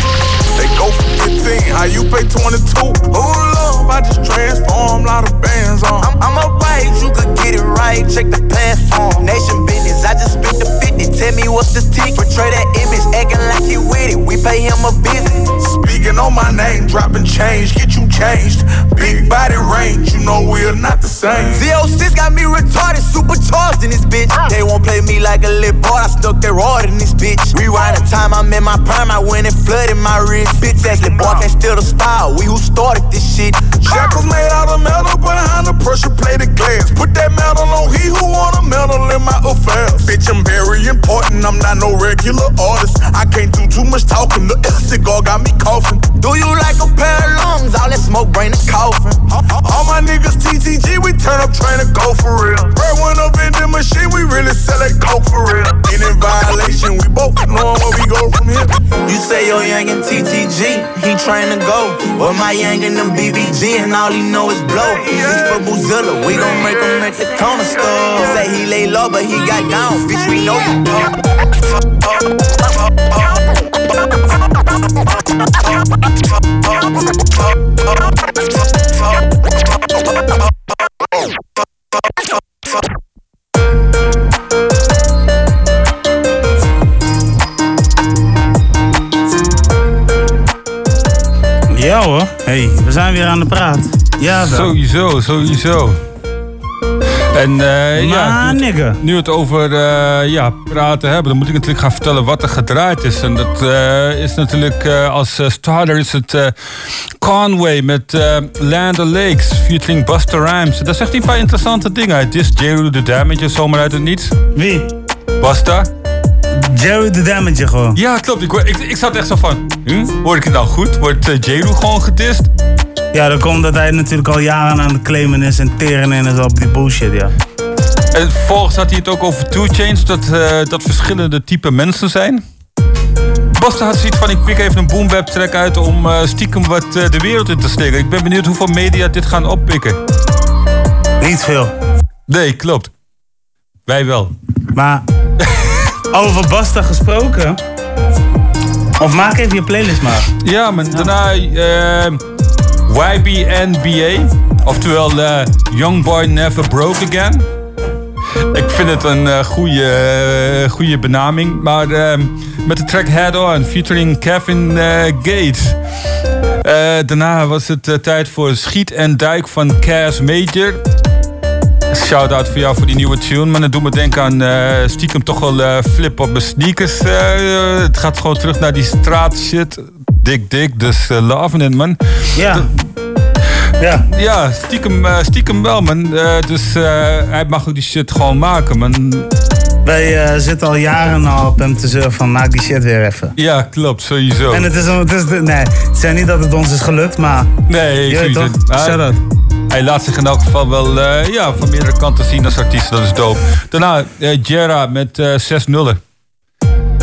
They go for 15, how you pay 22? Oh love, I just transform, lot of bands on. I'm, I'm alright, you could get it right, check the platform. Nation business, I just spit the 50, tell me what's the tick. Portray that image, acting like he with it, we pay him a visit. Speaking on my name, dropping change, get you changed. Big body range, you know we're not the same. Z06 got me retarded, supercharged in this bitch. Ah. They won't play me like a little boy, I stuck that rod in this bitch. Rewind the time I'm in my prime, I went and flooded my wrist. Bitch, actually, boy, can't steal the style. We who started this shit. Shackles made out of metal, behind the pressure plated glass. Put that metal on he who want a medal in my affairs. Bitch, I'm very important, I'm not no regular artist. I can't do too much talking, the cigar got me coughing. Do you like a pair of lungs? All that smoke bring the coffin. All my niggas TTG, we turn up trying to go for real. Bread went up in the machine, we really sell that coke for real. Ain't in violation, we both know where we go from here. You say your young and TTG, he trying to go. Or my young and them BBG, and all he know is blow. He's for Boozilla, we gon' make him at the corner store. Say he lay low, but he got down. Bitch, we know you Ja hoor, hey, we zijn weer aan de praat. Ja, wel. Sowieso, sowieso. En eh, ja, nu, nu we het over eh, ja, praten hebben, dan moet ik natuurlijk gaan vertellen wat er gedraaid is. En dat eh, is natuurlijk als starter is het Conway met Land Lakes featuring Buster Rhymes. Daar zegt hij een paar interessante dingen uit. This Jeru the Damage zomaar uit het niets. Wie? Buster. Jerry the Damage gewoon. Ja, klopt. Ik, ik, ik zat echt zo van, hm? hoor ik het nou goed? Wordt uh, Jeru gewoon gedist? Ja, dat komt dat hij natuurlijk al jaren aan het claimen is en teren en is op die bullshit, ja. En vervolgens had hij het ook over two chains, dat, eh, dat verschillende type mensen zijn. Basta had zoiets van, ik pik even een boom bap track uit om eh, stiekem wat eh, de wereld in te steken. Ik ben benieuwd hoeveel media dit gaan oppikken. Niet veel. Nee, klopt. Wij wel. Maar over Basta gesproken. Of maak even je playlist maar. Ja, maar daarna eh, YBNBA, oftewel eh, Young Boy Never Broke Again. Ik vind het een eh, goede, eh, goede benaming. Maar ehm, met de track Head On featuring Kevin Gates. Daarna was het tijd voor Schiet en Duik van Cass Major. Shout-out voor jou voor die nieuwe tune. Maar dat doet me denken aan eh, stiekem toch wel eh, flip op mijn sneakers. Eh, het gaat gewoon terug naar die straat shit. Dik dik, dus loving it man. Ja. Ja. Ja, stiekem, stiekem wel man. Dus hij mag ook die shit gewoon maken man. Wij zitten al jaren al op hem te zeuren van maak die shit weer even. Ja, klopt, sowieso. En het is, het is nee, het zijn niet dat het ons is gelukt, maar... Nee, Je weet sowieso. toch? Shout-out. Hij laat zich in elk geval wel eh, ja, van meerdere kanten zien als artiest. Dat is dope. Daarna eh Jera met eh 6 nullen.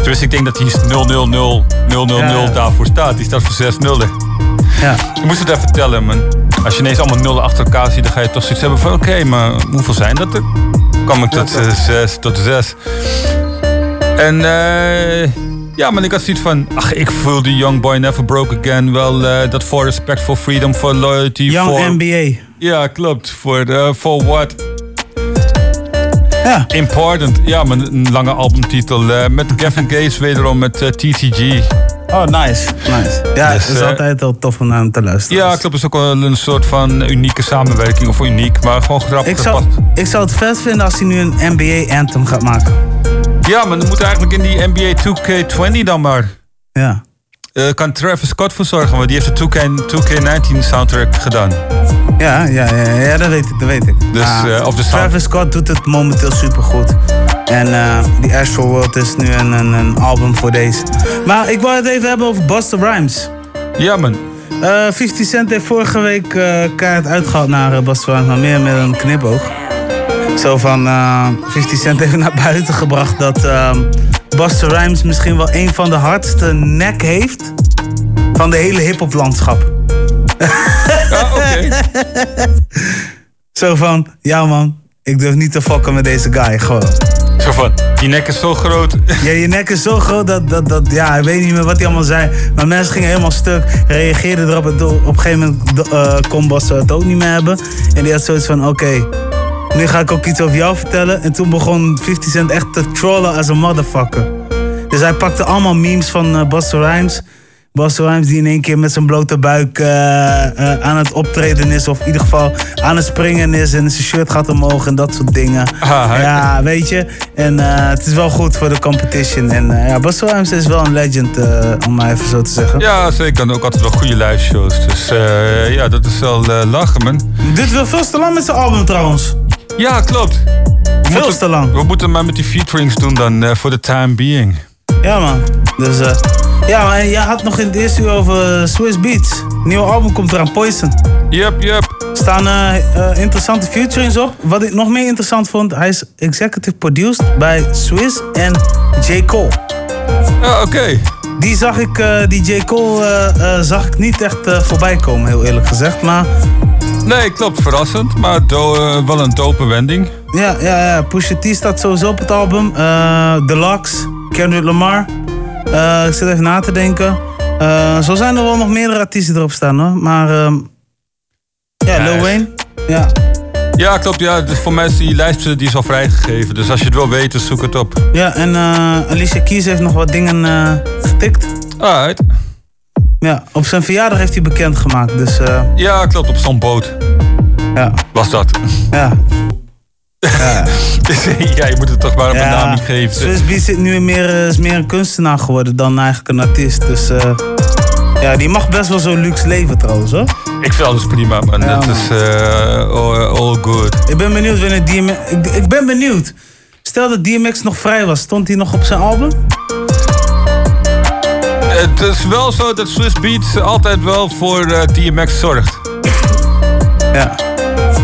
Dus ik denk dat hij 0 0 0 0 0 Ja. 0 daarvoor staat. Die staat voor 6 nullen. Ja. Je moest het even tellen, man. Als je ineens allemaal nullen achter elkaar ziet, dan ga je toch zoiets hebben van... Oké, maar hoeveel zijn dat er? Kwam ik tot 6, tot 6. En eh... Ja, maar ik had zoiets van... Ach, ik voel die Young Boy Never Broke Again wel... eh, dat for respect, for freedom, for loyalty, Young for... NBA. Ja, klopt. Voor uh, for what? Ja. Important. Ja, maar een lange albumtitel. eh, met Kevin Gates wederom met eh, TTG. Oh, nice. nice. Ja, Dus, het is eh, altijd wel tof om naar hem te luisteren. Ja, klopt. Het is ook wel een soort van unieke samenwerking. Of uniek, maar gewoon grappig. Ik zou, ik zou het vet vinden als hij nu een NBA-anthem gaat maken. Ja, maar dan moet eigenlijk in die NBA 2K20 dan maar. Ja. Eh, kan Travis Scott voor zorgen, want die heeft de 2K, 2K19 soundtrack gedaan. Ja, ja, ja, ja, dat weet ik, dat weet ik. Dus, eh, of de sound- Travis Scott doet het momenteel supergoed. En eh, die Astral World is nu een, een, een album voor deze. Maar ik wou het even hebben over Busta Rhymes. Ja, man. Eh 50 Cent heeft vorige week eh kaart uitgehaald naar uh, Busta Rhymes, maar meer met een knipoog. Zo van, eh 50 Cent heeft naar buiten gebracht dat uh, Busta Rhymes misschien wel een van de hardste nek heeft van de hele hip-hop landschap. Ja, oké. Zo van, ja man, ik durf niet te fokken met deze guy, gewoon. Zo van, die nek is zo groot. Ja, je nek is zo groot dat, dat, dat ja, ik weet niet meer wat hij allemaal zei. Maar mensen gingen helemaal stuk, reageerden erop. En op een gegeven moment uh, kon Bas het ook niet meer hebben. En die had zoiets van, oké, nu ga ik ook iets over jou vertellen. En toen begon 50 Cent echt te trollen als een motherfucker. Dus hij pakte allemaal memes van uh, Busta Rhymes. Busta Rhymes die in één keer met zijn blote buik uh, uh, aan het optreden is. Of in ieder geval aan het springen is. En zijn shirt gaat omhoog en dat soort dingen. Ah, ja, weet je. En uh, het is wel goed voor de competition. En ja, Busta Rhymes is wel een legend, om maar even zo te zeggen. Ja, zeker. En ook altijd wel goede live shows. Dus ja, dat is wel lachen, man. Dit wil veel te lang met zijn album trouwens. Ja, klopt. We veel moeten, te lang. We moeten maar met die featurings doen dan, voor the time being. Ja, man. Dus uh, ja, maar je had nog in het eerste uur over Swiss Beats. Nieuwe album komt eraan, Poison. Yep, yep. Er staan uh, uh, interessante featurings op. Wat ik nog meer interessant vond, hij is executive produced bij Swiss en J. Cole. Ja, oké. Okay. Die zag ik, die J. Cole zag ik niet echt voorbij komen, heel eerlijk gezegd. Maar Nee, klopt. Verrassend, maar do, wel een dope wending. Ja, ja, ja. Pusha T staat sowieso op het album. Deluxe, Kendrick Lamar. Ik zit even na te denken. Zo zijn er wel nog meerdere artiesten erop staan hoor. Maar ja, Lil Wayne. Ja. Ja, klopt. Ja, dus voor mensen die lijst die is al vrijgegeven. Dus als je het wil weten, zoek het op. Ja, en Alicia Keys heeft nog wat dingen getikt. Alright. Ja, op zijn verjaardag heeft hij bekendgemaakt. Dus, uh... Ja, klopt, op zo'n boot. Ja. Was dat. Ja. ja. ja, je moet het toch maar een ja, benaming geven. Swiss Beats zit nu meer, is meer een kunstenaar geworden dan eigenlijk een artiest. Dus uh, ja, die mag best wel zo luxe leven trouwens hoor. Ik vind alles prima man, ja, dat man. is uh, all, all, good. Ik ben benieuwd wanneer DMX... Ik, ik ben benieuwd. Stel dat DMX nog vrij was, stond hij nog op zijn album? Het is wel zo dat Swiss Beats altijd wel voor uh, DMX zorgt. Ja.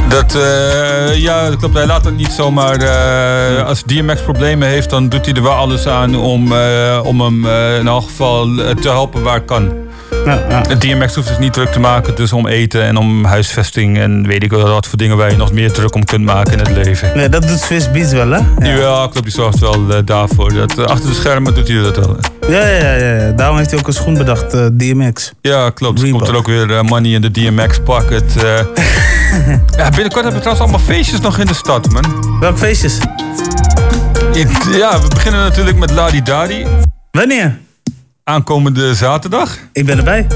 Dat, uh, ja, dat klopt. Hij laat het niet zomaar. Uh, als DMX problemen heeft, dan doet hij er wel alles aan om, om hem in elk geval te helpen waar kan. Ja. DMX hoeft het niet druk te maken, dus om eten en om huisvesting en weet ik wel wat voor dingen waar je nog meer druk om kunt maken in het leven. Nee, dat doet Swiss Beats wel, hè? Ja, ja klopt, die zorgt wel uh, daarvoor. Dat, uh, achter de schermen doet hij dat wel. Ja, ja, ja, ja. Daarom heeft hij ook een schoen bedacht, uh, DMX. Ja, klopt. Er komt er ook weer money in de DMX pocket. Ja, binnenkort hebben we trouwens allemaal feestjes nog in de stad, man. Welke feestjes? Ja, we beginnen natuurlijk met Ladi Dadi. Wanneer? Aankomende zaterdag. Ik ben erbij.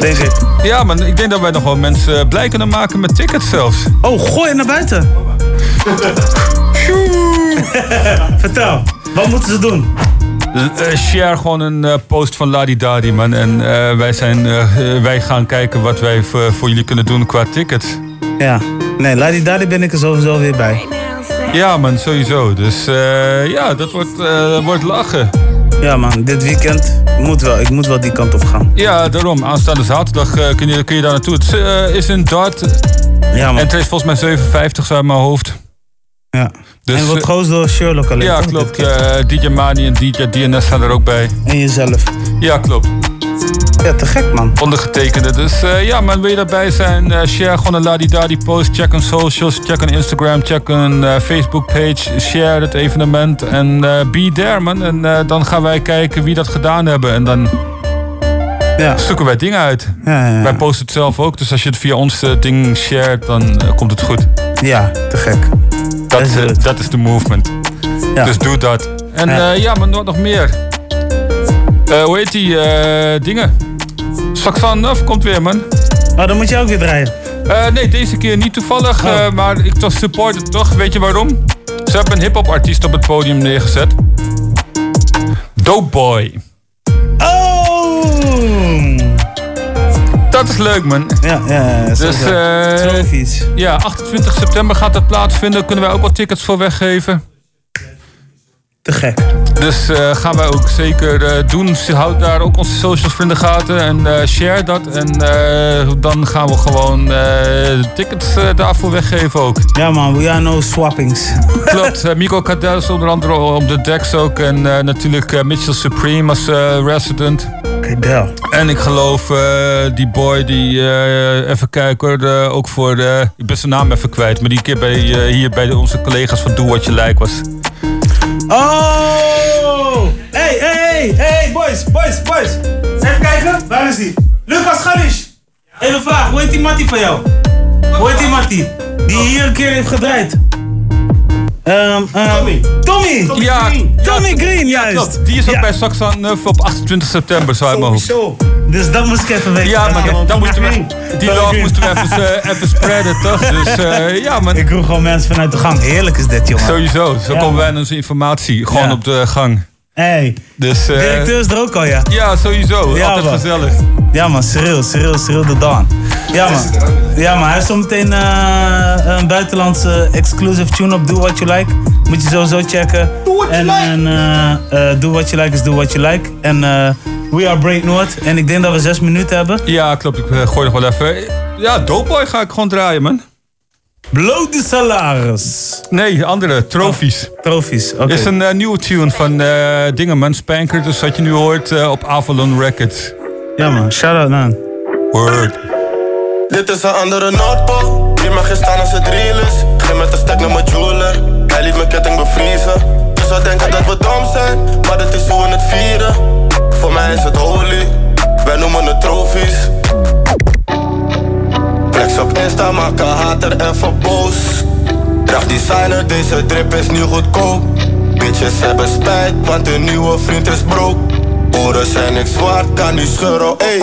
Ik. Ja, man, ik denk dat wij nog wel mensen blij kunnen maken met tickets zelfs. Oh, gooi het naar buiten. Vertel, wat moeten ze doen? Eh, share gewoon een eh, post van Ladi Dadi, man. En eh, wij, zijn, eh, eh, wij gaan kijken wat wij voor, voor jullie kunnen doen qua tickets. Ja, nee, Ladi Dadi ben ik er sowieso weer bij. Ja, man, sowieso. Dus eh, ja, dat wordt, eh, wordt lachen. Ja man, dit weekend moet wel, ik moet wel die kant op gaan. Ja, daarom. Aanstaande zaterdag eh, kun, je, kun je daar naartoe. Het is, eh, is in Dart. Ja, man. En het is volgens mij 57 uit mijn hoofd. Ja. Dus, en wordt eh, gehost door Sherlock alleen. Ja, toch? klopt. Eh, DJ Mani en DJ DNS gaan er ook bij. En jezelf. Ja, klopt. Ja, te gek man. Ondergetekende. Dus eh, ja, man, wil je daarbij zijn? eh, share gewoon een Ladi post. Check een socials, check een Instagram, check een eh, Facebook page. Share het evenement en be there, man. En dan gaan wij kijken wie dat gedaan hebben. En dan ja. zoeken wij dingen uit. Ja, ja, ja. Wij posten het zelf ook. Dus als je het via ons ding shared, dan komt het goed. Ja, te gek. Dat, is, dat is de movement. Dus doe dat. En Ja. maar nog nog meer. Eh, hoe heet die eh, dingen? Saxon Nuff komt weer, man. Oh, dan moet je ook weer draaien. Eh, nee, deze keer niet toevallig. Oh. maar ik was supported toch. Weet je waarom? Ze hebben een hip-hop artiest op het podium neergezet. Dope Boy. Oh! Dat is leuk, man. Ja, ja. Dus Trofies. ja, 28 september gaat dat plaatsvinden. Kunnen wij ook wat tickets voor weggeven. Te gek. Dus eh, gaan wij ook zeker eh, doen. Houd daar ook onze socials voor in de gaten en eh, share dat. En dan gaan we gewoon tickets daarvoor weggeven ook. Ja man, we are no swappings. Klopt, Miko Cadel is onder andere op de decks ook. En natuurlijk Mitchell Supreme als resident. Cadel. En ik geloof die boy die, even kijken hoor, ook voor, eh, ik ben zijn naam even kwijt. Maar die keer bij, hier bij de- onze collega's van Doe Wat Je Lijk was. Oh! Hey, hey, hey, hey, boys, boys, boys. Even kijken, waar is die? Lucas Galish. Even vraag, hoe heet die Mattie van jou? Hoe heet die Mattie? Die hier een keer heeft gedraaid. Ehm, ehm, Tommy. Tommy! Ja, Tommy Green, juist. Klopt, die is ook bij Saxon Nuff op 28 september, zo uit mijn hoofd. Sowieso. Dus dat moest ik even weten. Ja, maar Dankjewel, dat, dat Tommy moesten we, Green. die Tommy love Green. moesten we even, eh, even spreaden, toch? Dus eh, ja, man. Ik roep gewoon mensen vanuit de gang. Heerlijk is dit, jongen. Sowieso, zo Ja, komen wij aan onze informatie. Gewoon Ja. op de gang. Hey, Dus, eh, directeur is er ook al, ja? Ja, sowieso. Ja, Altijd man. gezellig. Ja man, Cyril, Cyril, Cyril de Dawn. Ja man. Ja man, hij heeft zometeen eh, een buitenlandse exclusive tune op Do What You Like. Moet je sowieso checken. Do What You Like. En eh, eh, Do What You Like is Do What You Like. En eh, We Are Break North. En ik denk dat we zes minuten hebben. Ja, klopt. Ik gooi nog wel even. Ja, Dopeboy ga ik gewoon draaien, man. Bloot de salaris. Nee, andere, Trofies. Trofies, oké. is een nieuwe tune van eh Dingeman Spanker. Dus wat je nu hoort op Avalon Records. Ja man, shout-out man. Word. Dit is een andere Noordpool. Die mag geen staan als het real is. Geen met een stek naar mijn jeweler. Hij liet mijn ketting bevriezen. Je zou denken dat we dom zijn, maar dit is hoe we het vieren. Voor mij is het holy. Wij noemen het trofies. Flex op Insta, maak een hater even boos. Draag designer, deze drip is nu goedkoop. Bitches hebben spijt, want hun nieuwe vriend is broke. Oren zijn niks waard, kan nu scheuren, ey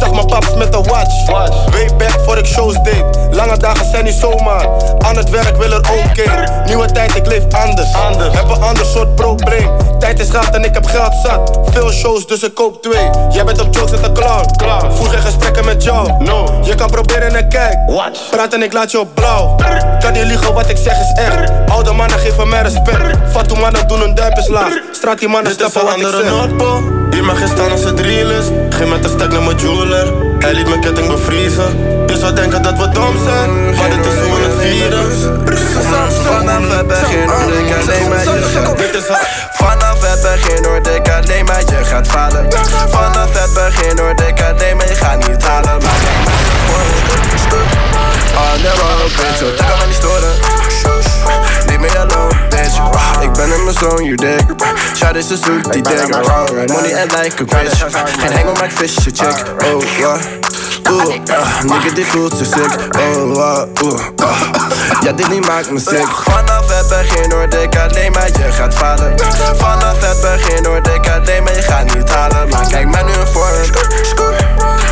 Zag mijn paps met een watch. Way back voor ik shows deed. Lange dagen zijn niet zomaar. Aan het werk wil er oké Nieuwe tijd, ik leef anders. Heb een ander soort probleem. Tijd is geld en ik heb geld zat. Veel shows, dus ik koop twee. Jij bent op jokes met een clown. Voer geen gesprekken met jou. Je kan proberen en kijk. Praat en ik laat je op blauw. Kan niet liegen, wat ik zeg is echt. Oude mannen geven mij respect. Fatu mannen doen hun duimpjes laag. Straat die mannen snappen wat ik zeg Hier mag je staan als het real is. Geen met een stek naar mijn jeweler. Hij liet mijn ketting bevriezen. Je zou denken dat we dom zijn Maar dit is hoe we het vieren. Vanaf het begin hoorde ik alleen maar je Vanaf het begin hoorde ik alleen maar je gaat falen. Vanaf het begin hoorde ik alleen maar je gaat niet halen. Maar Oh never bitch, zo tak me niet storen me alone, Ik ben in mijn zone, you dig Shot is een zoek, die digger Money en like a bitch Geen hengel, maar ik vis je chick Oh, yeah Oeh, uh, nigga, dit voelt zo sick. Oh, oeh, uh. Ja, dit niet maakt me sick. Vanaf het begin hoorde ik alleen maar je gaat falen. Vanaf het begin hoorde ik alleen maar je gaat niet halen. Maar kijk mij nu voor een scoor.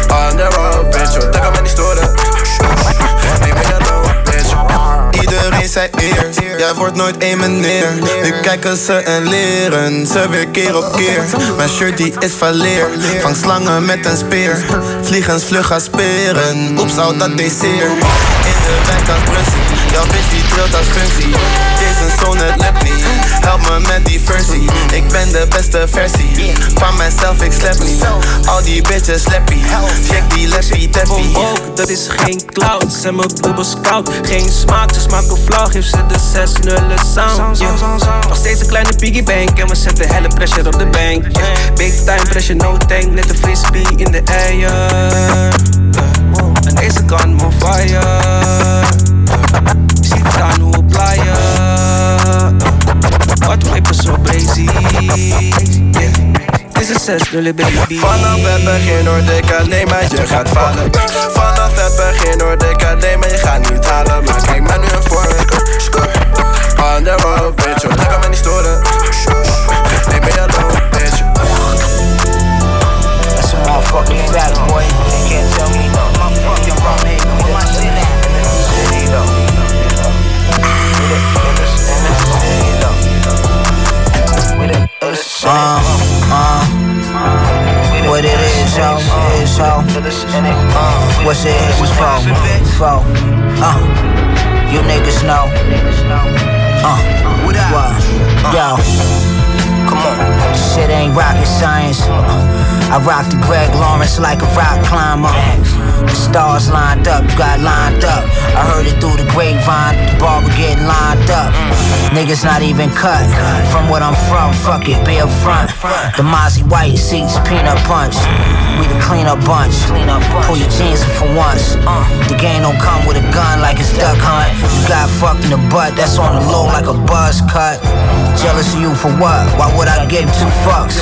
On the road, bitch, dat kan mij niet storen. Jij wordt nooit één meneer. Nu kijken ze en leren, ze weer keer op keer. Mijn shirt die is falleer, vang slangen met een speer. Vliegens vlug als speren, oeps, zou dat zeer. In de wijk als Brussel, jouw bitch die trilt als functie. Deze zoon het lukt niet, help me met die versie. Ik ben de beste versie, van mezelf ik slap niet. Al die bitches slappy, check die leppy tappy. Ook, dat is geen cloud, zijn mijn bubbels koud. Geen smaak, ze smaken flauw, geef ze de 6 nullen sound. Yeah. Nog steeds een kleine piggy bank en we zetten helle pressure op de bank. Yeah. Big time pressure, no tank, net een frisbee in de eier. En deze kan on fire. Ziet het aan hoe we plaaien. Wat paper zo crazy. Yeah. Dit is een 6 nullen baby. Vanaf het begin hoorde ik alleen maar je gaat falen. Vanaf het begin hoorde ik alleen maar je gaat niet halen. Maar kijk maar nu voor een score. On the road, bitch, hoor, kan me niet storen. Neem me alone, bitch. That's a motherfucking fact, boy. It, city. Uh, uh. What it is, yo, is, yo. Uh, what's it is for? For, uh, you niggas know. Uh, what? Yo. Come on. Shit ain't rocket science. I rock the Greg Lawrence like a rock climber. The stars lined up, you got lined up. I heard it through the grapevine, the barber getting lined up. Niggas not even cut from what I'm from. Fuck it, be up front. The Mozzie white seats, peanut punch. We the clean up bunch. Pull your jeans for once. The game don't come with a gun like it's duck hunt. You got fucked in the butt, that's on the low like a buzz cut. Jealous of you for what? Why would I give two fucks?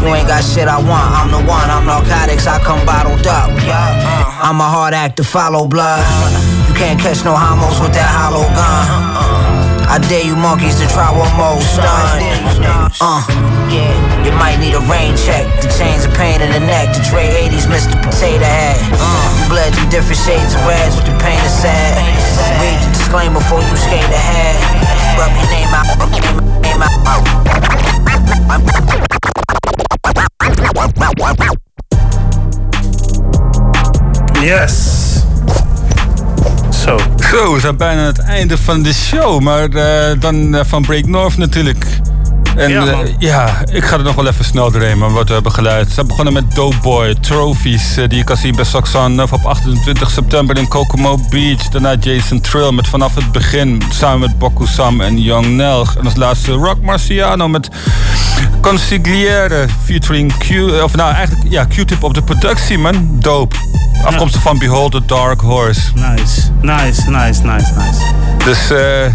You ain't got shit I want. I'm the one. I'm narcotics. I come bottled up. Uh. I'm a hard act to follow blood. You can't catch no homos with that hollow gun. I dare you monkeys to try one more stun. Uh, you might need a rain check. The chains a pain in the neck. The Dre 80s Mr. Potato Head. Uh, you bled through different shades of reds with the pain is sad. Read the disclaimer before you skate ahead. Rub your name out. Name out. Yes. Zo. Zo, we zijn bijna aan het einde van de show. Maar uh, dan uh, van Break North natuurlijk. En Ja, ja, ik ga er nog wel even snel doorheen, man, wat we hebben geluid. Ze begonnen met Dope Boy, Trophies, eh, die je kan zien bij Saxon op 28 september in Kokomo Beach. Daarna Jason Trill met Vanaf het Begin, samen met Boku Sam en Young Nelg. En als laatste Rock Marciano met Consigliere, featuring Q, of nou eigenlijk, ja, Q-tip op de productie, man. Dope. Afkomstig van Behold the Dark Horse. Nice, nice, nice, nice, nice. Dus eh,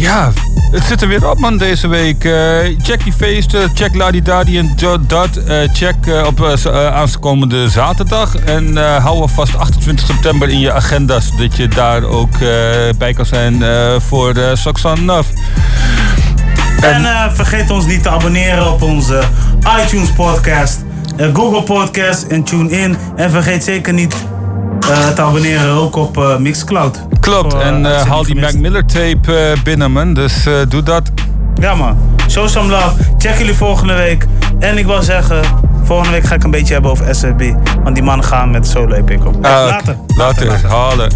ja, het zit er weer op man deze week. Eh, check die feesten, check Ladi Dadi en Jo- Dat. eh, check eh, op aankomende zaterdag. En hou alvast 28 september in je agenda, zodat je daar ook bij kan zijn voor uh, Nuff. En vergeet ons niet te abonneren op onze iTunes podcast, Google podcast en tune in. En vergeet zeker niet eh, te abonneren ook op eh, Mixcloud. Klopt, Voor, eh, en haal die. Mac Miller tape binnen man, dus doe dat. Ja man, show some love. Check jullie volgende week. En ik wil zeggen, volgende week ga ik een beetje hebben over SRB. Want die mannen gaan met solo EP op. Ah, later. Later, halen.